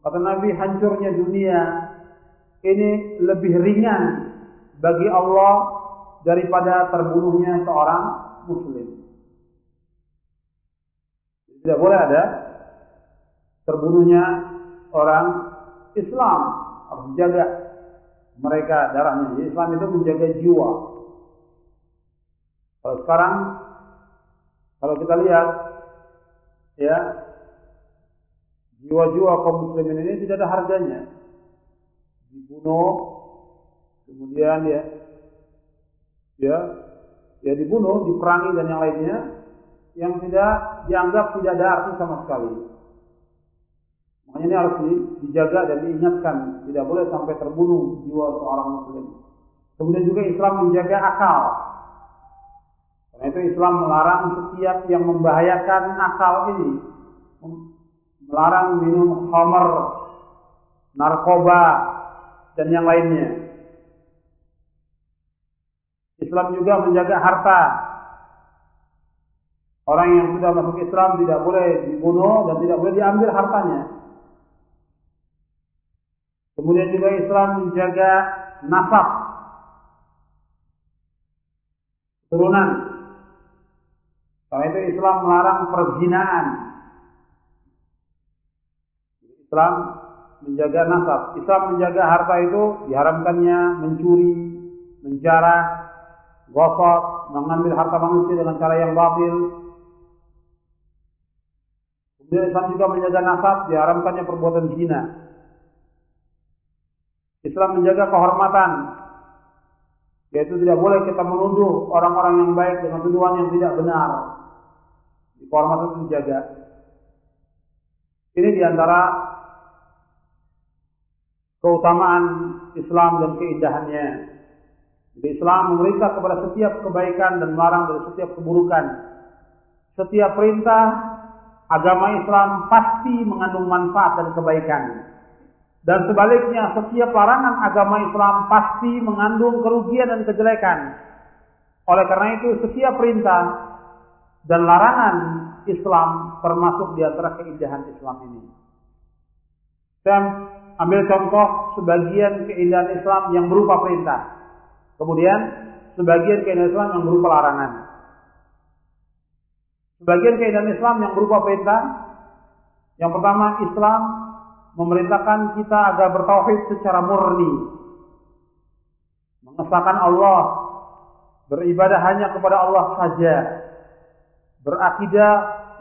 Kata Nabi, hancurnya dunia ini lebih ringan bagi Allah daripada terbunuhnya seorang muslim. Tidak boleh ada terbunuhnya orang Islam harus dijaga mereka darahnya. Islam itu menjaga jiwa. Kalau sekarang kalau kita lihat ya jiwa-jiwa kaum muslimin ini tidak ada harganya dibunuh, kemudian ya, ya ya dibunuh, diperangi dan yang lainnya yang tidak dianggap tidak ada arti sama sekali. Makanya ini harus dijaga dan diingatkan, tidak boleh sampai terbunuh jiwa seorang muslim. Kemudian juga Islam menjaga akal. Karena itu Islam melarang setiap yang membahayakan akal ini. Melarang minum khamar, narkoba, dan yang lainnya. Islam juga menjaga harta. Orang yang sudah masuk Islam tidak boleh dibunuh dan tidak boleh diambil hartanya. Kemudian juga Islam menjaga nasab. Turunan. Karena itu Islam melarang perzinaan. Islam menjaga nasab. Islam menjaga harta itu diharamkannya mencuri, menjarah, gosok, mengambil harta manusia dengan cara yang batil. Kemudian Islam juga menjaga nasab, diharamkannya perbuatan zina. Islam menjaga kehormatan, yaitu tidak boleh kita menuduh orang-orang yang baik dengan tuduhan yang tidak benar. Kehormatan itu dijaga. Ini di antara keutamaan Islam dan keindahannya. Jadi Islam memerintah kepada setiap kebaikan dan melarang dari setiap keburukan. Setiap perintah agama Islam pasti mengandung manfaat dan kebaikan. Dan sebaliknya setiap larangan agama Islam pasti mengandung kerugian dan kejelekan. Oleh karena itu setiap perintah dan larangan Islam termasuk di antara keindahan Islam ini. Saya ambil contoh sebagian keindahan Islam yang berupa perintah. Kemudian sebagian keindahan Islam yang berupa larangan. Sebagian keindahan Islam yang berupa perintah. Yang pertama Islam memerintahkan kita agar bertauhid secara murni. Mengesahkan Allah. Beribadah hanya kepada Allah saja. Berakidah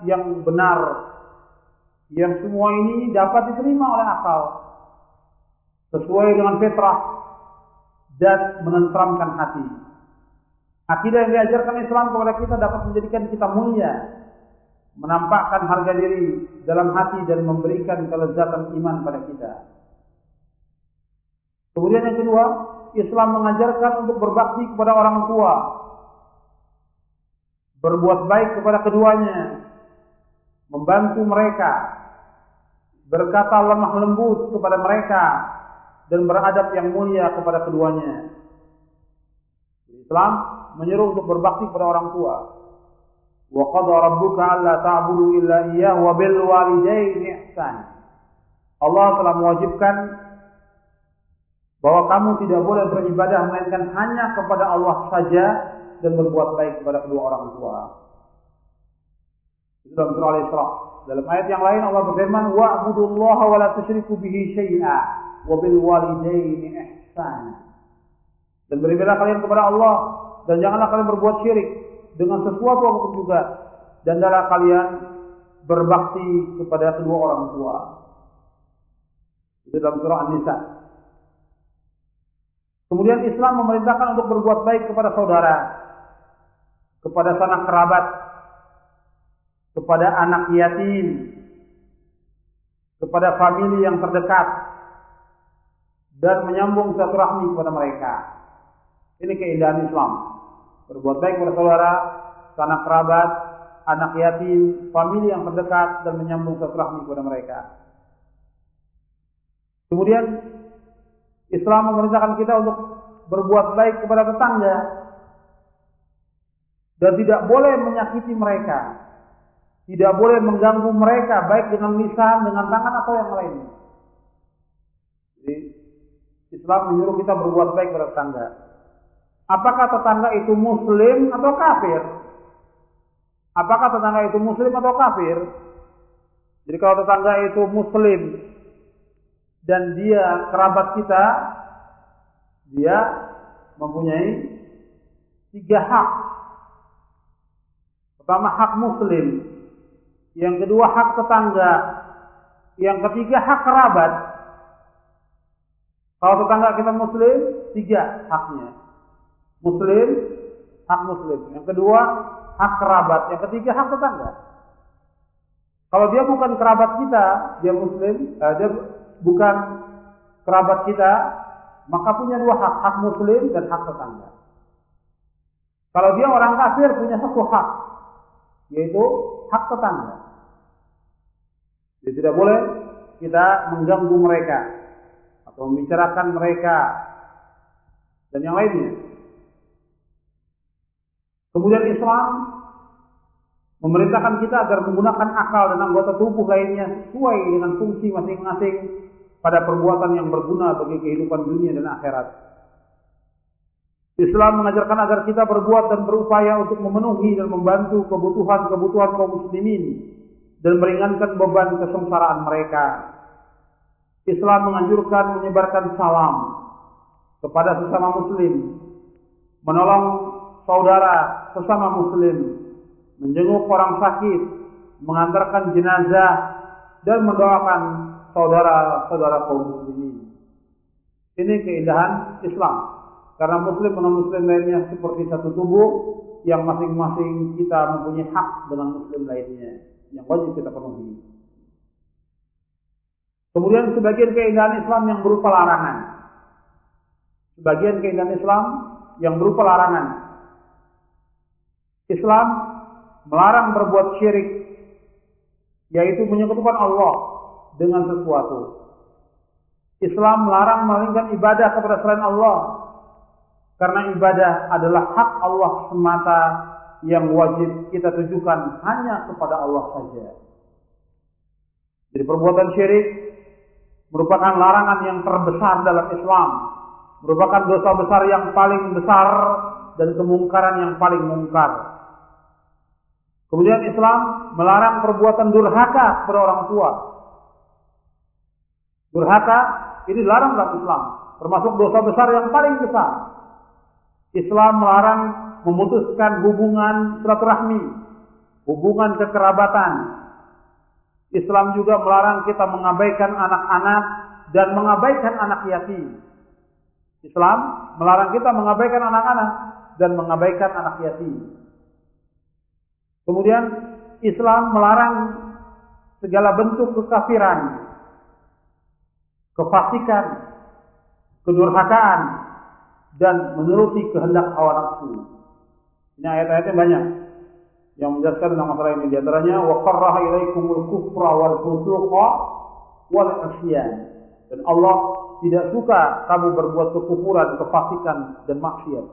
yang benar. Yang semua ini dapat diterima oleh akal. Sesuai dengan fitrah dan menenteramkan hati. Akidah yang diajarkan Islam kepada kita dapat menjadikan kita mulia, menampakkan harga diri dalam hati dan memberikan kelezatan iman pada kita. Kemudian yang kedua, Islam mengajarkan untuk berbakti kepada orang tua, berbuat baik kepada keduanya, membantu mereka, berkata lemah lembut kepada mereka, dan beradab yang mulia kepada keduanya. Islam menyuruh untuk berbakti kepada orang tua. Wa qadha rabbuka alla ta'budu illa iyyahu wa bil walidayni ihsan. Allah telah mewajibkan bahwa kamu tidak boleh beribadah melainkan hanya kepada Allah saja dan berbuat baik kepada kedua orang tua. Itu dalam surah Al-Isra. Dalam ayat yang lain Allah berfirman, "Wa'budullaha wa la tusyriku bihi syai'a." Wabil walidaini ihsana. Dan beribadah kalian kepada Allah dan janganlah kalian berbuat syirik dengan sesuatu apa pun juga dan adalah kalian berbakti kepada kedua orang tua. Itu dalam surah An-Nisa. Kemudian Islam memerintahkan untuk berbuat baik kepada saudara, kepada sanak kerabat, kepada anak yatim, kepada famili yang terdekat, dan menyambung silaturahmi kepada mereka. Ini keindahan Islam. Berbuat baik kepada saudara, sanak kerabat, anak yatim, famili yang terdekat dan menyambung silaturahmi kepada mereka. Kemudian Islam memerintahkan kita untuk berbuat baik kepada tetangga dan tidak boleh menyakiti mereka. Tidak boleh mengganggu mereka baik dengan lisan, dengan tangan atau yang lainnya. Jadi Islam menyuruh kita berbuat baik pada tetangga. Apakah tetangga itu muslim atau kafir? Apakah tetangga itu muslim atau kafir? Jadi kalau tetangga itu muslim dan dia kerabat kita, dia mempunyai tiga hak. Pertama hak muslim, yang kedua hak tetangga, yang ketiga hak kerabat. Kalau tetangga kita muslim, tiga haknya. Muslim, hak muslim. Yang kedua, hak kerabat. Yang ketiga, hak tetangga. Kalau dia bukan kerabat kita, dia muslim, eh, dia bukan kerabat kita, maka punya dua hak, hak muslim dan hak tetangga. Kalau dia orang kafir punya satu hak, yaitu hak tetangga. Jadi tidak boleh kita mengganggu mereka atau membicarakan mereka dan yang lainnya. Kemudian Islam memerintahkan kita agar menggunakan akal dan anggota tubuh lainnya sesuai dengan fungsi masing-masing pada perbuatan yang berguna bagi kehidupan dunia dan akhirat. Islam mengajarkan agar kita berbuat dan berupaya untuk memenuhi dan membantu kebutuhan-kebutuhan kaum muslimin dan meringankan beban kesengsaraan mereka. Islam menganjurkan menyebarkan salam kepada sesama muslim, menolong saudara sesama muslim, menjenguk orang sakit, mengantarkan jenazah dan mendoakan saudara-saudara kaum muslimin. Ini keindahan Islam. Karena muslim dan muslim lainnya seperti satu tubuh yang masing-masing kita mempunyai hak dengan muslim lainnya yang wajib kita penuhi. Kemudian sebagian keindahan Islam yang berupa larangan. Sebagian keindahan Islam yang berupa larangan. Islam melarang berbuat syirik yaitu menyekutukan Allah dengan sesuatu. Islam melarang melingkan ibadah kepada selain Allah karena ibadah adalah hak Allah semata yang wajib kita tujukan hanya kepada Allah saja. Jadi perbuatan syirik merupakan larangan yang terbesar dalam Islam. Merupakan dosa besar yang paling besar dan kemungkaran yang paling mungkar. Kemudian Islam melarang perbuatan durhaka kepada orang tua. Durhaka ini larang dalam Islam. Termasuk dosa besar yang paling besar. Islam melarang memutuskan hubungan silaturahmi, hubungan kekerabatan. Islam juga melarang kita mengabaikan anak-anak dan mengabaikan anak yatim. Islam melarang kita mengabaikan anak-anak dan mengabaikan anak yatim. Kemudian Islam melarang segala bentuk kekafiran, kefasikan, kedurhakaan, dan menuruti kehendak hawa nafsu. Ini ayat-ayatnya banyak yang menjelaskan tentang masalah ini. Di antaranya wa qarraha ilaikumul kufra wal fusuqa wal isyan. Dan Allah tidak suka kamu berbuat kekufuran, kefasikan dan maksiat.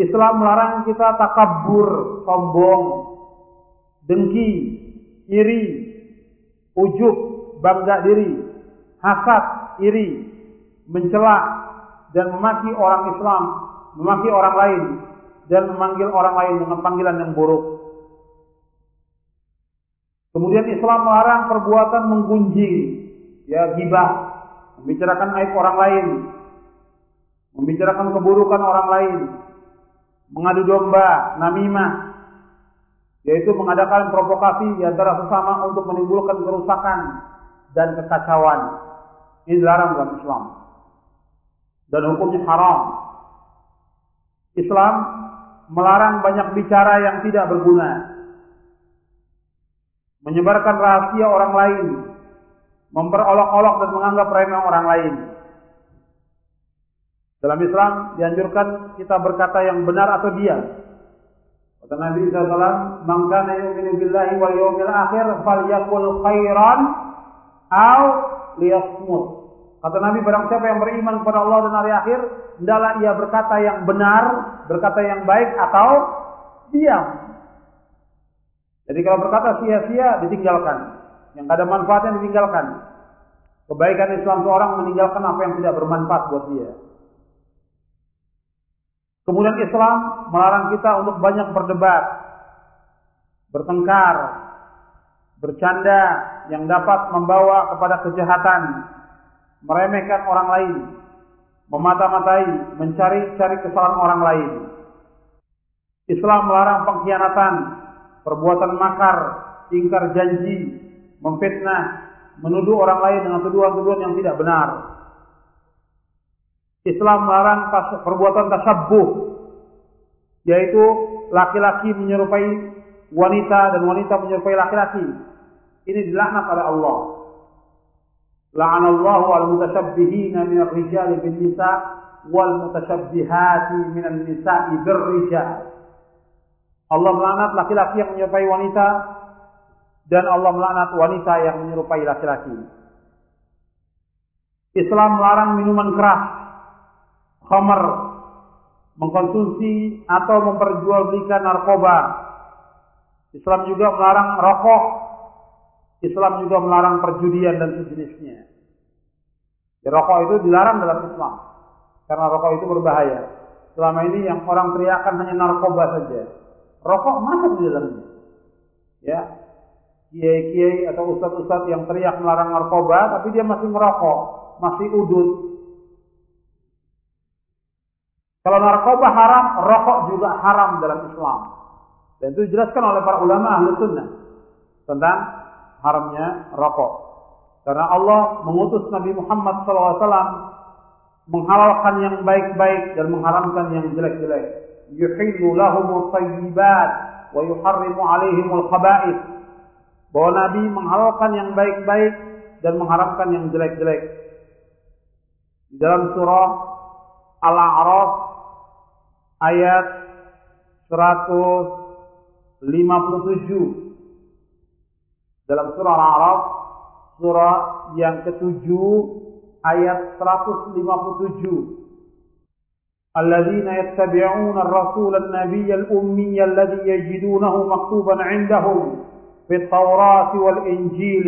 Islam melarang kita takabur, sombong, dengki, iri, ujub, bangga diri, hasad, iri, mencela dan memaki orang Islam, memaki orang lain dan memanggil orang lain dengan panggilan yang buruk. Kemudian Islam melarang perbuatan menggunjing, ya gibah, membicarakan aib orang lain, membicarakan keburukan orang lain, mengadu domba, namimah, yaitu mengadakan provokasi di antara sesama untuk menimbulkan kerusakan dan kekacauan. Ini dilarang dalam Islam dan hukumnya haram. Islam melarang banyak bicara yang tidak berguna. Menyebarkan rahasia orang lain, memperolok-olok dan menganggap remeh orang lain. Dalam Islam dianjurkan kita berkata yang benar atau diam. Kata Nabi SAW, "Man kana yu'minu billahi wal yawmil akhir falyakul khairan aw liyasmut." Kata Nabi barang siapa yang beriman kepada Allah dan hari akhir, hendaklah ia berkata yang benar, berkata yang baik atau diam. Jadi kalau berkata sia-sia ditinggalkan, yang ada manfaatnya ditinggalkan. Kebaikan Islam seorang meninggalkan apa yang tidak bermanfaat buat dia. Kemudian Islam melarang kita untuk banyak berdebat, bertengkar, bercanda yang dapat membawa kepada kejahatan, meremehkan orang lain, memata-matai, mencari-cari kesalahan orang lain. Islam melarang pengkhianatan, perbuatan makar, ingkar janji, memfitnah, menuduh orang lain dengan tuduhan-tuduhan yang tidak benar. Islam melarang perbuatan tasabbuh yaitu laki-laki menyerupai wanita dan wanita menyerupai laki-laki. Ini dilaknat oleh Allah. Min ar-rijali bin nisa wal mutasyabbihati min an-nisa'i bir rijal. Allah melaknat laki-laki yang menyerupai wanita dan Allah melaknat wanita yang menyerupai laki-laki. Islam melarang minuman keras, khamar, mengkonsumsi atau memperjualbelikan narkoba. Islam juga melarang rokok. Islam juga melarang perjudian dan sejenisnya. Ya, rokok itu dilarang dalam Islam. Karena rokok itu berbahaya. Selama ini yang orang teriakan hanya narkoba saja. Rokok masuk di dalamnya. Ya, kiai-kiai atau ustadz-ustadz yang teriak melarang narkoba, tapi dia masih merokok, masih udut, kalau narkoba haram, rokok juga haram dalam Islam. Dan itu dijelaskan oleh para ulama ahli sunnah tentang haramnya rokok. Karena Allah mengutus Nabi Muhammad SAW menghalalkan yang baik-baik dan mengharamkan yang jelek-jelek. Yuhillu lahumul tayyibat wa yuharrimu alaihimul khaba'ith. Bahwa Nabi menghalalkan yang baik-baik dan mengharamkan yang jelek-jelek. Di dalam surah Al-A'raf ayat 157 dalam surah Al-A'raf surah yang ketujuh ayat 157 الذين يتبعون الرسول النبي الأمي الذي يجدونه مكتوبا عندهم في التوراة والإنجيل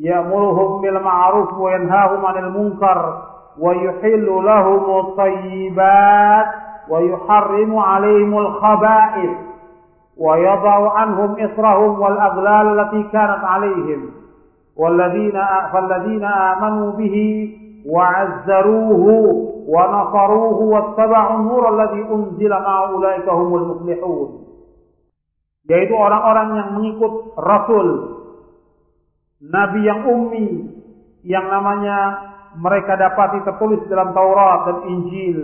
يأمرهم بالمعروف وينهاهم عن المنكر ويحل لهم الطيبات ويحرم عليهم الخبائث ويضع عنهم إصرهم والأغلال التي كانت عليهم والذين فالذين آمنوا به وعزروه ونصروه واتبعوا النور الذي أنزل مع أولئك هم المفلحون yaitu orang-orang yang mengikut Rasul Nabi yang ummi yang namanya mereka dapati tertulis dalam Taurat dan Injil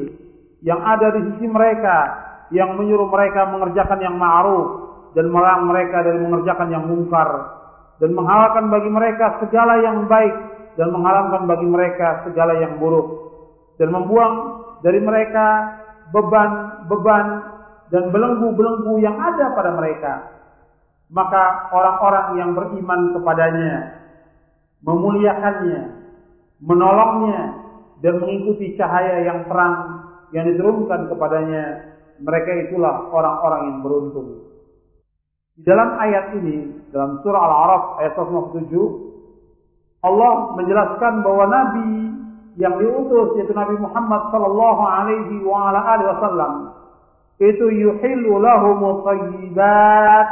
yang ada di sisi mereka yang menyuruh mereka mengerjakan yang ma'ruf dan melarang mereka dari mengerjakan yang mungkar dan menghalalkan bagi mereka segala yang baik dan mengharamkan bagi mereka segala yang buruk dan membuang dari mereka beban-beban dan belenggu-belenggu yang ada pada mereka. Maka orang-orang yang beriman kepadanya memuliakannya menolongnya dan mengikuti cahaya yang terang yang diturunkan kepadanya mereka itulah orang-orang yang beruntung. Di dalam ayat ini, dalam surah Al-A'raf ayat 157, Allah menjelaskan bahwa Nabi yang diutus yaitu Nabi Muhammad sallallahu alaihi wa ala alihi wasallam itu yuhillu lahum thayyibat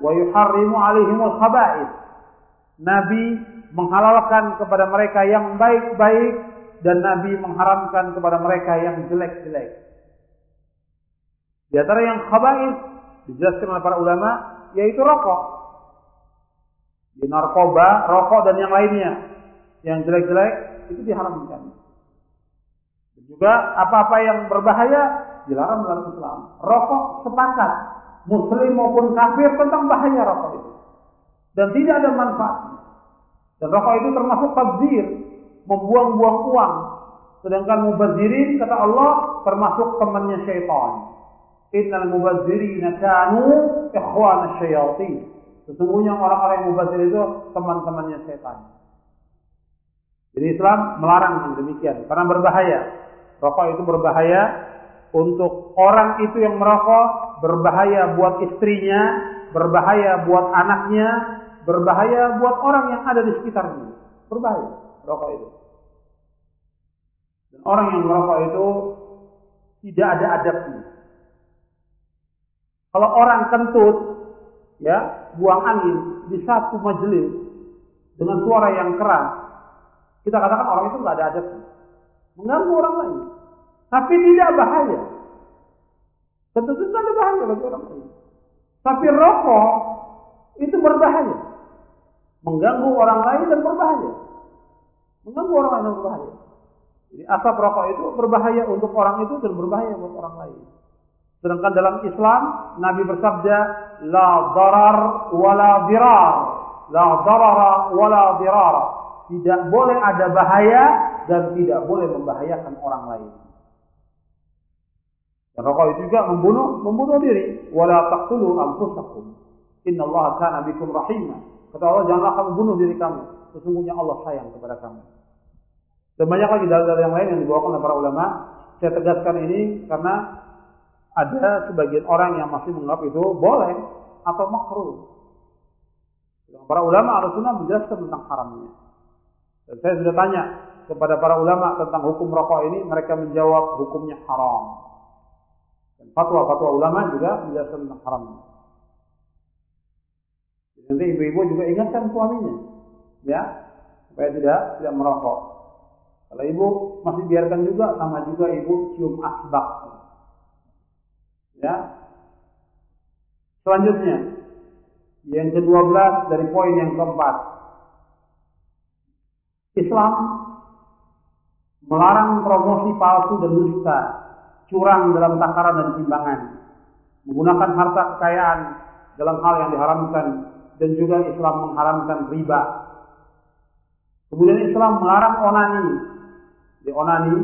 wa yuharrimu alaihim khaba'ith. Nabi menghalalkan kepada mereka yang baik-baik dan Nabi mengharamkan kepada mereka yang jelek-jelek. Di antara yang khaba'is dijelaskan oleh para ulama yaitu rokok. Di narkoba, rokok dan yang lainnya yang jelek-jelek itu diharamkan. Dan juga apa-apa yang berbahaya dilarang dalam Islam. Rokok sepakat muslim maupun kafir tentang bahaya rokok itu. Dan tidak ada manfaat. Dan rokok itu termasuk tabzir, membuang-buang uang. Sedangkan mubazirin kata Allah termasuk temannya syaitan. Innal mubazirina kanu ikhwan syayatin. Sesungguhnya orang-orang yang mubazir itu teman-temannya syaitan. Jadi Islam melarang demikian karena berbahaya. Rokok itu berbahaya untuk orang itu yang merokok, berbahaya buat istrinya, berbahaya buat anaknya, berbahaya buat orang yang ada di sekitarnya. Berbahaya rokok itu. Dan orang yang merokok itu tidak ada adabnya. Kalau orang kentut, ya, buang angin di satu majelis dengan suara yang keras, kita katakan orang itu nggak ada adabnya, mengganggu orang lain. Tapi tidak bahaya. Tentu tidak ada bahaya bagi orang lain. Tapi rokok itu berbahaya. Mengganggu orang lain dan berbahaya. Mengganggu orang lain dan berbahaya. Jadi asap rokok itu berbahaya untuk orang itu dan berbahaya buat orang lain. Sedangkan dalam Islam Nabi bersabda la darar wala dirar. La darara wala dirar. Tidak boleh ada bahaya dan tidak boleh membahayakan orang lain. Dan rokok itu juga membunuh membunuh diri. Wala taqtulu anfusakum. Inna Allah kana bikum rahimah. Kata Allah janganlah kamu bunuh diri kamu. Sesungguhnya Allah sayang kepada kamu. Dan banyak lagi dalil-dalil yang lain yang dibawakan oleh para ulama. Saya tegaskan ini karena ada sebagian orang yang masih menganggap itu boleh atau makruh. Para ulama harus sunnah menjelaskan tentang haramnya. Dan saya sudah tanya kepada para ulama tentang hukum rokok ini, mereka menjawab hukumnya haram. Dan fatwa-fatwa ulama juga menjelaskan tentang haramnya. Nanti ibu-ibu juga ingatkan suaminya, ya, supaya tidak tidak merokok. Kalau ibu masih biarkan juga, sama juga ibu cium asbak. Ya. Selanjutnya, yang ke-12 dari poin yang keempat. Islam melarang promosi palsu dan dusta, curang dalam takaran dan timbangan, menggunakan harta kekayaan dalam hal yang diharamkan dan juga Islam mengharamkan riba. Kemudian Islam melarang onani. Di onani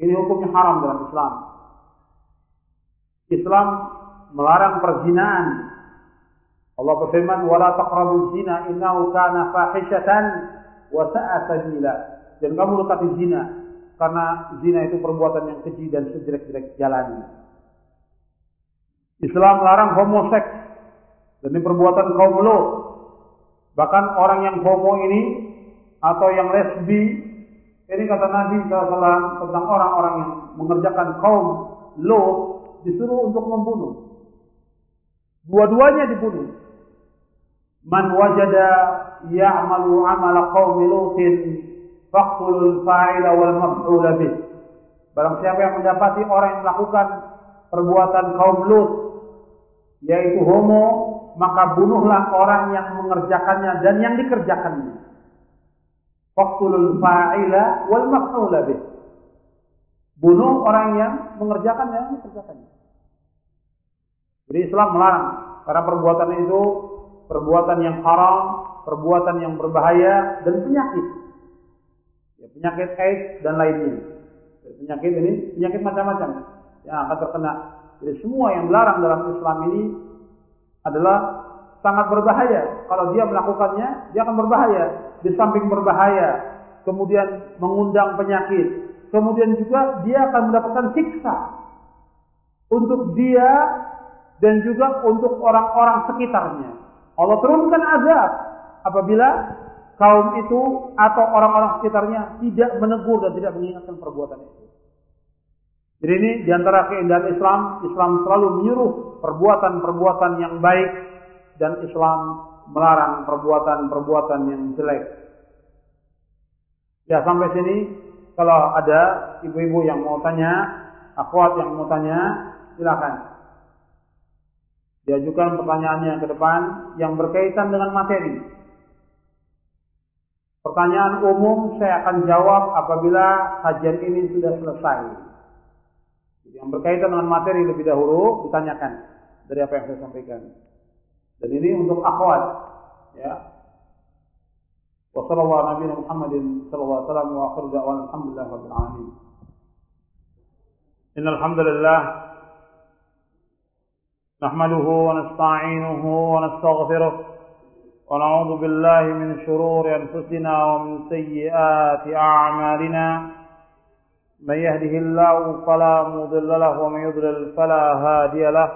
ini hukumnya haram dalam Islam. Islam melarang perzinaan. Allah berfirman, "Wala taqrabuz zina innahu kana fahishatan wa sa'a sabila." Dan kamu dekati zina karena zina itu perbuatan yang keji dan sejelek-jelek jalan. Islam melarang homoseks dan ini perbuatan kaum Lut. Bahkan orang yang homo ini atau yang lesbi ini kata Nabi SAW tentang orang-orang yang mengerjakan kaum Lut disuruh untuk membunuh. Dua-duanya dibunuh. Man wajada ya'malu amala qaumi Lutin faqtulul fa'ila wal maf'ula bih. Barang siapa yang mendapati orang yang melakukan perbuatan kaum Lut yaitu homo, maka bunuhlah orang yang mengerjakannya dan yang dikerjakannya. Faqtulul fa'ila wal maf'ula bih. Bunuh orang yang mengerjakan yang dikerjakannya. Jadi Islam melarang karena perbuatan itu perbuatan yang haram, perbuatan yang berbahaya dan penyakit. Ya, penyakit AIDS dan lainnya. Penyakit ini penyakit macam-macam yang akan terkena. Jadi semua yang dilarang dalam Islam ini adalah sangat berbahaya. Kalau dia melakukannya, dia akan berbahaya. Di samping berbahaya, kemudian mengundang penyakit, kemudian juga dia akan mendapatkan siksa untuk dia dan juga untuk orang-orang sekitarnya. Allah turunkan azab apabila kaum itu atau orang-orang sekitarnya tidak menegur dan tidak mengingatkan perbuatan itu. Jadi ini di antara keindahan Islam, Islam selalu menyuruh perbuatan-perbuatan yang baik dan Islam melarang perbuatan-perbuatan yang jelek. Ya sampai sini kalau ada ibu-ibu yang mau tanya, akhwat yang mau tanya, silakan. Diajukan pertanyaannya ke depan yang berkaitan dengan materi. Pertanyaan umum saya akan jawab apabila kajian ini sudah selesai. Yang berkaitan dengan materi lebih dahulu ditanyakan dari apa yang saya sampaikan. Dan ini untuk akhwat, ya. وصلى الله على نبينا محمد صلى الله عليه وسلم وآخر دعوانا الحمد لله رب العالمين. إن الحمد لله نحمده ونستعينه ونستغفره ونعوذ بالله من شرور أنفسنا ومن سيئات أعمالنا. من يهده الله فلا مضل له ومن يضلل فلا هادي له.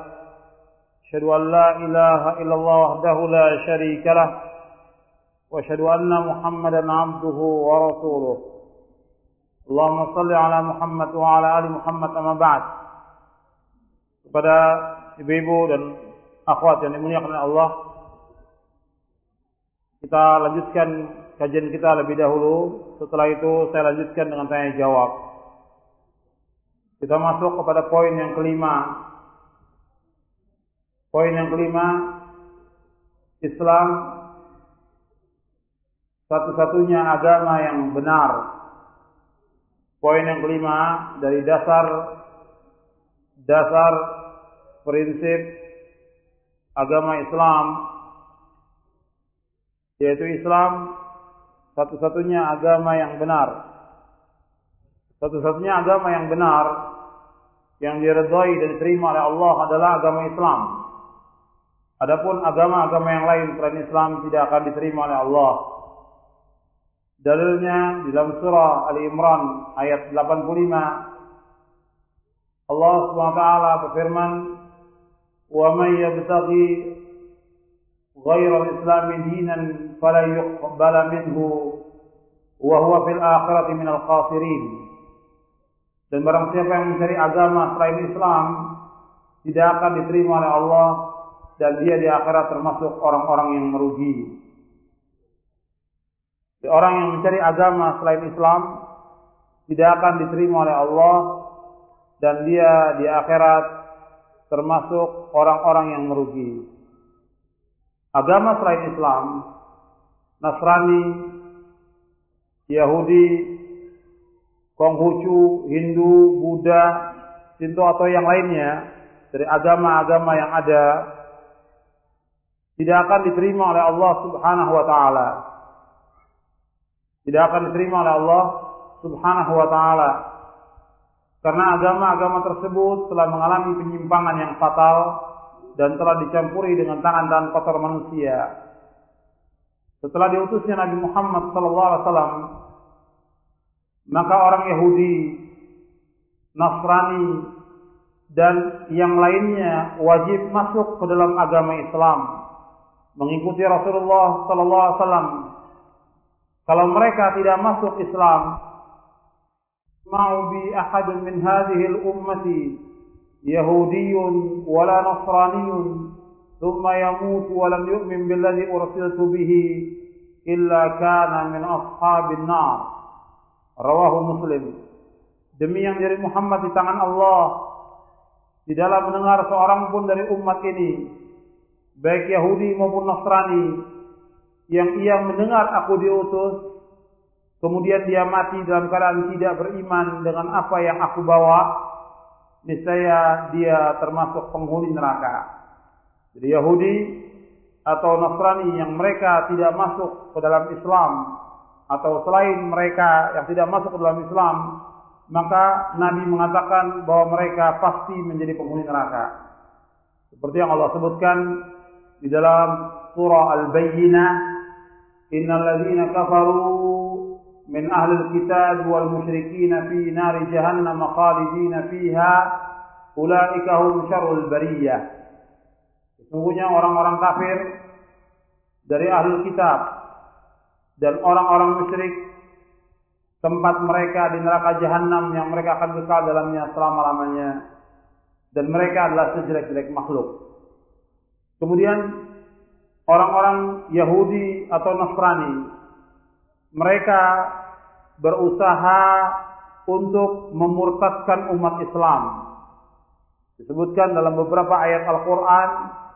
أشهد أن لا إله إلا الله وحده لا شريك له. وأشهد أن محمدا عبده ورسوله اللهم صل على محمد وعلى آل محمد أما بعد kepada ibu-ibu dan akhwat yang dimuliakan oleh Allah kita lanjutkan kajian kita lebih dahulu setelah itu saya lanjutkan dengan tanya jawab kita masuk kepada poin yang kelima. Poin yang kelima, Islam satu-satunya agama yang benar Poin yang kelima dari dasar dasar prinsip agama Islam yaitu Islam satu-satunya agama yang benar. Satu-satunya agama yang benar yang diredai dan diterima oleh Allah adalah agama Islam. Adapun agama-agama yang lain selain Islam tidak akan diterima oleh Allah. Dalilnya di dalam surah Ali Imran ayat 85 Allah taala berfirman, "Wa may yabtaghi ghayra al-islam dinan fala yuqbala minhu wa huwa fil akhirati minal khasirin." Dan barang siapa yang mencari agama selain Islam tidak akan diterima oleh Allah dan dia di akhirat termasuk orang-orang yang merugi. Orang yang mencari agama selain Islam tidak akan diterima oleh Allah dan dia di akhirat termasuk orang-orang yang merugi. Agama selain Islam, Nasrani, Yahudi, Konghucu, Hindu, Buddha, Sinto atau yang lainnya dari agama-agama yang ada tidak akan diterima oleh Allah Subhanahu wa taala. Tidak akan diterima oleh Allah Subhanahu wa taala. Karena agama-agama tersebut telah mengalami penyimpangan yang fatal dan telah dicampuri dengan tangan-tangan kotor manusia. Setelah diutusnya Nabi Muhammad wasallam, maka orang Yahudi, Nasrani dan yang lainnya wajib masuk ke dalam agama Islam mengikuti Rasulullah wasallam. Kalau mereka tidak masuk Islam, mau bi ahad min hadhihi al-ummati yahudiyyun wala nasraniyyun thumma yamut wa lam yu'min billadhi ursiltu bihi illa kana min ashabin nar. Rawahu Muslim. Demi yang dari Muhammad di tangan Allah, tidaklah mendengar seorang pun dari umat ini baik Yahudi maupun Nasrani yang ia mendengar aku diutus kemudian dia mati dalam keadaan tidak beriman dengan apa yang aku bawa niscaya dia termasuk penghuni neraka. Jadi Yahudi atau Nasrani yang mereka tidak masuk ke dalam Islam atau selain mereka yang tidak masuk ke dalam Islam maka Nabi mengatakan bahwa mereka pasti menjadi penghuni neraka. Seperti yang Allah sebutkan di dalam surah Al-Bayyinah ladzina kafaru min ahli al-kitab wal musyrikin fi nari jahannam khalidin fiha. Ulaika hum syarrul bariyah. Sesungguhnya orang-orang kafir dari ahli kitab dan orang-orang musyrik tempat mereka di neraka jahanam yang mereka akan kekal dalamnya selama-lamanya. Dan mereka adalah sejelek-jelek makhluk. Kemudian orang-orang Yahudi atau Nasrani mereka berusaha untuk memurtadkan umat Islam. Disebutkan dalam beberapa ayat Al-Quran,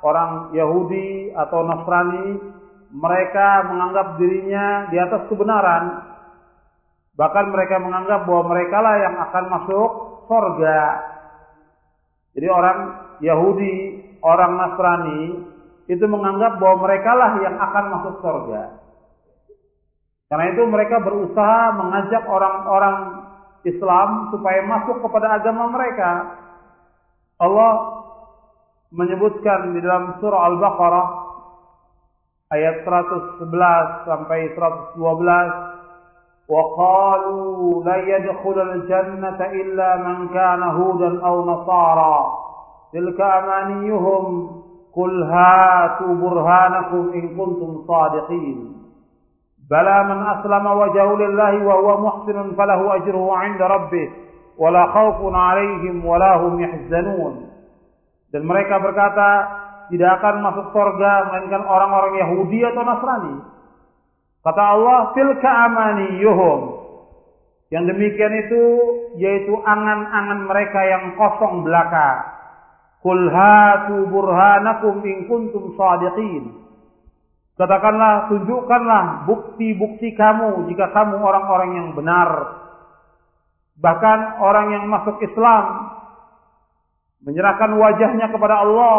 orang Yahudi atau Nasrani, mereka menganggap dirinya di atas kebenaran. Bahkan mereka menganggap bahwa mereka lah yang akan masuk surga. Jadi orang Yahudi orang Nasrani itu menganggap bahwa mereka lah yang akan masuk surga. Karena itu mereka berusaha mengajak orang-orang Islam supaya masuk kepada agama mereka. Allah menyebutkan di dalam surah Al-Baqarah ayat 111 sampai 112 وقالوا لا يدخل الجنة إلا من كان هودا أو نصارى تلك أمانيهم قل هاتوا برهانكم إن كنتم صادقين بلى من أسلم وجهه لله وهو محسن فله أجره عند ربه ولا خوف عليهم ولا هم يحزنون dan mereka berkata tidak akan masuk surga melainkan orang-orang Yahudi atau Nasrani. Kata Allah tilka amani yuhum yang demikian itu yaitu angan-angan mereka yang kosong belaka. Qul hatu burhanakum in kuntum sadiqin. Katakanlah, tunjukkanlah bukti-bukti kamu jika kamu orang-orang yang benar. Bahkan orang yang masuk Islam menyerahkan wajahnya kepada Allah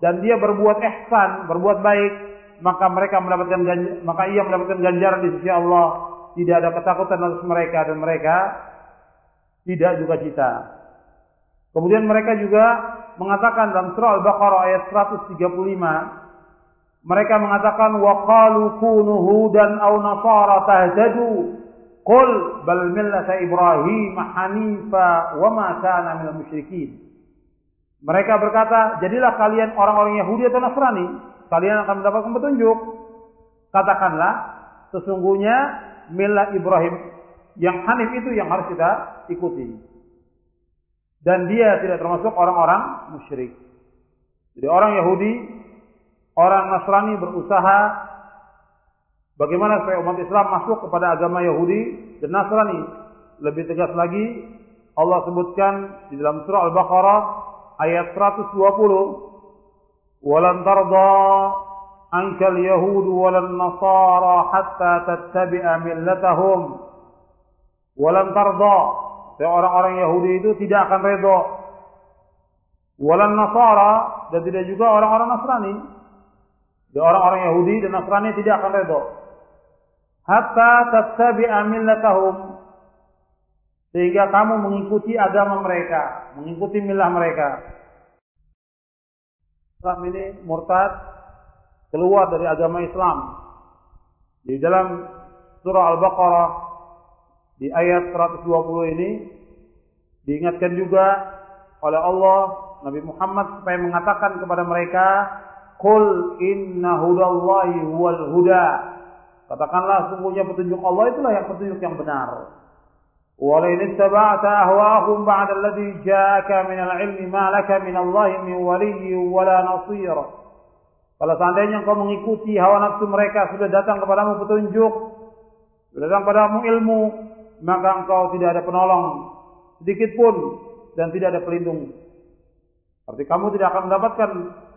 dan dia berbuat ihsan, berbuat baik, maka mereka mendapatkan maka ia mendapatkan ganjaran di sisi Allah. Tidak ada ketakutan atas mereka dan mereka tidak juga cita. Kemudian mereka juga mengatakan dalam surah Al-Baqarah ayat 135 mereka mengatakan wa qalu kunu hudan aw nasara tahtadu qul bal millata ibrahim hanifa wa ma kana minal musyrikin. Mereka berkata jadilah kalian orang-orang Yahudi atau Nasrani kalian akan mendapatkan petunjuk. Katakanlah sesungguhnya milah Ibrahim yang hanif itu yang harus kita ikuti dan dia tidak termasuk orang-orang musyrik jadi orang Yahudi orang Nasrani berusaha bagaimana supaya umat Islam masuk kepada agama Yahudi dan Nasrani. Lebih tegas lagi, Allah sebutkan di dalam surah Al-Baqarah ayat 120, "Walan tarda ankal yahud walan nasara hatta tattabi'a millatahum." Walan tarda, orang-orang Yahudi itu tidak akan redha. Walan nasara dan tidak juga orang-orang Nasrani di orang-orang Yahudi dan Nasrani tidak akan redha. Hatta tattabi'a millatahum. Sehingga kamu mengikuti agama mereka, mengikuti milah mereka. Islam ini murtad keluar dari agama Islam. Di dalam surah Al-Baqarah di ayat 120 ini diingatkan juga oleh Allah Nabi Muhammad supaya mengatakan kepada mereka Qul inna hudallahi huwal huda. Katakanlah sungguhnya petunjuk Allah itulah yang petunjuk yang benar. Walain ittaba'ta ahwahum ba'da alladhi ja'aka min al-'ilmi ma laka min waliyyi wala nasir. Kalau seandainya engkau mengikuti hawa nafsu mereka sudah datang kepadamu petunjuk, sudah datang kepadamu ilmu, maka engkau tidak ada penolong sedikit pun dan tidak ada pelindung Arti kamu tidak akan mendapatkan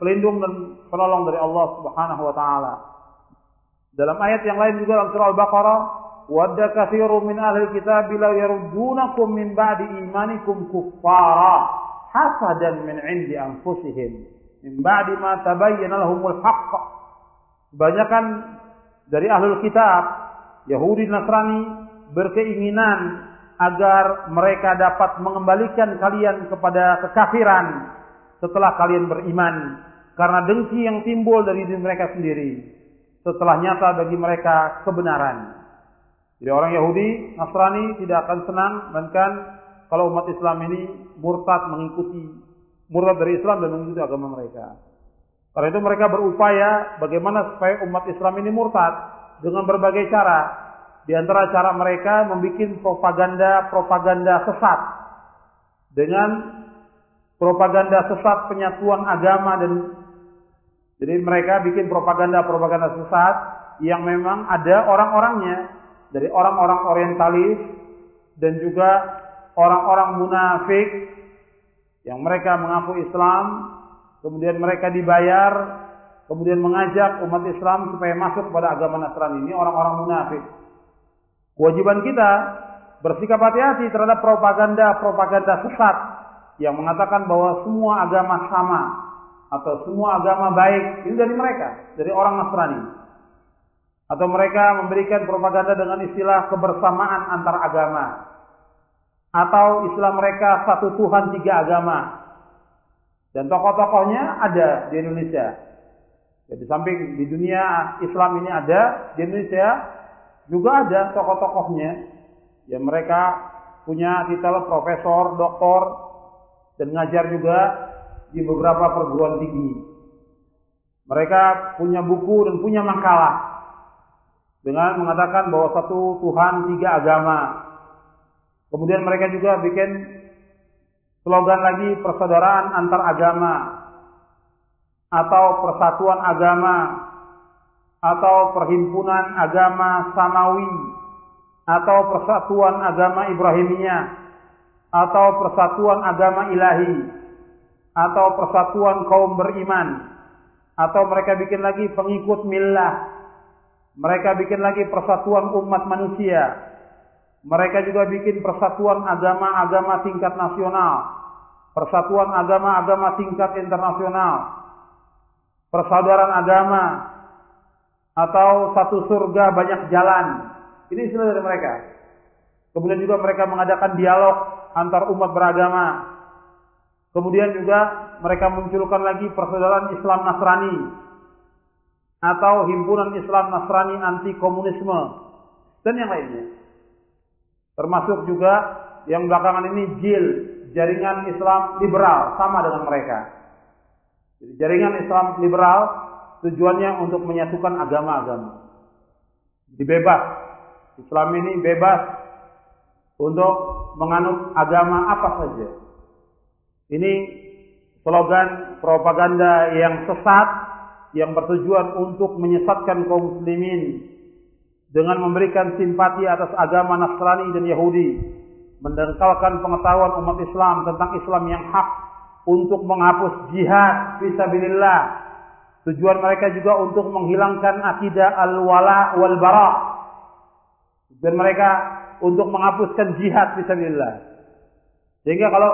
pelindung dan penolong dari Allah Subhanahu wa taala. Dalam ayat yang lain juga dalam surah Al-Baqarah, "Wadda katsirun min ahli kitab la yaruddunakum min ba'di imanikum kuffara hasadan min 'indi anfusihim min ba'di ma tabayyana lahumul haqq." Kebanyakan dari ahlul kitab, Yahudi Nasrani berkeinginan agar mereka dapat mengembalikan kalian kepada kekafiran setelah kalian beriman karena dengki yang timbul dari diri mereka sendiri setelah nyata bagi mereka kebenaran. Jadi orang Yahudi, Nasrani tidak akan senang bahkan kalau umat Islam ini murtad mengikuti murtad dari Islam dan mengikuti agama mereka. Karena itu mereka berupaya bagaimana supaya umat Islam ini murtad dengan berbagai cara. Di antara cara mereka membuat propaganda-propaganda sesat. Dengan propaganda sesat penyatuan agama dan jadi mereka bikin propaganda-propaganda sesat yang memang ada orang-orangnya. Dari orang-orang orientalis dan juga orang-orang munafik yang mereka mengaku Islam kemudian mereka dibayar kemudian mengajak umat Islam supaya masuk kepada agama Nasrani. Ini orang-orang munafik kewajiban kita bersikap hati-hati terhadap propaganda-propaganda sesat yang mengatakan bahwa semua agama sama atau semua agama baik ini dari mereka, dari orang Nasrani. Atau mereka memberikan propaganda dengan istilah kebersamaan antar agama. Atau istilah mereka satu Tuhan tiga agama. Dan tokoh-tokohnya ada di Indonesia. Jadi samping di dunia Islam ini ada, di Indonesia juga ada tokoh-tokohnya. Yang mereka punya titel profesor, doktor, dan ngajar juga di beberapa perguruan tinggi. Mereka punya buku dan punya makalah dengan mengatakan bahwa satu Tuhan tiga agama. Kemudian mereka juga bikin slogan lagi persaudaraan antar agama atau persatuan agama atau perhimpunan agama samawi atau persatuan agama Ibrahimiyah atau persatuan agama ilahi atau persatuan kaum beriman atau mereka bikin lagi pengikut millah mereka bikin lagi persatuan umat manusia Mereka juga bikin persatuan agama-agama tingkat nasional, persatuan agama-agama tingkat internasional, persaudaraan agama, atau satu surga banyak jalan. Ini istilah dari mereka. Kemudian juga mereka mengadakan dialog antar umat beragama. Kemudian juga mereka munculkan lagi persaudaraan Islam Nasrani atau himpunan Islam Nasrani anti komunisme dan yang lainnya. Termasuk juga yang belakangan ini JIL, jaringan Islam liberal sama dengan mereka. Jaringan Islam liberal tujuannya untuk menyatukan agama-agama. Dibebas. Islam ini bebas untuk menganut agama apa saja. Ini slogan propaganda yang sesat yang bertujuan untuk menyesatkan kaum muslimin dengan memberikan simpati atas agama Nasrani dan Yahudi, mendengkalkan pengetahuan umat Islam tentang Islam yang hak untuk menghapus jihad fisabilillah Tujuan mereka juga untuk menghilangkan akidah al-wala wal bara. Dan mereka untuk menghapuskan jihad fisabilillah. Sehingga kalau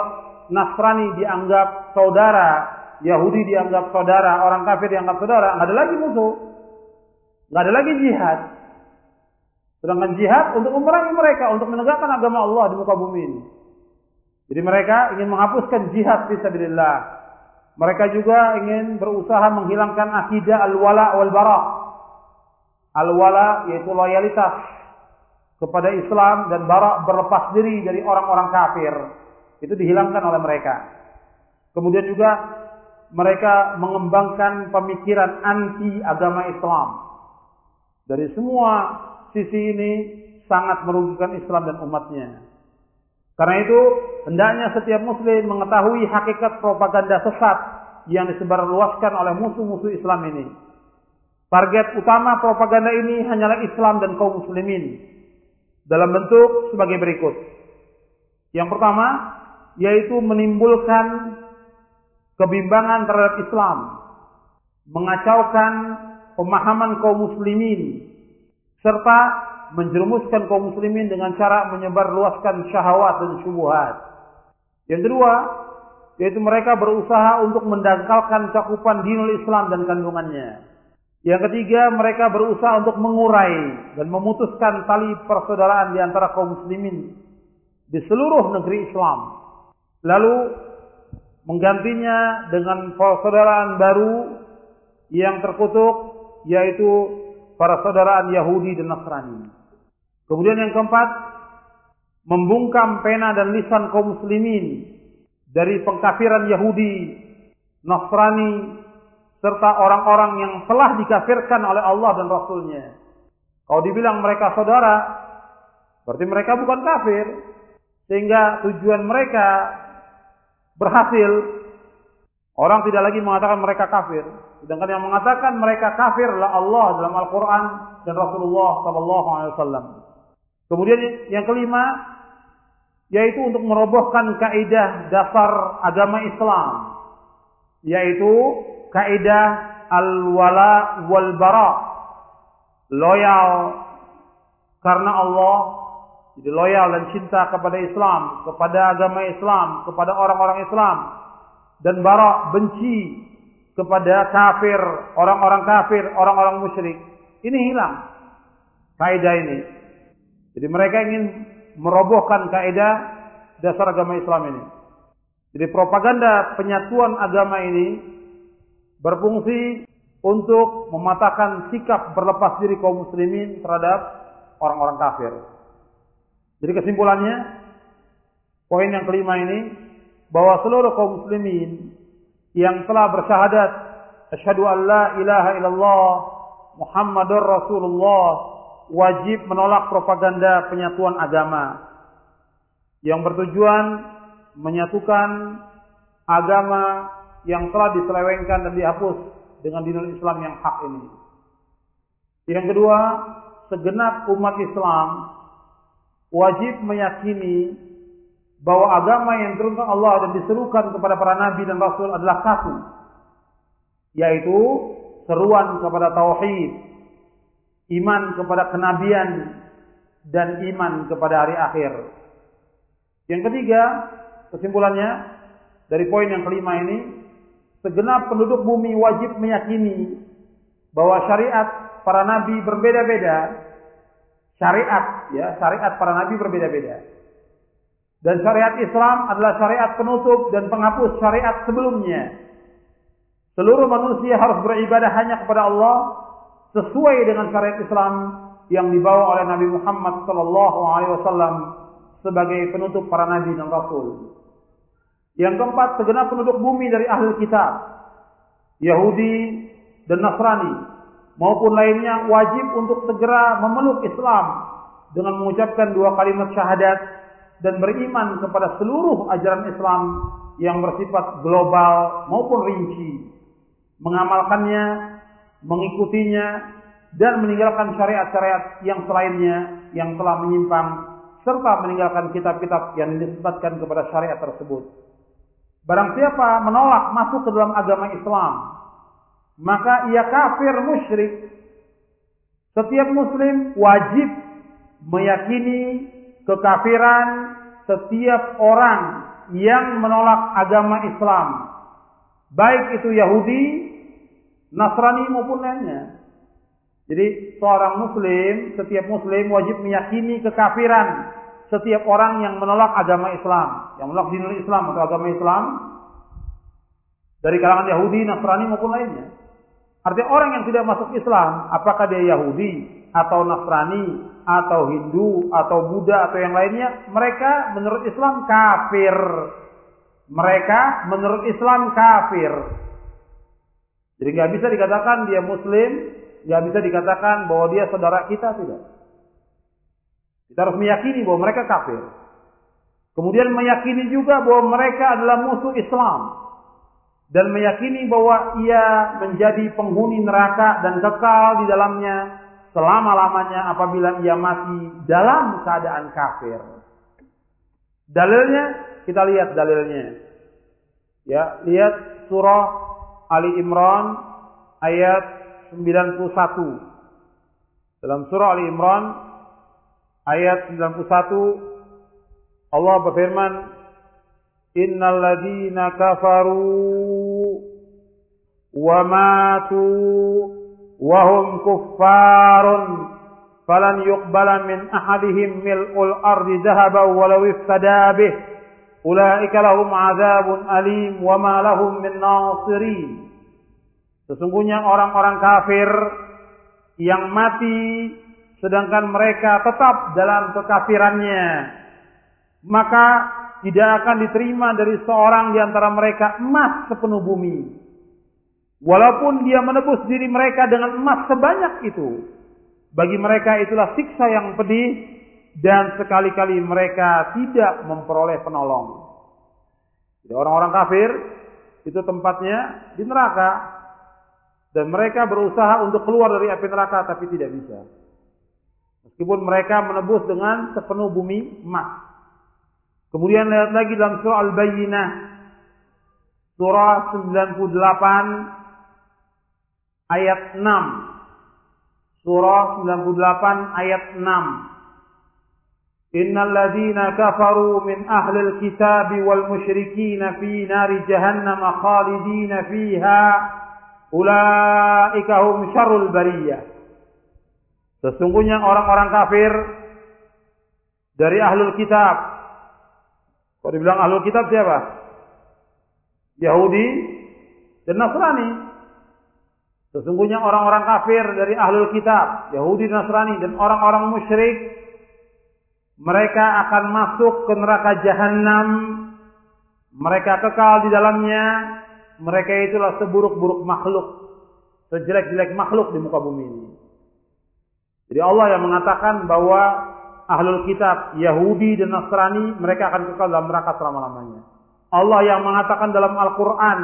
Nasrani dianggap saudara, Yahudi dianggap saudara, orang kafir dianggap saudara, nggak ada lagi musuh. Nggak ada lagi jihad. Sedangkan jihad untuk memerangi mereka, untuk menegakkan agama Allah di muka bumi ini. Jadi mereka ingin menghapuskan jihad fisabilillah. Mereka juga ingin berusaha menghilangkan akidah al-wala wal bara. Al-wala yaitu loyalitas kepada Islam dan bara berlepas diri dari orang-orang kafir. Itu dihilangkan oleh mereka. Kemudian juga mereka mengembangkan pemikiran anti agama Islam. Dari semua sisi ini sangat merugikan Islam dan umatnya. Karena itu, hendaknya setiap muslim mengetahui hakikat propaganda sesat yang disebarluaskan oleh musuh-musuh Islam ini. Target utama propaganda ini hanyalah Islam dan kaum muslimin. Dalam bentuk sebagai berikut. Yang pertama, yaitu menimbulkan kebimbangan terhadap Islam. Mengacaukan pemahaman kaum muslimin. Serta menjerumuskan kaum muslimin dengan cara menyebarluaskan syahwat dan syubhat. Yang kedua, yaitu mereka berusaha untuk mendangkalkan cakupan dinul Islam dan kandungannya. Yang ketiga, mereka berusaha untuk mengurai dan memutuskan tali persaudaraan di antara kaum muslimin di seluruh negeri Islam. Lalu menggantinya dengan persaudaraan baru yang terkutuk yaitu para saudaraan Yahudi dan Nasrani. Kemudian yang keempat, membungkam pena dan lisan kaum muslimin dari pengkafiran Yahudi, Nasrani, serta orang-orang yang telah dikafirkan oleh Allah dan Rasulnya. Kalau dibilang mereka saudara, berarti mereka bukan kafir. Sehingga tujuan mereka berhasil. Orang tidak lagi mengatakan mereka kafir. Sedangkan yang mengatakan mereka kafir adalah Allah dalam Al-Quran dan Rasulullah Wasallam. Kemudian yang kelima yaitu untuk merobohkan kaidah dasar agama Islam yaitu kaidah al-wala wal bara loyal karena Allah jadi loyal dan cinta kepada Islam, kepada agama Islam, kepada orang-orang Islam dan bara benci kepada kafir, orang-orang kafir, orang-orang musyrik. Ini hilang kaidah ini. Jadi mereka ingin merobohkan kaidah dasar agama Islam ini. Jadi propaganda penyatuan agama ini berfungsi untuk mematahkan sikap berlepas diri kaum muslimin terhadap orang-orang kafir. Jadi kesimpulannya, poin yang kelima ini, bahwa seluruh kaum muslimin yang telah bersyahadat, asyhadu an la ilaha illallah Muhammadur Rasulullah wajib menolak propaganda penyatuan agama yang bertujuan menyatukan agama yang telah diselewengkan dan dihapus dengan dinul Islam yang hak ini. Yang kedua, segenap umat Islam wajib meyakini bahwa agama yang turunkan Allah dan diserukan kepada para nabi dan rasul adalah satu, yaitu seruan kepada tauhid, iman kepada kenabian dan iman kepada hari akhir. Yang ketiga, kesimpulannya dari poin yang kelima ini, segenap penduduk bumi wajib meyakini bahwa syariat para nabi berbeda-beda. Syariat ya, syariat para nabi berbeda-beda. Dan syariat Islam adalah syariat penutup dan penghapus syariat sebelumnya. Seluruh manusia harus beribadah hanya kepada Allah sesuai dengan syariat Islam yang dibawa oleh Nabi Muhammad sallallahu alaihi wasallam sebagai penutup para nabi dan rasul. Yang keempat, segenap penduduk bumi dari ahli kitab, Yahudi dan Nasrani maupun lainnya wajib untuk segera memeluk Islam dengan mengucapkan dua kalimat syahadat dan beriman kepada seluruh ajaran Islam yang bersifat global maupun rinci, mengamalkannya, mengikutinya, dan meninggalkan syariat-syariat yang selainnya yang telah menyimpang, serta meninggalkan kitab-kitab yang dinisbatkan kepada syariat tersebut. Barang siapa menolak masuk ke dalam agama Islam, maka ia kafir musyrik. Setiap muslim wajib meyakini kekafiran setiap orang yang menolak agama Islam. Baik itu Yahudi, Nasrani maupun lainnya. Jadi seorang muslim, setiap muslim wajib meyakini kekafiran setiap orang yang menolak agama Islam, yang menolak dinul Islam atau agama Islam dari kalangan Yahudi, Nasrani maupun lainnya. Artinya orang yang tidak masuk Islam, apakah dia Yahudi atau Nasrani atau Hindu atau Buddha atau yang lainnya, mereka menurut Islam kafir. Mereka menurut Islam kafir. Jadi nggak bisa dikatakan dia Muslim, nggak bisa dikatakan bahwa dia saudara kita tidak. Kita harus meyakini bahwa mereka kafir. Kemudian meyakini juga bahwa mereka adalah musuh Islam dan meyakini bahwa ia menjadi penghuni neraka dan kekal di dalamnya selama-lamanya apabila ia mati dalam keadaan kafir. Dalilnya kita lihat dalilnya. Ya, lihat surah Ali Imran ayat 91. Dalam surah Ali Imran ayat 91 Allah berfirman Innal ladzina kafaru wa matu wa hum kuffarun falan yuqbala min ahadihim mil'ul ardi dhahaba walau iftada bih Ulaika lahum azabun alim wa ma lahum min nasirin. Sesungguhnya orang-orang kafir yang mati sedangkan mereka tetap dalam kekafirannya, maka tidak akan diterima dari seorang di antara mereka emas sepenuh bumi. Walaupun dia menebus diri mereka dengan emas sebanyak itu, bagi mereka itulah siksa yang pedih dan sekali-kali mereka tidak memperoleh penolong. Jadi orang-orang kafir itu tempatnya di neraka dan mereka berusaha untuk keluar dari api neraka tapi tidak bisa. Meskipun mereka menebus dengan sepenuh bumi emas. Kemudian lihat lagi dalam surah Al-Bayyinah surah 98 ayat 6. Surah 98 ayat 6. Ladzina kafaru min ahlil kitab wal musyrikin fi nari jahannam khalidin fiha ulaika hum syarrul bariyah. Sesungguhnya orang-orang kafir dari ahlul kitab. Kalau dibilang ahlul kitab siapa? Yahudi dan Nasrani. Sesungguhnya orang-orang kafir dari ahlul kitab, Yahudi Nasrani dan orang-orang musyrik mereka akan masuk ke neraka jahanam. Mereka kekal di dalamnya. Mereka itulah seburuk-buruk makhluk, sejelek-jelek makhluk di muka bumi ini. Jadi Allah yang mengatakan bahwa ahlul kitab, Yahudi dan Nasrani mereka akan kekal dalam neraka selama-lamanya. Allah yang mengatakan dalam Al-Qur'an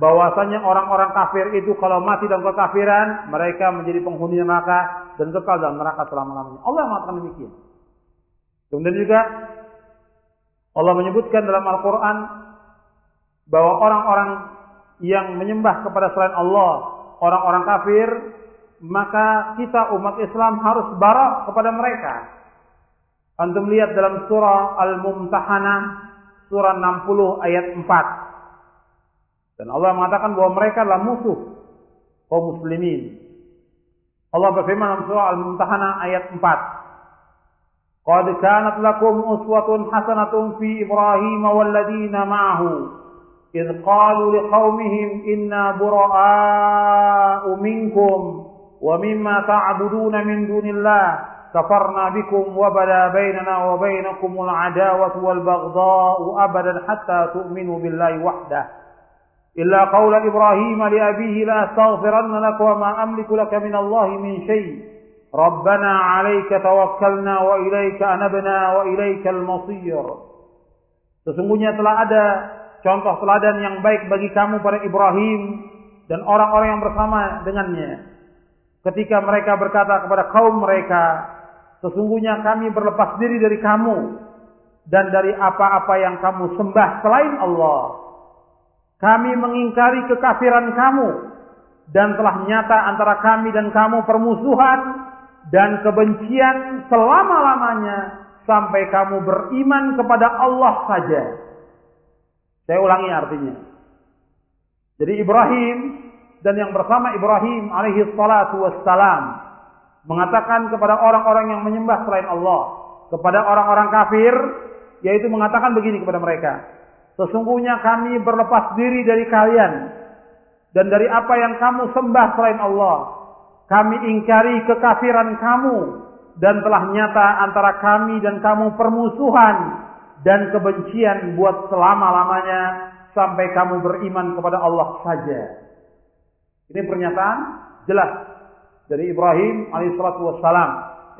bahwasanya orang-orang kafir itu kalau mati dalam kekafiran, mereka menjadi penghuni neraka dan kekal dalam neraka selama-lamanya. Allah mengatakan demikian. Kemudian juga Allah menyebutkan dalam Al-Quran bahwa orang-orang yang menyembah kepada selain Allah, orang-orang kafir, maka kita umat Islam harus barak kepada mereka. Antum lihat dalam surah Al-Mumtahanah surah 60 ayat 4. Dan Allah mengatakan bahwa mereka adalah musuh kaum muslimin. Allah berfirman dalam surah Al-Mumtahanah ayat 4. قد كانت لكم أسوة حسنة في إبراهيم والذين معه. إذ قالوا لقومهم إنا براء منكم ومما تعبدون من دون الله. كفرنا بكم وبدا بيننا وبينكم العداوة والبغضاء أبدا حتى تؤمنوا بالله وحده. إلا قول إبراهيم لأبيه لا أستغفرن لك وما أملك لك من الله من شيء. ربنا عليك توكلنا وإليك أنبنا وإليك المصير Sesungguhnya telah ada contoh teladan yang baik bagi kamu pada Ibrahim dan orang-orang yang bersama dengannya. Ketika mereka berkata kepada kaum mereka, sesungguhnya kami berlepas diri dari kamu dan dari apa-apa yang kamu sembah selain Allah. Kami mengingkari kekafiran kamu dan telah nyata antara kami dan kamu permusuhan dan kebencian selama-lamanya sampai kamu beriman kepada Allah saja. Saya ulangi artinya. Jadi Ibrahim dan yang bersama Ibrahim alaihi salatu wassalam mengatakan kepada orang-orang yang menyembah selain Allah, kepada orang-orang kafir, yaitu mengatakan begini kepada mereka, sesungguhnya kami berlepas diri dari kalian dan dari apa yang kamu sembah selain Allah. Kami ingkari kekafiran kamu dan telah nyata antara kami dan kamu permusuhan dan kebencian buat selama-lamanya sampai kamu beriman kepada Allah saja. Ini pernyataan jelas dari Ibrahim alaihissalatu wassalam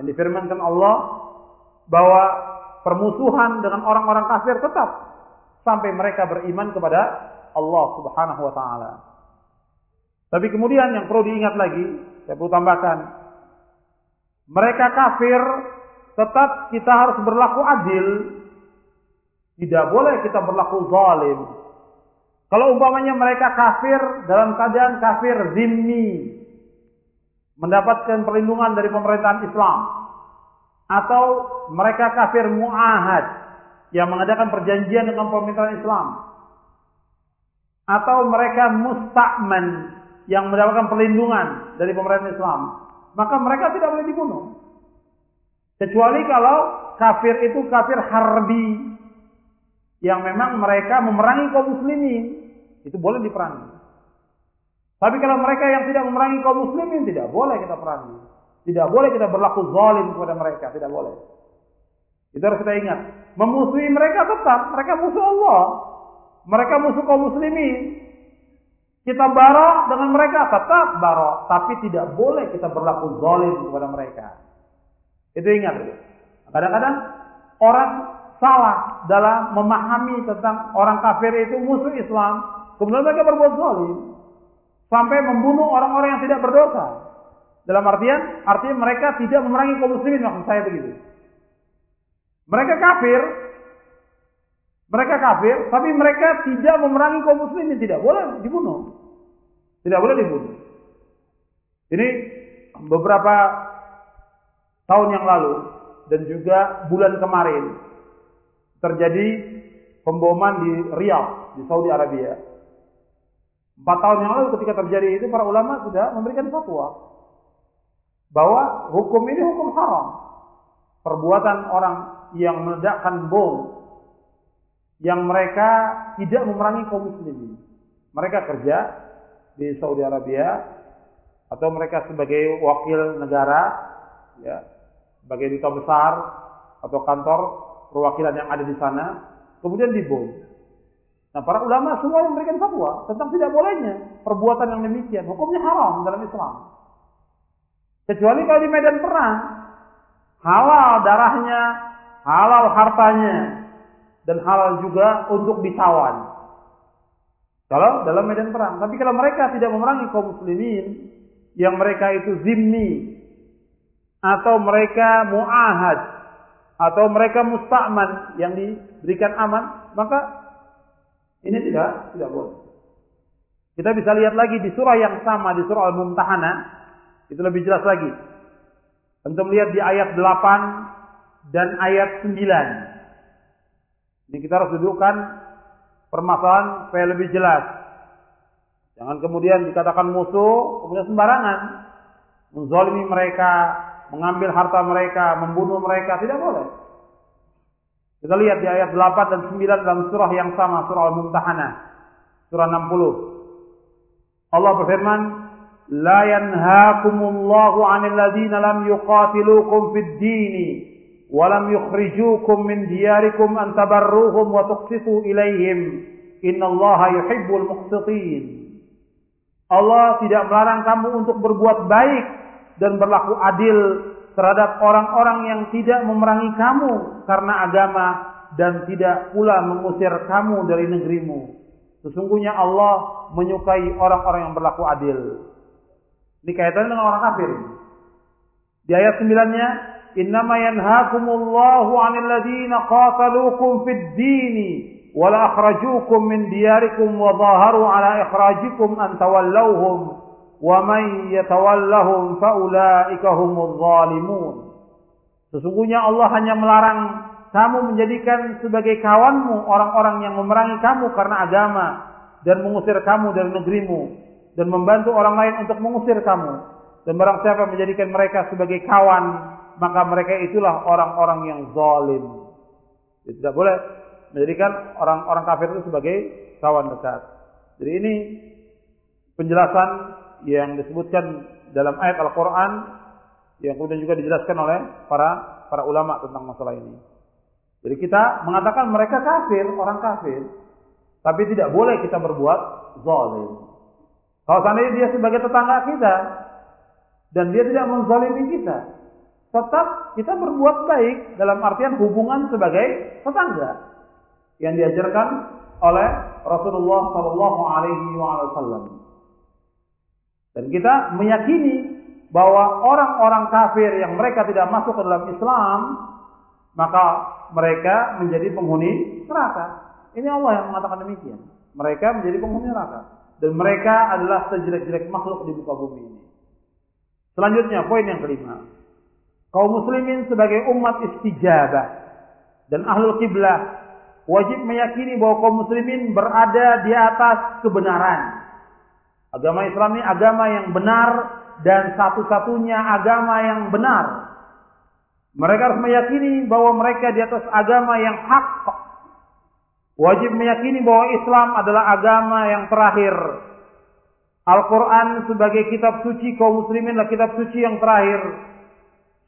yang difirmankan Allah bahwa permusuhan dengan orang-orang kafir tetap sampai mereka beriman kepada Allah Subhanahu wa taala. Tapi kemudian yang perlu diingat lagi, saya perlu tambahkan, mereka kafir tetap kita harus berlaku adil. Tidak boleh kita berlaku zalim. Kalau umpamanya mereka kafir dalam keadaan kafir zimmi, mendapatkan perlindungan dari pemerintahan Islam, atau mereka kafir muahad yang mengadakan perjanjian dengan pemerintahan Islam, atau mereka musta'man yang mendapatkan perlindungan dari pemerintahan Islam, maka mereka tidak boleh dibunuh. Kecuali kalau kafir itu kafir harbi yang memang mereka memerangi kaum muslimin itu boleh diperangi. Tapi kalau mereka yang tidak memerangi kaum muslimin tidak boleh kita perangi. Tidak boleh kita berlaku zalim kepada mereka, tidak boleh. Itu harus kita ingat. Memusuhi mereka tetap, mereka musuh Allah. Mereka musuh kaum muslimin. Kita barok dengan mereka tetap barok, tapi tidak boleh kita berlaku zalim kepada mereka. Itu ingat. Kadang-kadang orang salah dalam memahami tentang orang kafir itu musuh Islam, Kemudian mereka berbuat zalim sampai membunuh orang-orang yang tidak berdosa. Dalam artian, artinya mereka tidak memerangi kaum muslimin maksud saya begitu. Mereka kafir, mereka kafir, tapi mereka tidak memerangi kaum muslimin, tidak boleh dibunuh. Tidak boleh dibunuh. Ini beberapa tahun yang lalu dan juga bulan kemarin terjadi pemboman di Riyadh di Saudi Arabia. Empat tahun yang lalu ketika terjadi itu para ulama sudah memberikan fatwa bahwa hukum ini hukum haram. Perbuatan orang yang meledakkan bom yang mereka tidak memerangi kaum muslimin. Mereka kerja di Saudi Arabia atau mereka sebagai wakil negara ya, sebagai duta besar atau kantor perwakilan yang ada di sana kemudian dibom. Nah, para ulama semua yang memberikan fatwa tentang tidak bolehnya perbuatan yang demikian. Hukumnya haram dalam Islam. Kecuali kalau di medan perang, halal darahnya, halal hartanya, dan halal juga untuk ditawan. Kalau dalam medan perang. Tapi kalau mereka tidak memerangi kaum muslimin, yang mereka itu zimmi, atau mereka mu'ahad, atau mereka musta'man, yang diberikan aman, maka ini tidak tidak boleh. Kita bisa lihat lagi di surah yang sama di surah Al-Mumtahanah itu lebih jelas lagi. Untuk melihat di ayat 8 dan ayat 9. Ini kita harus dudukkan permasalahan supaya lebih jelas. Jangan kemudian dikatakan musuh, kemudian sembarangan. Menzolimi mereka, mengambil harta mereka, membunuh mereka, tidak boleh. Kita lihat di ayat 8 dan 9 dalam surah yang sama, surah Al-Mumtahanah. Surah 60. Allah berfirman, لا ينهاكم الله عن الذين لم يقاتلوكم في الدين walam yukhrijukum min diyarikum an tabarruhum wa tuqsitu ilaihim innallaha yuhibbul muqsitin Allah tidak melarang kamu untuk berbuat baik dan berlaku adil terhadap orang-orang yang tidak memerangi kamu karena agama dan tidak pula mengusir kamu dari negerimu. Sesungguhnya Allah menyukai orang-orang yang berlaku adil. Ini kaitannya dengan orang kafir. Di ayat 9-nya, "Innama yanhaakumullahu 'anil ladzina qataluukum fid dini wa la akhrajuukum min diyarikum wa dhaharu 'ala ikhrajikum an tawallawhum wa man yatawallahum fa ulaika humudz zalimun." Sesungguhnya Allah hanya melarang kamu menjadikan sebagai kawanmu orang-orang yang memerangi kamu karena agama dan mengusir kamu dari negerimu dan membantu orang lain untuk mengusir kamu. Dan barang siapa menjadikan mereka sebagai kawan, maka mereka itulah orang-orang yang zalim. Jadi tidak boleh menjadikan orang-orang kafir itu sebagai kawan dekat. Jadi ini penjelasan yang disebutkan dalam ayat Al-Quran yang kemudian juga dijelaskan oleh para para ulama tentang masalah ini. Jadi kita mengatakan mereka kafir, orang kafir, tapi tidak boleh kita berbuat zalim. Kalau seandainya dia sebagai tetangga kita dan dia tidak menzalimi kita, tetap kita berbuat baik dalam artian hubungan sebagai tetangga yang diajarkan oleh Rasulullah Shallallahu Alaihi Wasallam. Dan kita meyakini bahwa orang-orang kafir yang mereka tidak masuk ke dalam Islam, maka mereka menjadi penghuni neraka. Ini Allah yang mengatakan demikian. Mereka menjadi penghuni neraka dan mereka adalah sejelek-jelek makhluk di muka bumi ini. Selanjutnya poin yang kelima. Kaum muslimin sebagai umat istijabah dan ahlul kiblah wajib meyakini bahwa kaum muslimin berada di atas kebenaran. Agama Islam ini agama yang benar dan satu-satunya agama yang benar. Mereka harus meyakini bahwa mereka di atas agama yang hak wajib meyakini bahwa Islam adalah agama yang terakhir. Al-Quran sebagai kitab suci kaum muslimin adalah kitab suci yang terakhir.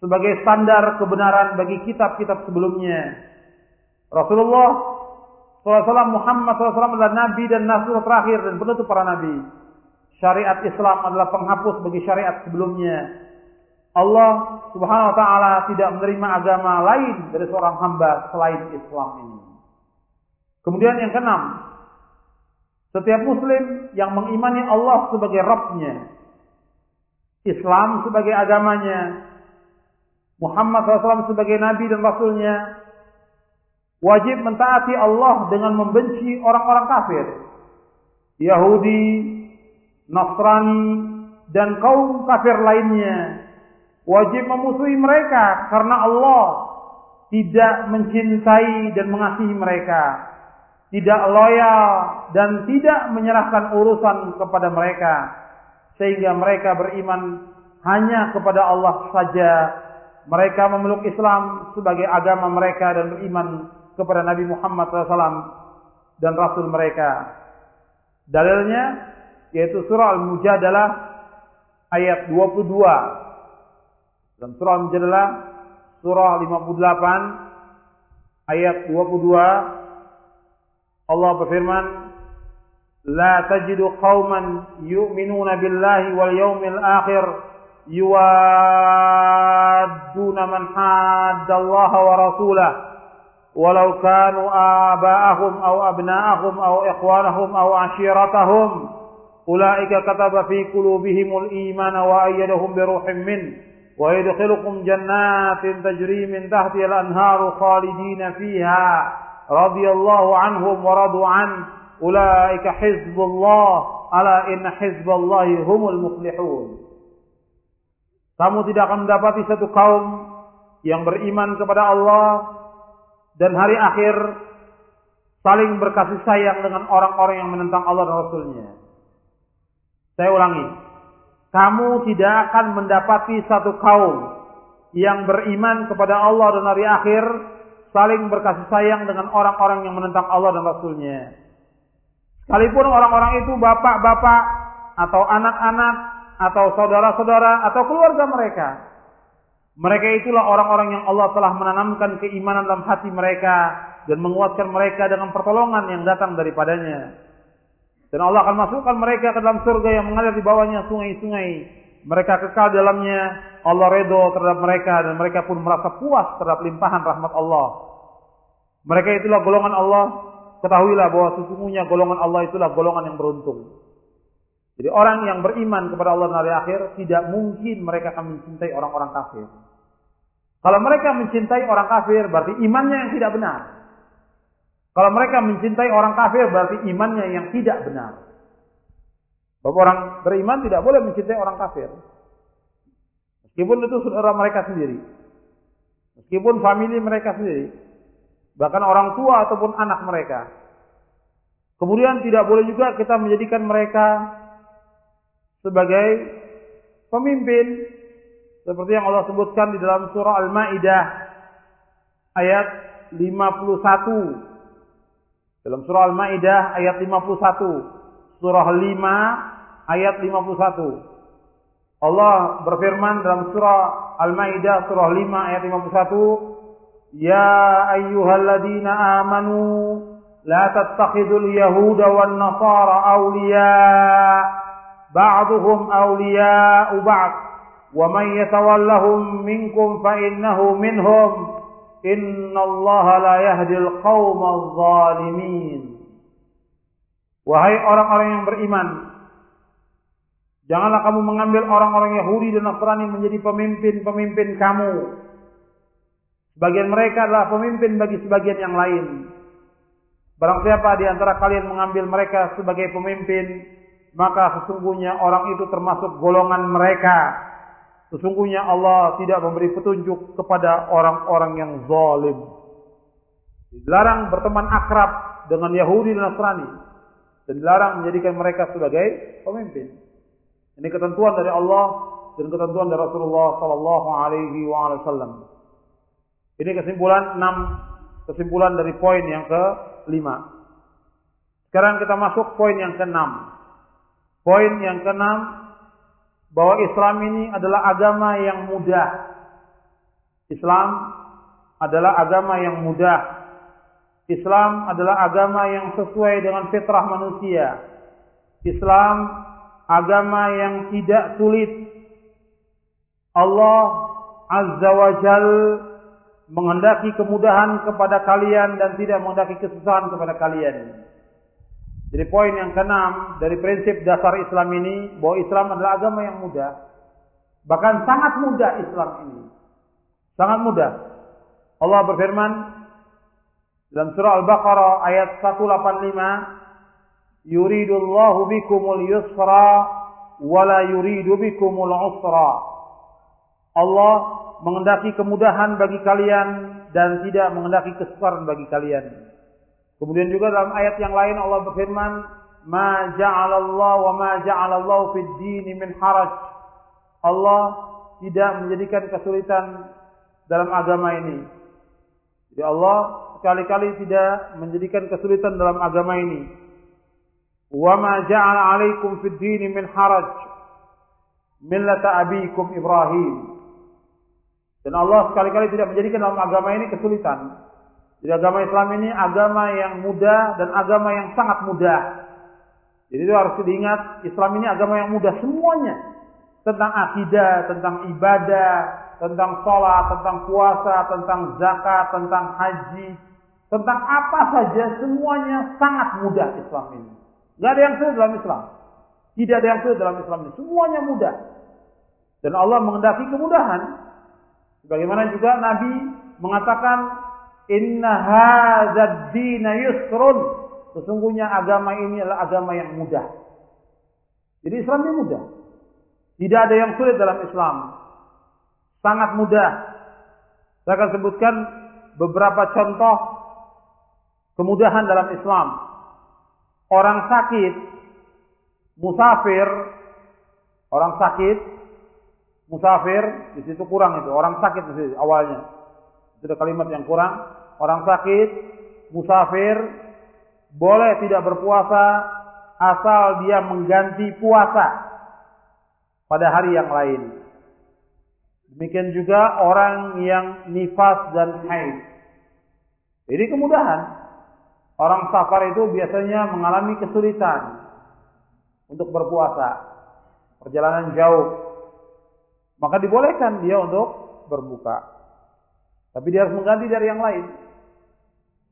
Sebagai standar kebenaran bagi kitab-kitab sebelumnya. Rasulullah SAW Muhammad SAW adalah nabi dan nasul terakhir dan penutup para nabi. Syariat Islam adalah penghapus bagi syariat sebelumnya. Allah Subhanahu wa taala tidak menerima agama lain dari seorang hamba selain Islam ini. Kemudian yang keenam, setiap muslim yang mengimani Allah sebagai Rabbnya, Islam sebagai agamanya, Muhammad SAW sebagai Nabi dan Rasulnya, wajib mentaati Allah dengan membenci orang-orang kafir, Yahudi, Nasrani, dan kaum kafir lainnya. Wajib memusuhi mereka karena Allah tidak mencintai dan mengasihi mereka. Tidak loyal dan tidak menyerahkan urusan kepada mereka. Sehingga mereka beriman hanya kepada Allah saja mereka memeluk Islam sebagai agama mereka dan beriman kepada Nabi Muhammad SAW dan Rasul mereka. Dalilnya yaitu surah Al-Mujadalah ayat 22 dan surah Al-Mujadalah surah 58 ayat 22 Allah berfirman, "La tajidu qauman yu'minuna billahi wal yawmil akhir yuwadduna man hadda Allah wa rasulahu walau kanu aba'ahum aw abna'ahum aw ikhwanahum aw ashiratahum ulaika kataba fi qulubihimul imana wa ayyadahum bi ruhin min wa yadkhilukum jannatin tajri min tahtiha al-anharu khalidina fiha radhiyallahu anhum wa radu an ulaika hizbullah ala inna hizballahi humul muflihun kamu tidak akan mendapati satu kaum yang beriman kepada Allah dan hari akhir saling berkasih sayang dengan orang-orang yang menentang Allah dan Rasulnya. Saya ulangi, kamu tidak akan mendapati satu kaum yang beriman kepada Allah dan hari akhir saling berkasih sayang dengan orang-orang yang menentang Allah dan Rasulnya. Sekalipun orang-orang itu bapak-bapak atau anak-anak atau saudara-saudara atau keluarga mereka. Mereka itulah orang-orang yang Allah telah menanamkan keimanan dalam hati mereka dan menguatkan mereka dengan pertolongan yang datang daripadanya. Dan Allah akan masukkan mereka ke dalam surga yang mengalir di bawahnya sungai-sungai. Mereka kekal dalamnya. Allah redho terhadap mereka dan mereka pun merasa puas terhadap limpahan rahmat Allah. Mereka itulah golongan Allah. Ketahuilah bahwa sesungguhnya golongan Allah itulah golongan yang beruntung. Jadi orang yang beriman kepada Allah dan hari akhir tidak mungkin mereka akan mencintai orang-orang kafir. Kalau mereka mencintai orang kafir berarti imannya yang tidak benar. Kalau mereka mencintai orang kafir berarti imannya yang tidak benar. Bapak orang beriman tidak boleh mencintai orang kafir. Meskipun itu saudara mereka sendiri. Meskipun famili mereka sendiri. Bahkan orang tua ataupun anak mereka. Kemudian tidak boleh juga kita menjadikan mereka sebagai pemimpin seperti yang Allah sebutkan di dalam surah Al-Maidah ayat 51 dalam surah Al-Maidah ayat 51 surah 5 ayat 51 Allah berfirman dalam surah Al-Maidah surah 5 ayat 51 Ya ayyuhalladzina amanu la tattakhidul yahuda wan nasara awliya' بعضهم أولياء بعض ومن يتولهم منكم فإنه منهم إن الله لا يهدي القوم الظالمين zalimin. Wahai orang-orang yang beriman janganlah kamu mengambil orang-orang Yahudi dan Nasrani menjadi pemimpin-pemimpin kamu. Sebagian mereka adalah pemimpin bagi sebagian yang lain. Barang siapa di antara kalian mengambil mereka sebagai pemimpin maka sesungguhnya orang itu termasuk golongan mereka. Sesungguhnya Allah tidak memberi petunjuk kepada orang-orang yang zalim. Dilarang berteman akrab dengan Yahudi dan Nasrani dan dilarang menjadikan mereka sebagai pemimpin. Ini ketentuan dari Allah dan ketentuan dari Rasulullah sallallahu alaihi wasallam. Ini kesimpulan 6 kesimpulan dari poin yang ke-5. Sekarang kita masuk poin yang ke-6. Poin yang keenam bahwa Islam ini adalah agama yang mudah. Islam adalah agama yang mudah. Islam adalah agama yang sesuai dengan fitrah manusia. Islam agama yang tidak sulit. Allah Azza wa Jal menghendaki kemudahan kepada kalian dan tidak menghendaki kesusahan kepada kalian. Jadi poin yang keenam dari prinsip dasar Islam ini bahwa Islam adalah agama yang mudah. Bahkan sangat mudah Islam ini. Sangat mudah. Allah berfirman dalam surah Al-Baqarah ayat 185, "Yuridullahu bikumul yusra wa la yuridu bikumul usra." Allah mengendaki kemudahan bagi kalian dan tidak mengendaki kesukaran bagi kalian. Kemudian juga dalam ayat yang lain Allah berfirman, "Ma ja'alallahu wa ma ja'alallahu fid din min haraj." Allah tidak menjadikan kesulitan dalam agama ini. Jadi Allah sekali-kali tidak menjadikan kesulitan dalam agama ini. Wa ma ja'ala 'alaikum fid din min haraj. Millata abikum Ibrahim. Dan Allah sekali-kali tidak menjadikan dalam agama ini kesulitan. Jadi agama Islam ini agama yang mudah dan agama yang sangat mudah. Jadi itu harus diingat, Islam ini agama yang mudah semuanya. Tentang akidah, tentang ibadah, tentang sholat, tentang puasa, tentang zakat, tentang haji, tentang apa saja semuanya sangat mudah Islam ini. Gak ada yang sulit dalam Islam. Tidak ada yang sulit dalam Islam ini. Semuanya mudah. Dan Allah mengendaki kemudahan. Sebagaimana juga Nabi mengatakan Inna hadzal dina yusrun. Sesungguhnya agama ini adalah agama yang mudah. Jadi Islam ini mudah. Tidak ada yang sulit dalam Islam. Sangat mudah. Saya akan sebutkan beberapa contoh kemudahan dalam Islam. Orang sakit, musafir, orang sakit, musafir, di situ kurang itu. Orang sakit di situ awalnya. Itu ada kalimat yang kurang. Orang sakit, musafir, boleh tidak berpuasa asal dia mengganti puasa pada hari yang lain. Demikian juga orang yang nifas dan haid. Jadi kemudahan. Orang safar itu biasanya mengalami kesulitan untuk berpuasa. Perjalanan jauh. Maka dibolehkan dia untuk berbuka. Tapi dia harus mengganti dari yang lain.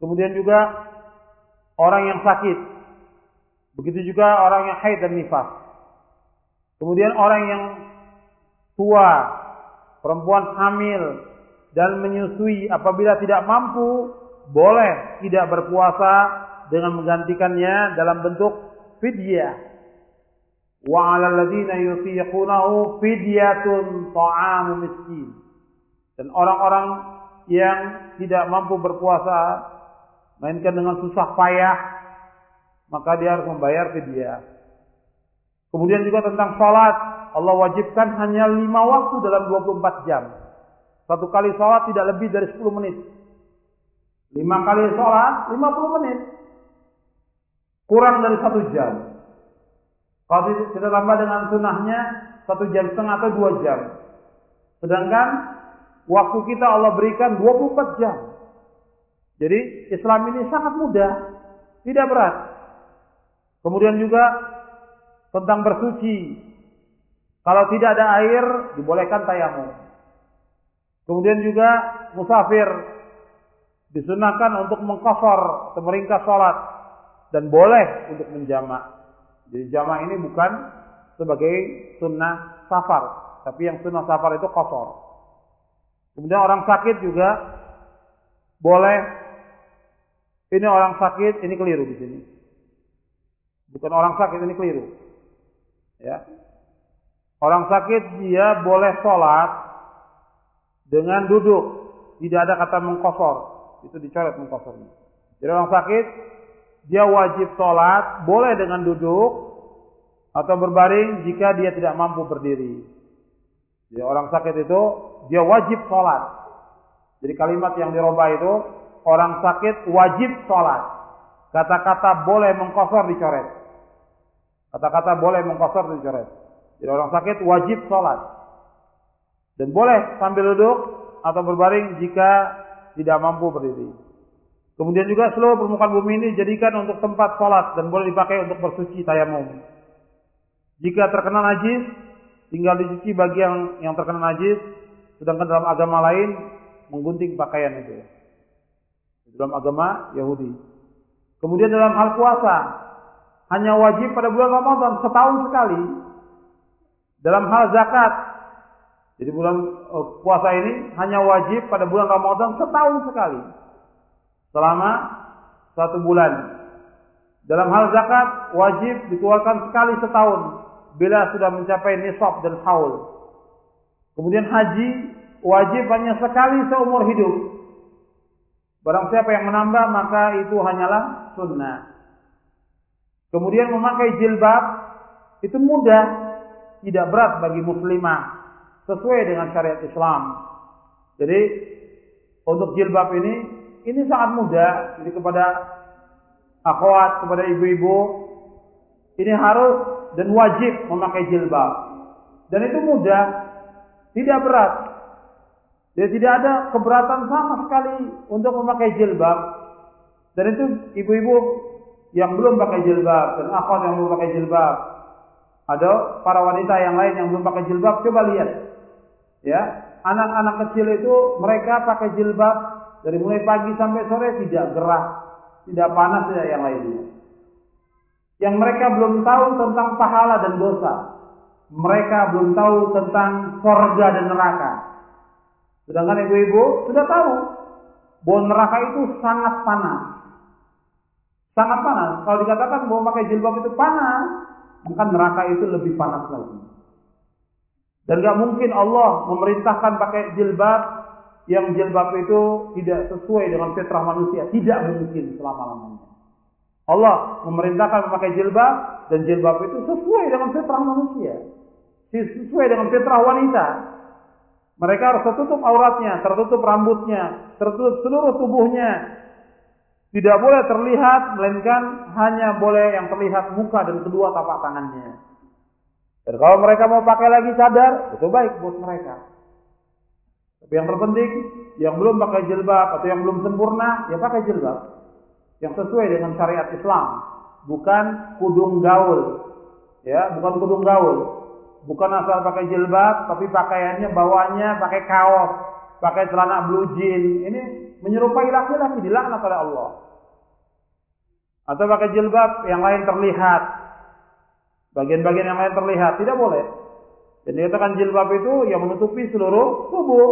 Kemudian juga orang yang sakit. Begitu juga orang yang haid dan nifas. Kemudian orang yang tua, perempuan hamil dan menyusui apabila tidak mampu boleh tidak berpuasa dengan menggantikannya dalam bentuk fidyah. Wa 'alal ladzina yutiqunahu fidyatun ta'amu miskin. Dan orang-orang yang tidak mampu berpuasa mainkan dengan susah payah maka dia harus membayar fidyah. Kemudian juga tentang salat, Allah wajibkan hanya lima waktu dalam 24 jam. Satu kali salat tidak lebih dari 10 menit. Lima kali sholat, 50 menit. Kurang dari satu jam. Kalau kita tambah dengan sunnahnya, satu jam setengah atau dua jam. Sedangkan waktu kita Allah berikan 24 jam. Jadi Islam ini sangat mudah, tidak berat. Kemudian juga tentang bersuci. Kalau tidak ada air, dibolehkan tayamum. Kemudian juga musafir disunahkan untuk mengkosor atau meringkas sholat dan boleh untuk menjamak. Jadi jamak ini bukan sebagai sunnah safar, tapi yang sunnah safar itu kosor. Kemudian orang sakit juga boleh. Ini orang sakit, ini keliru di sini. Bukan orang sakit, ini keliru. Ya. Orang sakit dia boleh sholat dengan duduk, tidak ada kata mengkosor itu dicoret mengkosornya. Jadi orang sakit dia wajib sholat boleh dengan duduk atau berbaring jika dia tidak mampu berdiri. Jadi orang sakit itu dia wajib sholat. Jadi kalimat yang dirubah itu orang sakit wajib sholat. Kata-kata boleh mengkosor dicoret. Kata-kata boleh mengkosor dicoret. Jadi orang sakit wajib sholat. Dan boleh sambil duduk atau berbaring jika tidak mampu berdiri. Kemudian juga seluruh permukaan bumi ini dijadikan untuk tempat sholat dan boleh dipakai untuk bersuci tayamum. Jika terkena najis, tinggal dicuci bagi yang yang terkena najis, sedangkan dalam agama lain menggunting pakaian itu. Dalam agama Yahudi. Kemudian dalam hal puasa, hanya wajib pada bulan Ramadan setahun sekali. Dalam hal zakat, jadi bulan uh, puasa ini hanya wajib pada bulan Ramadan setahun sekali. Selama satu bulan. Dalam hal zakat wajib dikeluarkan sekali setahun bila sudah mencapai nisab dan haul. Kemudian haji wajib hanya sekali seumur hidup. Barang siapa yang menambah maka itu hanyalah sunnah. Kemudian memakai jilbab itu mudah, tidak berat bagi muslimah sesuai dengan syariat Islam. Jadi untuk jilbab ini ini sangat mudah. Jadi kepada akhwat, kepada ibu-ibu ini harus dan wajib memakai jilbab. Dan itu mudah, tidak berat. Jadi tidak ada keberatan sama sekali untuk memakai jilbab. Dan itu ibu-ibu yang belum pakai jilbab dan akhwat yang belum pakai jilbab. Ada para wanita yang lain yang belum pakai jilbab, coba lihat Ya, anak-anak kecil itu mereka pakai jilbab dari mulai pagi sampai sore tidak gerah, tidak panas, tidak yang lainnya. Yang mereka belum tahu tentang pahala dan dosa. Mereka belum tahu tentang surga dan neraka. Sedangkan ibu-ibu sudah tahu bahwa neraka itu sangat panas. Sangat panas. Kalau dikatakan bahwa pakai jilbab itu panas, maka neraka itu lebih panas lagi. Dan gak mungkin Allah memerintahkan pakai jilbab yang jilbab itu tidak sesuai dengan fitrah manusia. Tidak mungkin selama-lamanya. Allah memerintahkan memakai jilbab dan jilbab itu sesuai dengan fitrah manusia. Sesuai dengan fitrah wanita. Mereka harus tertutup auratnya, tertutup rambutnya, tertutup seluruh tubuhnya. Tidak boleh terlihat, melainkan hanya boleh yang terlihat muka dan kedua tapak tangannya. Dan kalau mereka mau pakai lagi cadar, itu baik buat mereka. Tapi yang terpenting, yang belum pakai jilbab atau yang belum sempurna, ya pakai jilbab. Yang sesuai dengan syariat Islam. Bukan kudung gaul. Ya, bukan kudung gaul. Bukan asal pakai jilbab, tapi pakaiannya bawahnya pakai kaos, pakai celana blue jean. Ini menyerupai laki-laki dilaknat oleh Allah. Atau pakai jilbab yang lain terlihat. Bagian-bagian yang lain terlihat, tidak boleh. Dan dikatakan jilbab itu yang menutupi seluruh tubuh.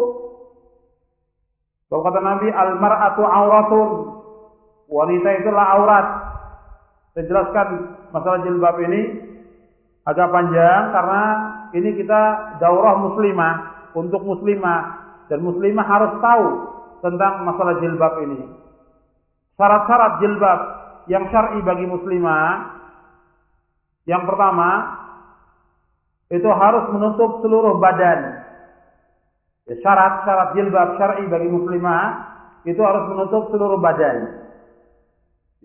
Kalau kata Nabi, al-mar'atu auratun. Wanita itulah aurat. Saya jelaskan masalah jilbab ini agak panjang karena ini kita daurah muslimah untuk muslimah dan muslimah harus tahu tentang masalah jilbab ini. Syarat-syarat jilbab yang syar'i bagi muslimah yang pertama itu harus menutup seluruh badan. Ya, syarat-syarat jilbab syar'i bagi muslimah itu harus menutup seluruh badan.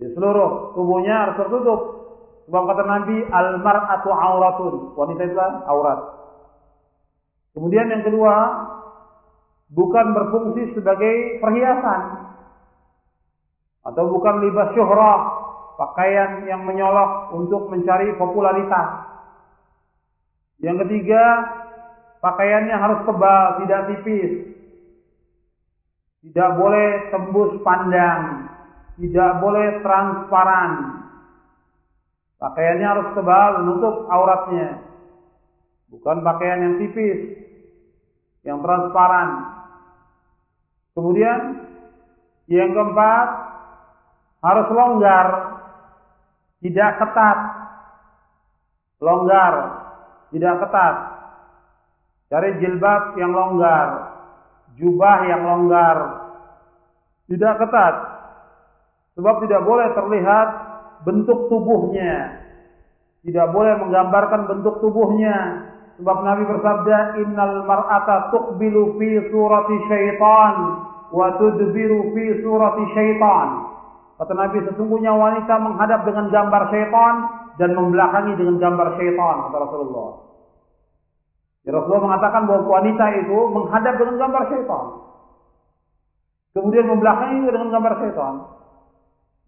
Ya, seluruh tubuhnya harus tertutup. Sebab kata Nabi, al-mar'atu auratun. Wanita itu aurat. Kemudian yang kedua, bukan berfungsi sebagai perhiasan. Atau bukan libas syuhrah, pakaian yang menyolok untuk mencari popularitas. Yang ketiga, pakaiannya harus tebal, tidak tipis. Tidak boleh tembus pandang, tidak boleh transparan. Pakaiannya harus tebal, menutup auratnya. Bukan pakaian yang tipis, yang transparan. Kemudian, yang keempat, harus longgar, tidak ketat. Longgar, tidak ketat. Cari jilbab yang longgar, jubah yang longgar, tidak ketat. Sebab tidak boleh terlihat bentuk tubuhnya. Tidak boleh menggambarkan bentuk tubuhnya. Sebab Nabi bersabda, "Innal mar'ata tuqbilu fi surati syaitan wa tudbiru fi surati syaitan." Kata Nabi, sesungguhnya wanita menghadap dengan gambar syaitan dan membelakangi dengan gambar syaitan kata Rasulullah. Ya, Rasulullah mengatakan bahwa wanita itu menghadap dengan gambar syaitan. Kemudian membelakangi dengan gambar syaitan.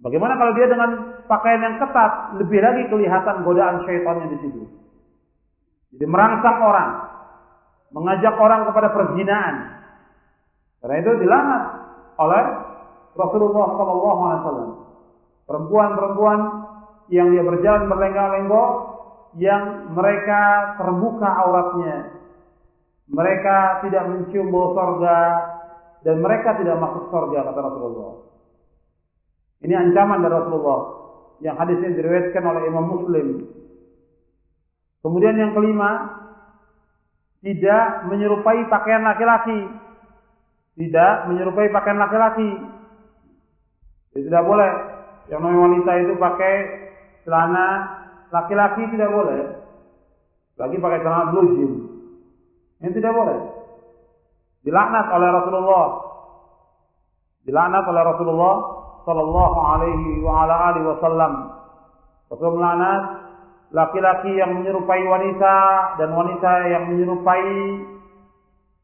Bagaimana kalau dia dengan pakaian yang ketat, lebih lagi kelihatan godaan syaitannya di situ. Jadi merangsang orang, mengajak orang kepada perzinaan. Karena itu dilaknat oleh Rasulullah SAW. Perempuan-perempuan yang dia berjalan berlenggak-lenggok yang mereka terbuka auratnya. Mereka tidak mencium bau sorga dan mereka tidak masuk sorga kata Rasulullah. Ini ancaman dari Rasulullah yang hadisnya diriwayatkan oleh Imam Muslim. Kemudian yang kelima, tidak menyerupai pakaian laki-laki. Tidak menyerupai pakaian laki-laki. Tidak boleh. Yang namanya wanita itu pakai celana laki-laki tidak boleh. Lagi pakai celana blue jean. Ini tidak boleh. Dilaknat oleh Rasulullah. Dilaknat oleh Rasulullah sallallahu alaihi wa ala alihi wasallam. Rasul melaknat laki-laki yang menyerupai wanita dan wanita yang menyerupai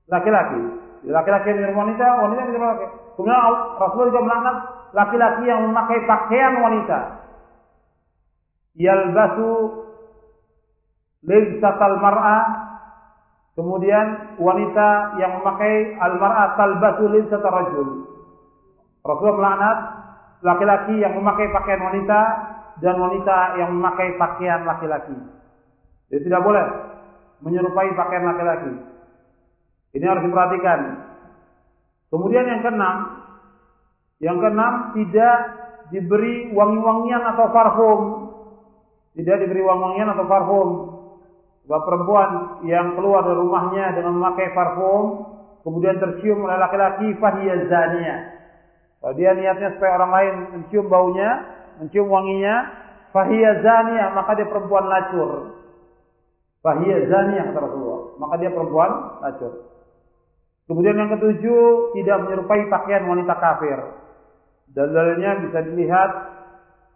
laki-laki. Laki-laki yang menyerupai wanita, wanita yang menyerupai laki. Kemudian Rasulullah juga melaknat laki-laki yang memakai pakaian wanita yalbasu libsatal mar'ah kemudian wanita yang memakai al-mar'ah talbasu libsatal rajul Rasulullah melaknat laki-laki yang memakai pakaian wanita dan wanita yang memakai pakaian laki-laki. Jadi tidak boleh menyerupai pakaian laki-laki. Ini harus diperhatikan. Kemudian yang keenam, yang keenam tidak diberi wangi-wangian atau parfum tidak diberi wangian atau parfum. Sebab perempuan yang keluar dari rumahnya dengan memakai parfum kemudian tercium oleh laki-laki fahiya zaniyah. Kalau dia niatnya supaya orang lain mencium baunya, mencium wanginya, fahiya zaniyah, maka dia perempuan lacur. Fahiya zaniyah kata Rasulullah, maka dia perempuan lacur. Kemudian yang ketujuh, tidak menyerupai pakaian wanita kafir. Dalilnya bisa dilihat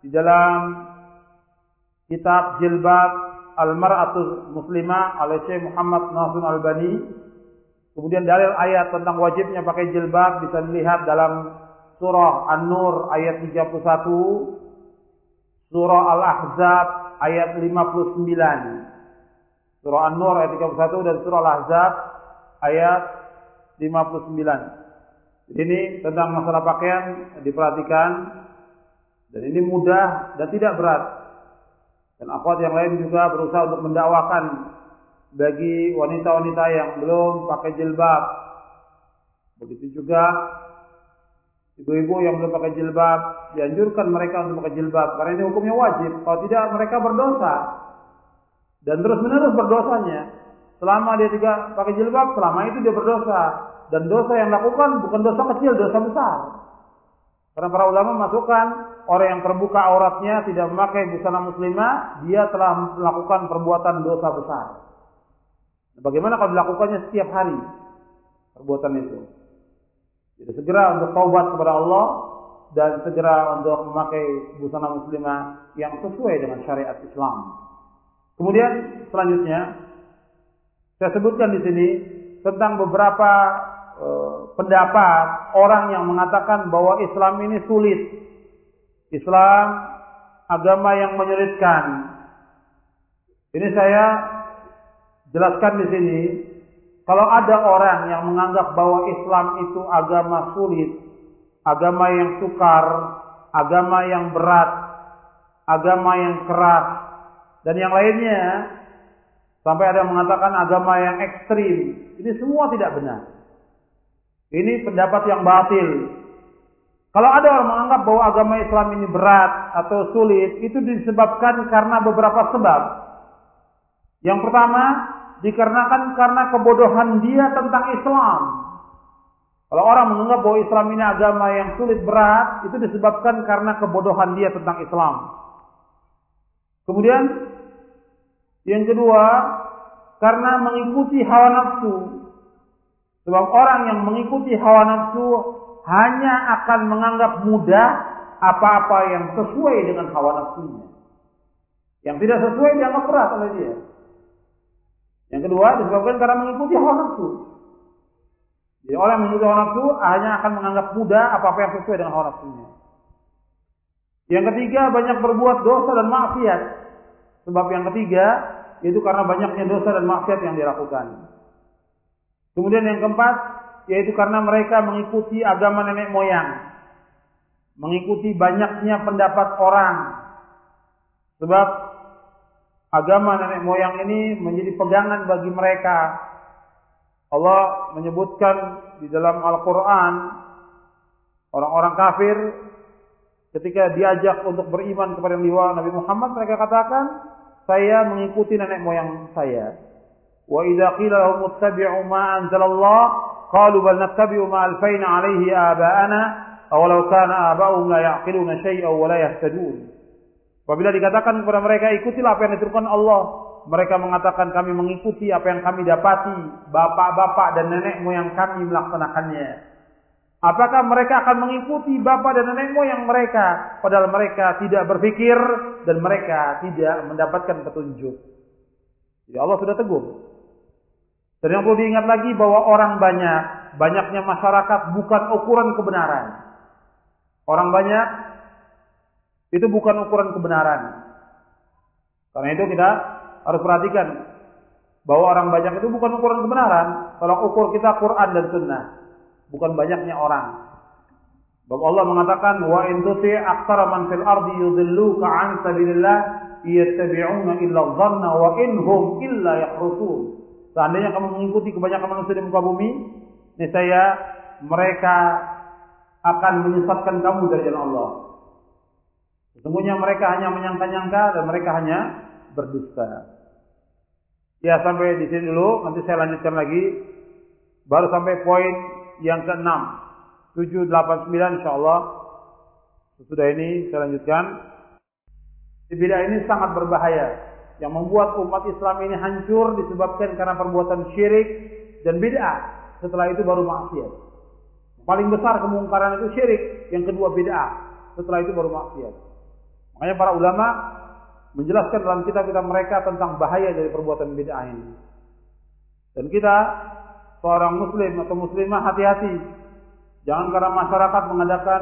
di dalam kitab Jilbab Al-Mar'atul Muslimah oleh Syekh Muhammad Nasrul Albani. Kemudian dalil ayat tentang wajibnya pakai jilbab bisa dilihat dalam surah An-Nur ayat 31, surah Al-Ahzab ayat 59. Surah An-Nur ayat 31 dan surah Al-Ahzab ayat 59. Ini tentang masalah pakaian diperhatikan dan ini mudah dan tidak berat. Dan akhwat yang lain juga berusaha untuk mendakwakan bagi wanita-wanita yang belum pakai jilbab. Begitu juga ibu-ibu yang belum pakai jilbab, dianjurkan mereka untuk pakai jilbab karena ini hukumnya wajib. Kalau tidak mereka berdosa dan terus-menerus berdosanya. Selama dia tidak pakai jilbab, selama itu dia berdosa dan dosa yang dilakukan bukan dosa kecil, dosa besar. Karena para ulama masukkan orang yang terbuka auratnya tidak memakai busana muslimah, dia telah melakukan perbuatan dosa besar. Bagaimana kalau dilakukannya setiap hari perbuatan itu? Jadi segera untuk taubat kepada Allah dan segera untuk memakai busana muslimah yang sesuai dengan syariat Islam. Kemudian selanjutnya saya sebutkan di sini tentang beberapa Eh, pendapat orang yang mengatakan bahwa Islam ini sulit. Islam agama yang menyulitkan. Ini saya jelaskan di sini. Kalau ada orang yang menganggap bahwa Islam itu agama sulit, agama yang sukar, agama yang berat, agama yang keras, dan yang lainnya, sampai ada yang mengatakan agama yang ekstrim, ini semua tidak benar. Ini pendapat yang batil. Kalau ada orang menganggap bahwa agama Islam ini berat atau sulit, itu disebabkan karena beberapa sebab. Yang pertama, dikarenakan karena kebodohan dia tentang Islam. Kalau orang menganggap bahwa Islam ini agama yang sulit berat, itu disebabkan karena kebodohan dia tentang Islam. Kemudian, yang kedua, karena mengikuti hawa nafsu. Sebab orang yang mengikuti hawa nafsu hanya akan menganggap mudah apa-apa yang sesuai dengan hawa nafsunya. Yang tidak sesuai dianggap berat oleh dia. Yang kedua disebabkan karena mengikuti hawa nafsu. Jadi orang yang mengikuti hawa nafsu hanya akan menganggap mudah apa-apa yang sesuai dengan hawa nafsunya. Yang ketiga banyak berbuat dosa dan maksiat. Sebab yang ketiga itu karena banyaknya dosa dan maksiat yang dilakukan. Kemudian yang keempat, yaitu karena mereka mengikuti agama nenek moyang. Mengikuti banyaknya pendapat orang. Sebab agama nenek moyang ini menjadi pegangan bagi mereka. Allah menyebutkan di dalam Al-Quran orang-orang kafir ketika diajak untuk beriman kepada liwa Nabi Muhammad mereka katakan saya mengikuti nenek moyang saya. Wa idza qila lahum ittabi'u ma anzalallah qalu bal nattabi'u ma alfayna alaihi aba'ana aw law kana aba'uhum la ya'qiluna shay'an wa la yahtadun. Apabila dikatakan kepada mereka ikutilah apa yang diturunkan Allah, mereka mengatakan kami mengikuti apa yang kami dapati, bapak-bapak dan nenek moyang kami melaksanakannya. Apakah mereka akan mengikuti bapak dan nenek moyang mereka padahal mereka tidak berpikir dan mereka tidak mendapatkan petunjuk? Jadi Allah sudah tegur. Dan yang perlu diingat lagi bahwa orang banyak, banyaknya masyarakat bukan ukuran kebenaran. Orang banyak itu bukan ukuran kebenaran. Karena itu kita harus perhatikan bahwa orang banyak itu bukan ukuran kebenaran. Kalau ukur kita Quran dan Sunnah, bukan banyaknya orang. Sebab Allah mengatakan wa in tuti aktsara man fil ardi yudilluka an sabilillah yattabi'una illa dhanna wa inhum illa yakhrusun. Seandainya kamu mengikuti kebanyakan manusia di muka bumi, niscaya mereka akan menyesatkan kamu dari jalan Allah. Sesungguhnya mereka hanya menyangka-nyangka dan mereka hanya berdusta. Ya sampai di sini dulu, nanti saya lanjutkan lagi Baru sampai poin yang ke-6. 7, 8, 9 insyaAllah. Sesudah ini saya lanjutkan. Bid'ah ini sangat berbahaya. Yang membuat umat Islam ini hancur disebabkan karena perbuatan syirik dan bid'ah. Setelah itu baru maksiat. Paling besar kemungkaran itu syirik. Yang kedua bid'ah. Setelah itu baru maksiat. Makanya para ulama menjelaskan dalam kitab-kitab mereka tentang bahaya dari perbuatan bid'ah ini. Dan kita seorang muslim atau muslimah hati-hati. Jangan karena masyarakat mengadakan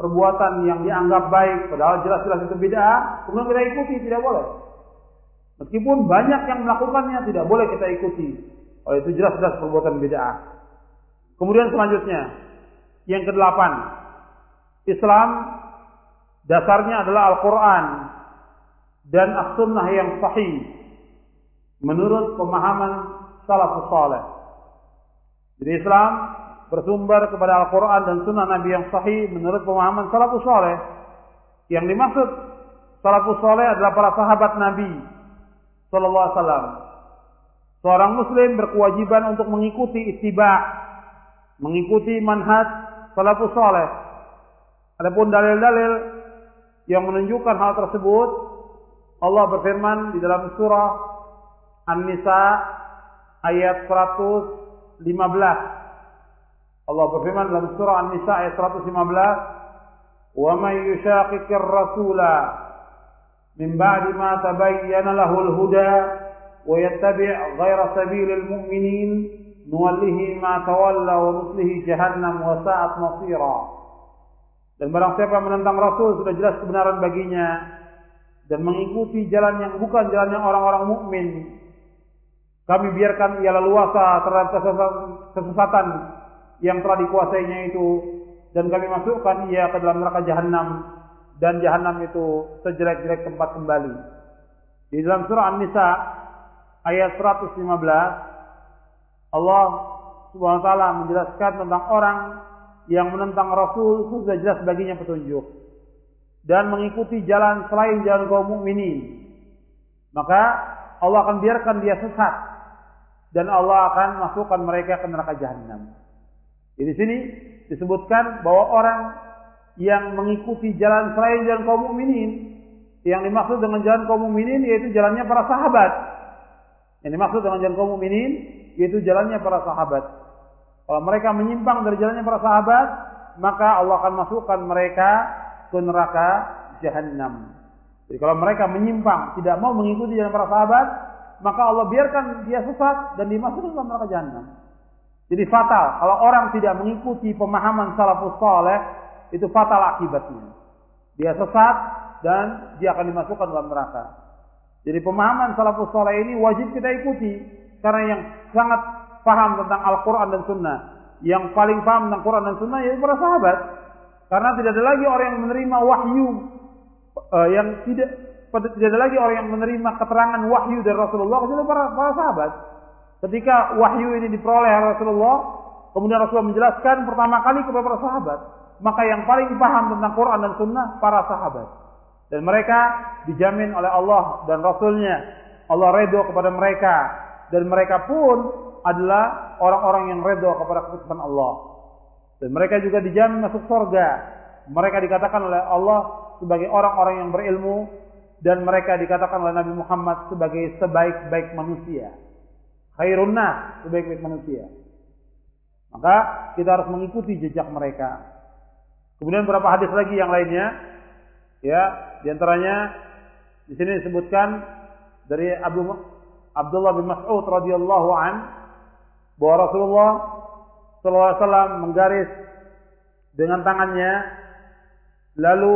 perbuatan yang dianggap baik padahal jelas-jelas itu bid'ah, kemudian kita ikuti tidak boleh. Meskipun banyak yang melakukannya tidak boleh kita ikuti. Oleh itu jelas-jelas perbuatan bid'ah. Kemudian selanjutnya yang kedelapan, Islam dasarnya adalah Al-Qur'an dan As-Sunnah yang sahih menurut pemahaman salafus saleh. Jadi Islam bersumber kepada Al-Quran dan Sunnah Nabi yang sahih menurut pemahaman salafus saleh. Yang dimaksud salafus saleh adalah para sahabat Nabi Wasallam. Seorang Muslim berkewajiban untuk mengikuti ittiba, mengikuti manhaj salafus saleh. Adapun dalil-dalil yang menunjukkan hal tersebut, Allah berfirman di dalam surah An-Nisa ayat 115. Allah berfirman dalam surah An-Nisa ayat 115, "Wa may yushaqiqir rasula min ba'di ma tabayyana lahul huda wa yattabi' ghayra sabilil mu'minin nuwallihi ma tawalla wa nuslihi jahannam wa sa'at masira." Dan barang siapa menentang Rasul sudah jelas kebenaran baginya. Dan mengikuti jalan yang bukan jalannya orang-orang mukmin. Kami biarkan ia leluasa terhadap kesesatan yang telah dikuasainya itu. Dan kami masukkan ia ke dalam neraka jahanam dan jahanam itu sejelek-jelek tempat kembali. Di dalam surah An-Nisa ayat 115 Allah Subhanahu wa taala menjelaskan tentang orang yang menentang Rasul sudah jelas baginya petunjuk dan mengikuti jalan selain jalan kaum mukminin. Maka Allah akan biarkan dia sesat dan Allah akan masukkan mereka ke neraka jahanam. Di sini disebutkan bahwa orang yang mengikuti jalan selain jalan kaum mukminin, yang dimaksud dengan jalan kaum mukminin yaitu jalannya para sahabat. Yang dimaksud dengan jalan kaum mukminin yaitu jalannya para sahabat. Kalau mereka menyimpang dari jalannya para sahabat, maka Allah akan masukkan mereka ke neraka jahanam. Jadi kalau mereka menyimpang, tidak mau mengikuti jalan para sahabat, maka Allah biarkan dia sesat dan dimasukkan dalam neraka jahanam. Jadi fatal kalau orang tidak mengikuti pemahaman salafus saleh itu fatal akibatnya. Dia sesat dan dia akan dimasukkan dalam neraka. Jadi pemahaman salafus saleh ini wajib kita ikuti karena yang sangat paham tentang Al-Qur'an dan Sunnah, yang paling paham tentang Quran dan Sunnah yaitu para sahabat. Karena tidak ada lagi orang yang menerima wahyu uh, yang tidak tidak ada lagi orang yang menerima keterangan wahyu dari Rasulullah kecuali para, para sahabat. Ketika wahyu ini diperoleh oleh Rasulullah, kemudian Rasulullah menjelaskan pertama kali kepada para sahabat, maka yang paling paham tentang Quran dan Sunnah para sahabat. Dan mereka dijamin oleh Allah dan Rasulnya. Allah redho kepada mereka. Dan mereka pun adalah orang-orang yang redho kepada keputusan Allah. Dan mereka juga dijamin masuk surga. Mereka dikatakan oleh Allah sebagai orang-orang yang berilmu dan mereka dikatakan oleh Nabi Muhammad sebagai sebaik-baik manusia. Khairun sebaik-baik manusia. Maka kita harus mengikuti jejak mereka. Kemudian beberapa hadis lagi yang lainnya, ya, di antaranya di sini disebutkan dari Abu Abdullah bin Mas'ud radhiyallahu an bahwa Rasulullah wasallam menggaris dengan tangannya lalu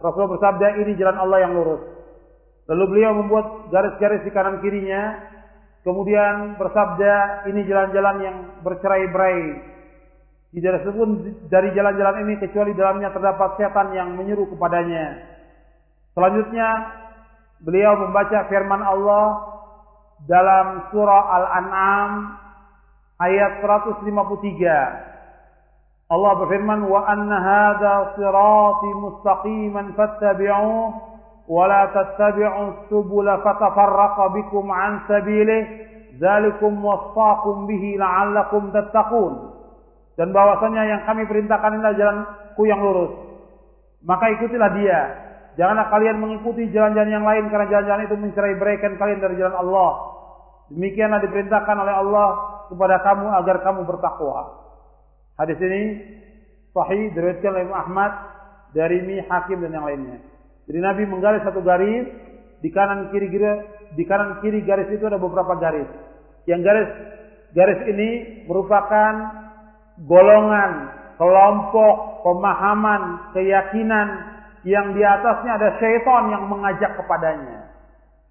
Rasulullah bersabda ini jalan Allah yang lurus. Lalu beliau membuat garis-garis di kanan kirinya. Kemudian bersabda, ini jalan-jalan yang bercerai-berai. Tidak ada dari jalan-jalan ini kecuali dalamnya terdapat setan yang menyeru kepadanya. Selanjutnya, beliau membaca firman Allah dalam surah Al-An'am ayat 153. Allah berfirman, "Wa anna hadza sirati mustaqiman fattabi'u wa la tattabi'u subula fatafarraqa bikum 'an sabili Zalikum wasaqum bihi la'allakum tattaqun. Dan bahwasanya yang kami perintahkan adalah jalanku yang lurus. Maka ikutilah dia. Janganlah kalian mengikuti jalan-jalan yang lain karena jalan-jalan itu mencerai beraikan kalian dari jalan Allah. Demikianlah diperintahkan oleh Allah kepada kamu agar kamu bertakwa. Hadis ini sahih diriwayatkan oleh Ahmad dari Mi Hakim dan yang lainnya. Jadi Nabi menggaris satu garis di kanan kiri di kanan kiri garis itu ada beberapa garis. Yang garis garis ini merupakan golongan, kelompok, pemahaman, keyakinan yang di atasnya ada syaitan yang mengajak kepadanya.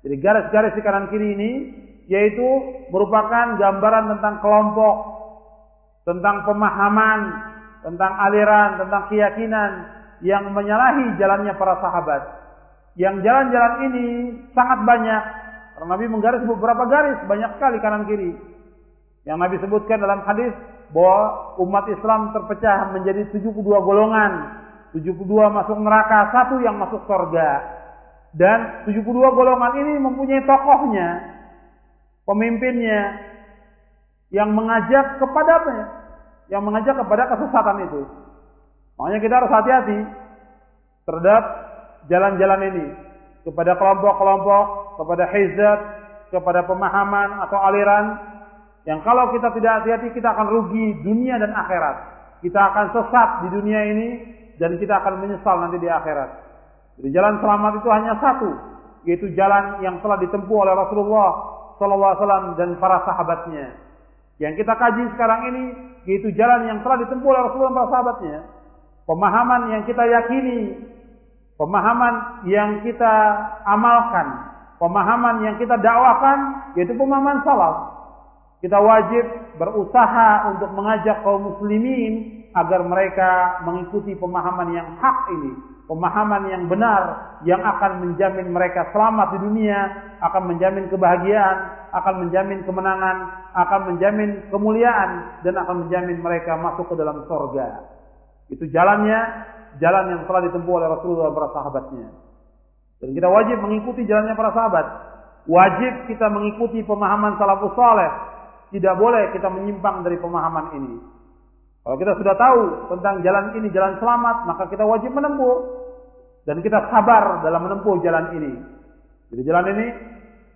Jadi garis-garis di kanan kiri ini yaitu merupakan gambaran tentang kelompok, tentang pemahaman, tentang aliran, tentang keyakinan yang menyalahi jalannya para sahabat. Yang jalan-jalan ini sangat banyak. Karena Nabi menggaris beberapa garis, banyak sekali kanan kiri. Yang Nabi sebutkan dalam hadis bahwa umat Islam terpecah menjadi 72 golongan. 72 masuk neraka, satu yang masuk surga. Dan 72 golongan ini mempunyai tokohnya, pemimpinnya, yang mengajak kepada apa ya? Yang mengajak kepada kesesatan itu. Makanya kita harus hati-hati terhadap jalan-jalan ini. Kepada kelompok-kelompok, kepada hizab, kepada pemahaman atau aliran. Yang kalau kita tidak hati-hati kita akan rugi dunia dan akhirat. Kita akan sesat di dunia ini dan kita akan menyesal nanti di akhirat. Jadi jalan selamat itu hanya satu, yaitu jalan yang telah ditempuh oleh Rasulullah SAW dan para sahabatnya. Yang kita kaji sekarang ini yaitu jalan yang telah ditempuh oleh Rasulullah dan para sahabatnya. Pemahaman yang kita yakini, pemahaman yang kita amalkan, pemahaman yang kita dakwakan yaitu pemahaman salaf. Kita wajib berusaha untuk mengajak kaum muslimin agar mereka mengikuti pemahaman yang hak ini, pemahaman yang benar yang akan menjamin mereka selamat di dunia, akan menjamin kebahagiaan, akan menjamin kemenangan, akan menjamin kemuliaan dan akan menjamin mereka masuk ke dalam sorga. Itu jalannya, jalan yang telah ditempuh oleh Rasulullah dan para sahabatnya. Dan kita wajib mengikuti jalannya para sahabat. Wajib kita mengikuti pemahaman salafus saleh tidak boleh kita menyimpang dari pemahaman ini. Kalau kita sudah tahu tentang jalan ini, jalan selamat, maka kita wajib menempuh. Dan kita sabar dalam menempuh jalan ini. Jadi jalan ini,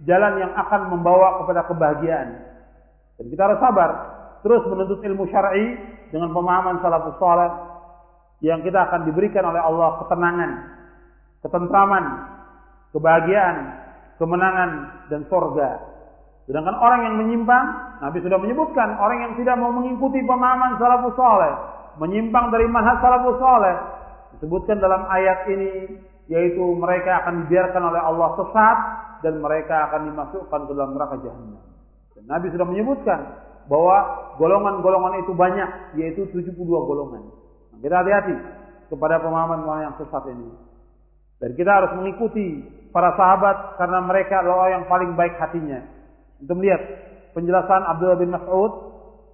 jalan yang akan membawa kepada kebahagiaan. Dan kita harus sabar. Terus menuntut ilmu syar'i dengan pemahaman salafus saleh yang kita akan diberikan oleh Allah ketenangan, ketentraman, kebahagiaan, kemenangan dan surga. Sedangkan orang yang menyimpang, Nabi sudah menyebutkan, orang yang tidak mau mengikuti pemahaman salafus saleh, menyimpang dari manhaj salafus saleh, disebutkan dalam ayat ini yaitu mereka akan dibiarkan oleh Allah sesat dan mereka akan dimasukkan ke dalam neraka jahanam. Nabi sudah menyebutkan bahwa golongan-golongan itu banyak yaitu 72 golongan. Nah, kita hati-hati kepada pemahaman yang sesat ini. Dan kita harus mengikuti para sahabat karena mereka adalah orang yang paling baik hatinya. Untuk melihat penjelasan Abdullah bin Mas'ud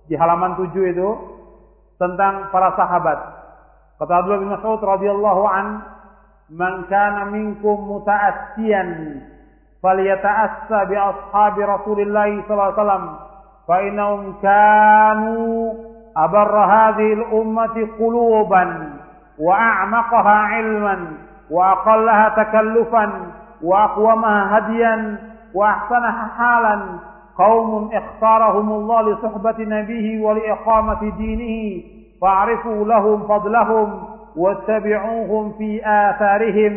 di halaman 7 itu tentang para sahabat. Kata Abdullah bin Mas'ud radhiyallahu an, "Man kana minkum muta'assiyan falyata'assa bi ashabi Rasulillah sallallahu alaihi wasallam fa innahum kanu abarra hadhihi al-ummati quluban wa a'maqaha 'ilman wa aqallaha takallufan wa aqwamaha hadiyan وأحسنها حالا قوم اختارهم الله لصحبة نبيه ولإقامة دينه فاعرفوا لهم فضلهم واتبعوهم في آثارهم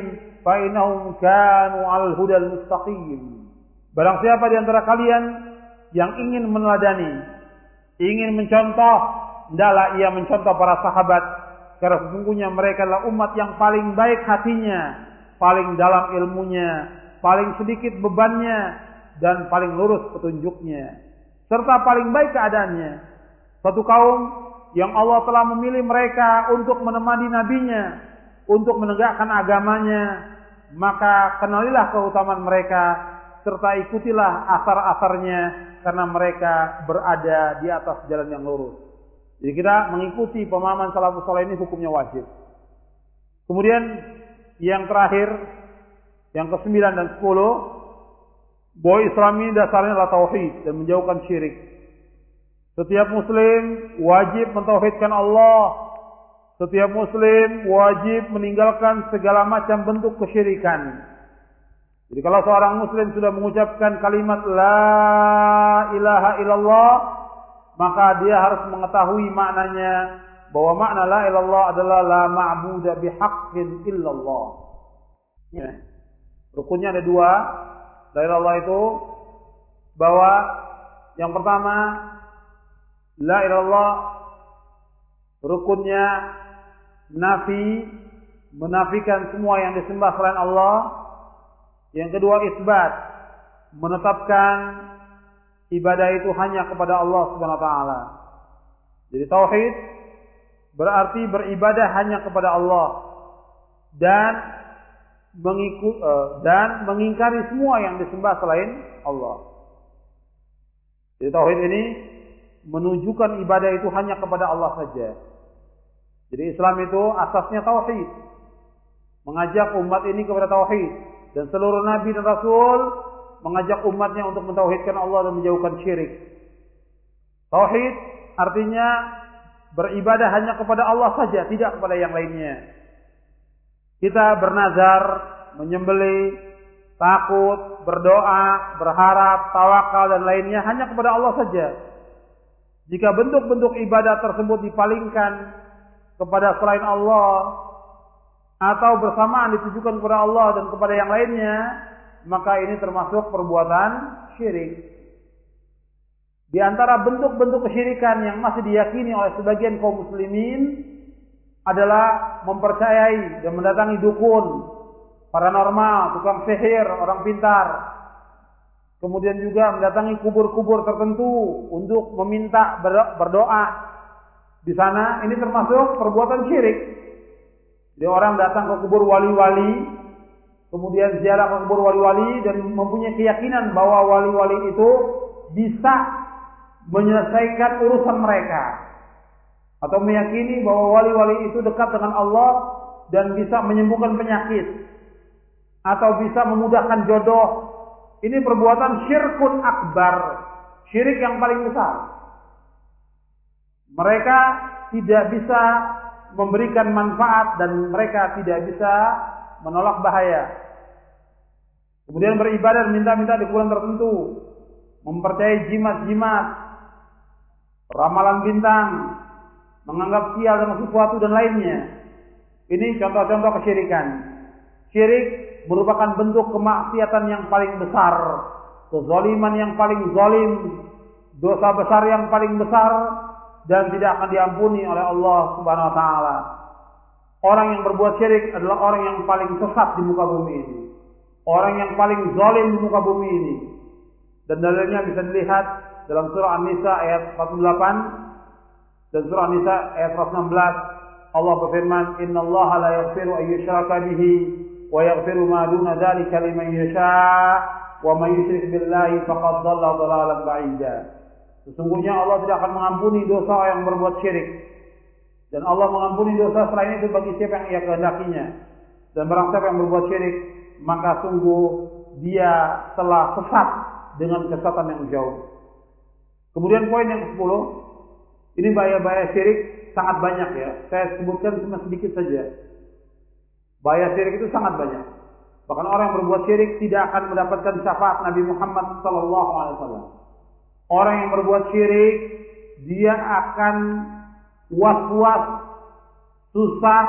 فإنهم كانوا على الهدى المستقيم Barang siapa di antara kalian yang ingin meneladani, ingin mencontoh, hendaklah ia mencontoh para sahabat karena sesungguhnya mereka adalah umat yang paling baik hatinya, paling dalam ilmunya, paling sedikit bebannya dan paling lurus petunjuknya serta paling baik keadaannya satu kaum yang Allah telah memilih mereka untuk menemani nabinya untuk menegakkan agamanya maka kenalilah keutamaan mereka serta ikutilah asar-asarnya karena mereka berada di atas jalan yang lurus jadi kita mengikuti pemahaman salafus saleh ini hukumnya wajib kemudian yang terakhir yang ke-9 dan 10 bahwa Islam ini dasarnya adalah tauhid dan menjauhkan syirik. Setiap muslim wajib mentauhidkan Allah. Setiap muslim wajib meninggalkan segala macam bentuk kesyirikan. Jadi kalau seorang muslim sudah mengucapkan kalimat la ilaha illallah, maka dia harus mengetahui maknanya bahwa makna la ilallah adalah la ma'budu bihaqqin illallah. Ya. Rukunnya ada dua. La ilallah itu bahwa yang pertama la ilallah rukunnya nafi menafikan semua yang disembah selain Allah. Yang kedua isbat menetapkan ibadah itu hanya kepada Allah Subhanahu wa taala. Jadi tauhid berarti beribadah hanya kepada Allah dan mengikut uh, dan mengingkari semua yang disembah selain Allah. Jadi tauhid ini menunjukkan ibadah itu hanya kepada Allah saja. Jadi Islam itu asasnya tauhid. Mengajak umat ini kepada tauhid dan seluruh nabi dan rasul mengajak umatnya untuk mentauhidkan Allah dan menjauhkan syirik. Tauhid artinya beribadah hanya kepada Allah saja, tidak kepada yang lainnya. Kita bernazar, menyembeli, takut, berdoa, berharap, tawakal dan lainnya hanya kepada Allah saja. Jika bentuk-bentuk ibadah tersebut dipalingkan kepada selain Allah atau bersamaan ditujukan kepada Allah dan kepada yang lainnya, maka ini termasuk perbuatan syirik. Di antara bentuk-bentuk kesyirikan yang masih diyakini oleh sebagian kaum muslimin adalah mempercayai dan mendatangi dukun, paranormal, tukang sihir, orang pintar. Kemudian juga mendatangi kubur-kubur tertentu untuk meminta berdoa. Di sana ini termasuk perbuatan syirik. Jadi orang datang ke kubur wali-wali, kemudian ziarah ke kubur wali-wali dan mempunyai keyakinan bahwa wali-wali itu bisa menyelesaikan urusan mereka atau meyakini bahwa wali-wali itu dekat dengan Allah dan bisa menyembuhkan penyakit atau bisa memudahkan jodoh. Ini perbuatan syirkun akbar, syirik yang paling besar. Mereka tidak bisa memberikan manfaat dan mereka tidak bisa menolak bahaya. Kemudian beribadah minta-minta di bulan tertentu, mempercayai jimat-jimat, ramalan bintang, menganggap sial dengan sesuatu dan lainnya. Ini contoh-contoh kesyirikan. Syirik merupakan bentuk kemaksiatan yang paling besar, kezaliman yang paling zalim, dosa besar yang paling besar dan tidak akan diampuni oleh Allah Subhanahu wa taala. Orang yang berbuat syirik adalah orang yang paling sesat di muka bumi ini. Orang yang paling zalim di muka bumi ini. Dan dalilnya bisa dilihat dalam surah An-Nisa ayat 48 dan surah An-Nisa ayat 116 Allah berfirman Inna la yaghfiru an bihi ma duna dzalika liman yasha wa man yusyrik billahi faqad dhalla dhalalan ba'ida Sesungguhnya Allah tidak akan mengampuni dosa yang berbuat syirik dan Allah mengampuni dosa selain itu bagi siapa yang ia kehendakinya dan barang siapa yang berbuat syirik maka sungguh dia telah sesat dengan kesesatan yang jauh. Kemudian poin yang ke-10, ini bahaya-bahaya syirik sangat banyak ya. Saya sebutkan cuma sedikit saja. Bahaya syirik itu sangat banyak. Bahkan orang yang berbuat syirik tidak akan mendapatkan syafaat Nabi Muhammad wasallam. Orang yang berbuat syirik dia akan was-was, susah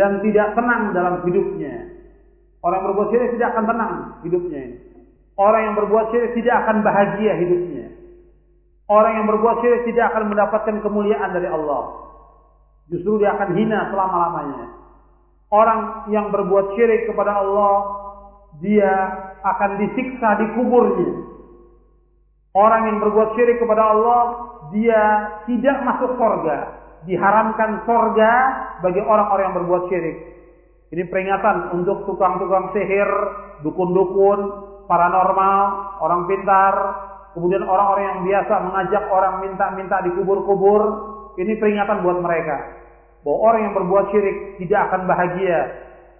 dan tidak tenang dalam hidupnya. Orang yang berbuat syirik tidak akan tenang hidupnya. Orang yang berbuat syirik tidak akan bahagia hidupnya. Orang yang berbuat syirik tidak akan mendapatkan kemuliaan dari Allah. Justru dia akan hina selama-lamanya. Orang yang berbuat syirik kepada Allah, dia akan disiksa di kuburnya. Orang yang berbuat syirik kepada Allah, dia tidak masuk surga. Diharamkan surga bagi orang-orang yang berbuat syirik. Ini peringatan untuk tukang-tukang sihir, dukun-dukun, paranormal, orang pintar, Kemudian orang-orang yang biasa mengajak orang minta-minta di kubur-kubur, ini peringatan buat mereka. Bahwa orang yang berbuat syirik tidak akan bahagia.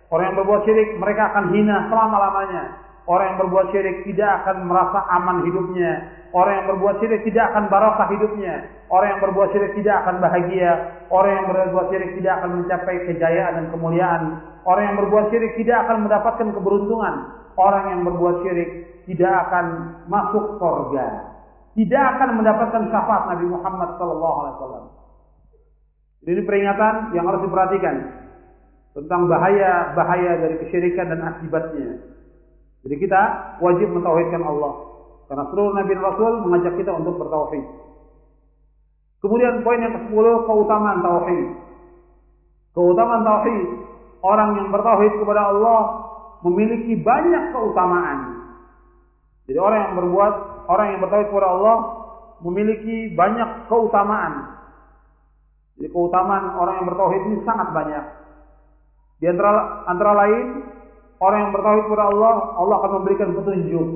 Orang yang berbuat syirik mereka akan hina selama-lamanya. Orang yang berbuat syirik tidak akan merasa aman hidupnya. Orang yang berbuat syirik tidak akan barokah hidupnya. Orang yang berbuat syirik tidak akan bahagia. Orang yang berbuat syirik tidak akan mencapai kejayaan dan kemuliaan. Orang yang berbuat syirik tidak akan mendapatkan keberuntungan. Orang yang berbuat syirik tidak akan masuk surga. Tidak akan mendapatkan syafaat Nabi Muhammad SAW. Ini peringatan yang harus diperhatikan tentang bahaya-bahaya dari kesyirikan dan akibatnya. Jadi kita wajib mentauhidkan Allah. Karena seluruh Nabi dan Rasul mengajak kita untuk bertauhid. Kemudian poin yang ke-10 keutamaan tauhid. Keutamaan tauhid, orang yang bertauhid kepada Allah memiliki banyak keutamaan. Jadi orang yang berbuat, orang yang bertauhid kepada Allah memiliki banyak keutamaan. Jadi keutamaan orang yang bertauhid ini sangat banyak. Di antara antara lain Orang yang bertauhid kepada Allah, Allah akan memberikan petunjuk.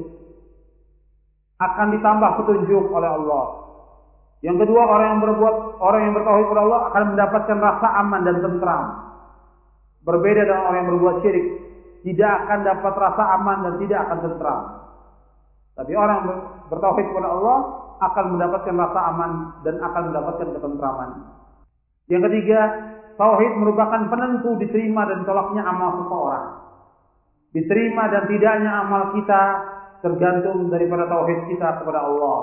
Akan ditambah petunjuk oleh Allah. Yang kedua, orang yang berbuat orang yang bertauhid kepada Allah akan mendapatkan rasa aman dan tentram. Berbeda dengan orang yang berbuat syirik, tidak akan dapat rasa aman dan tidak akan tentram. Tapi orang yang bertauhid kepada Allah akan mendapatkan rasa aman dan akan mendapatkan ketentraman. Yang ketiga, tauhid merupakan penentu diterima dan tolaknya amal seseorang. Diterima dan tidaknya amal kita tergantung daripada tauhid kita kepada Allah.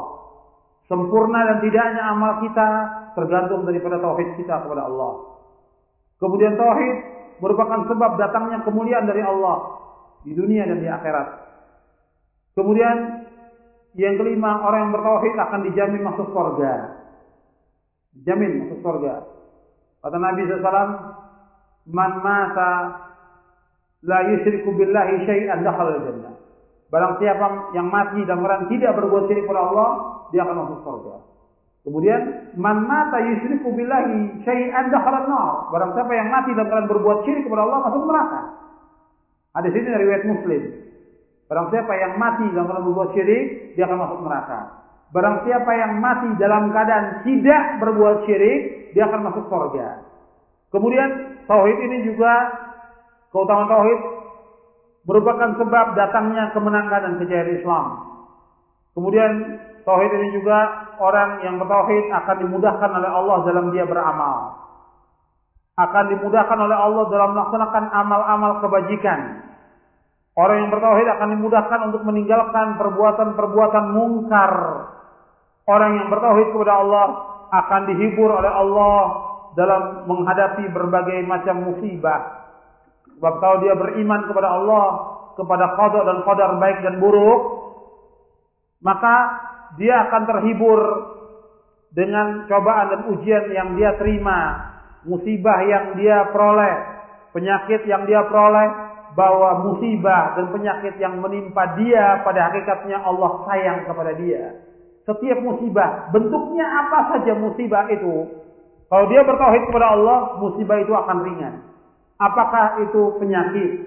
Sempurna dan tidaknya amal kita tergantung daripada tauhid kita kepada Allah. Kemudian tauhid merupakan sebab datangnya kemuliaan dari Allah di dunia dan di akhirat. Kemudian yang kelima, orang yang bertauhid akan dijamin masuk surga. Jamin masuk surga. Kata Nabi SAW, Man mata la yusyriku billahi syai'an dakhala jannah. Barang siapa yang mati dan orang tidak berbuat syirik kepada Allah, dia akan masuk surga. Kemudian man mata yusyriku billahi syai'an dakhala nar. Barang siapa yang mati dan orang berbuat syirik kepada Allah masuk neraka. Ada sini dari riwayat Muslim. Barang siapa yang mati dan orang berbuat syirik, dia akan masuk neraka. Barang siapa yang mati dalam keadaan tidak berbuat syirik, dia akan masuk surga. Kemudian tauhid ini juga Keutamaan tauhid merupakan sebab datangnya kemenangan dan kejayaan Islam. Kemudian tauhid ini juga orang yang bertauhid akan dimudahkan oleh Allah dalam dia beramal. Akan dimudahkan oleh Allah dalam melaksanakan amal-amal kebajikan. Orang yang bertauhid akan dimudahkan untuk meninggalkan perbuatan-perbuatan mungkar. Orang yang bertauhid kepada Allah akan dihibur oleh Allah dalam menghadapi berbagai macam musibah Sebab kalau dia beriman kepada Allah, kepada qada dan qadar baik dan buruk, maka dia akan terhibur dengan cobaan dan ujian yang dia terima, musibah yang dia peroleh, penyakit yang dia peroleh, bahwa musibah dan penyakit yang menimpa dia pada hakikatnya Allah sayang kepada dia. Setiap musibah, bentuknya apa saja musibah itu, kalau dia bertauhid kepada Allah, musibah itu akan ringan. Apakah itu penyakit?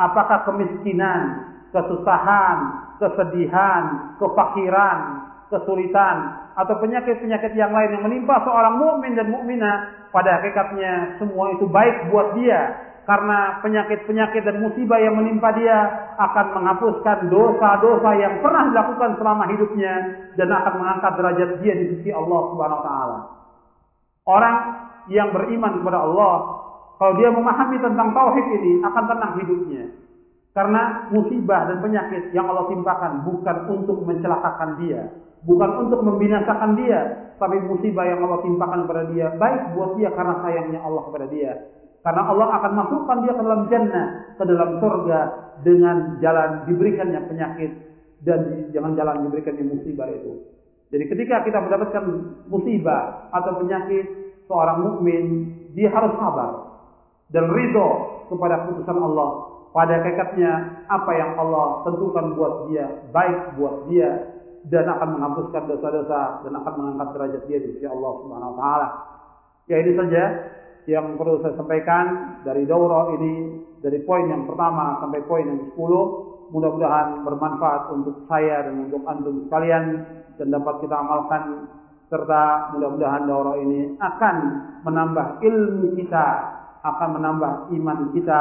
Apakah kemiskinan, kesusahan, kesedihan, kefakiran, kesulitan, atau penyakit-penyakit yang lain yang menimpa seorang mukmin dan mukminah? Pada hakikatnya semua itu baik buat dia karena penyakit-penyakit dan musibah yang menimpa dia akan menghapuskan dosa-dosa yang pernah dilakukan selama hidupnya dan akan mengangkat derajat dia di sisi Allah Subhanahu wa taala. Orang yang beriman kepada Allah kalau dia memahami tentang tauhid ini, akan tenang hidupnya. Karena musibah dan penyakit yang Allah timpakan bukan untuk mencelakakan dia, bukan untuk membinasakan dia, tapi musibah yang Allah timpakan kepada dia baik buat dia karena sayangnya Allah kepada dia. Karena Allah akan masukkan dia ke dalam jannah, ke dalam surga dengan jalan diberikannya penyakit dan jangan jalan diberikannya musibah itu. Jadi ketika kita mendapatkan musibah atau penyakit seorang mukmin, dia harus sabar dan ridho kepada putusan Allah. Pada hakikatnya apa yang Allah tentukan buat dia baik buat dia dan akan menghapuskan dosa-dosa dan akan mengangkat derajat dia di sisi Allah Subhanahu wa taala. Ya ini saja yang perlu saya sampaikan dari daurah ini dari poin yang pertama sampai poin yang ke-10 mudah-mudahan bermanfaat untuk saya dan untuk antum sekalian dan dapat kita amalkan serta mudah-mudahan daurah ini akan menambah ilmu kita akan menambah iman kita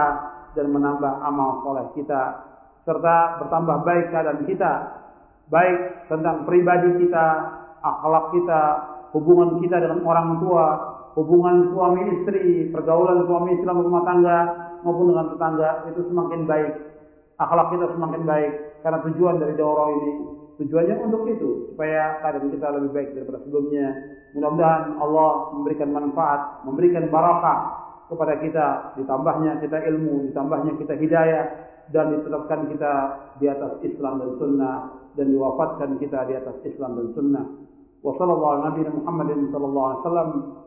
dan menambah amal soleh kita serta bertambah baik keadaan kita, baik tentang pribadi kita, akhlak kita, hubungan kita dengan orang tua, hubungan suami istri, pergaulan suami istri dalam rumah tangga maupun dengan tetangga itu semakin baik. Akhlak kita semakin baik karena tujuan dari daurah ini tujuannya untuk itu supaya keadaan kita lebih baik daripada sebelumnya. Mudah-mudahan Allah memberikan manfaat, memberikan barakah kepada kita, ditambahnya kita ilmu, ditambahnya kita hidayah dan ditetapkan kita di atas Islam dan sunnah dan diwafatkan kita di atas Islam dan sunnah. Wassalamualaikum warahmatullahi wabarakatuh.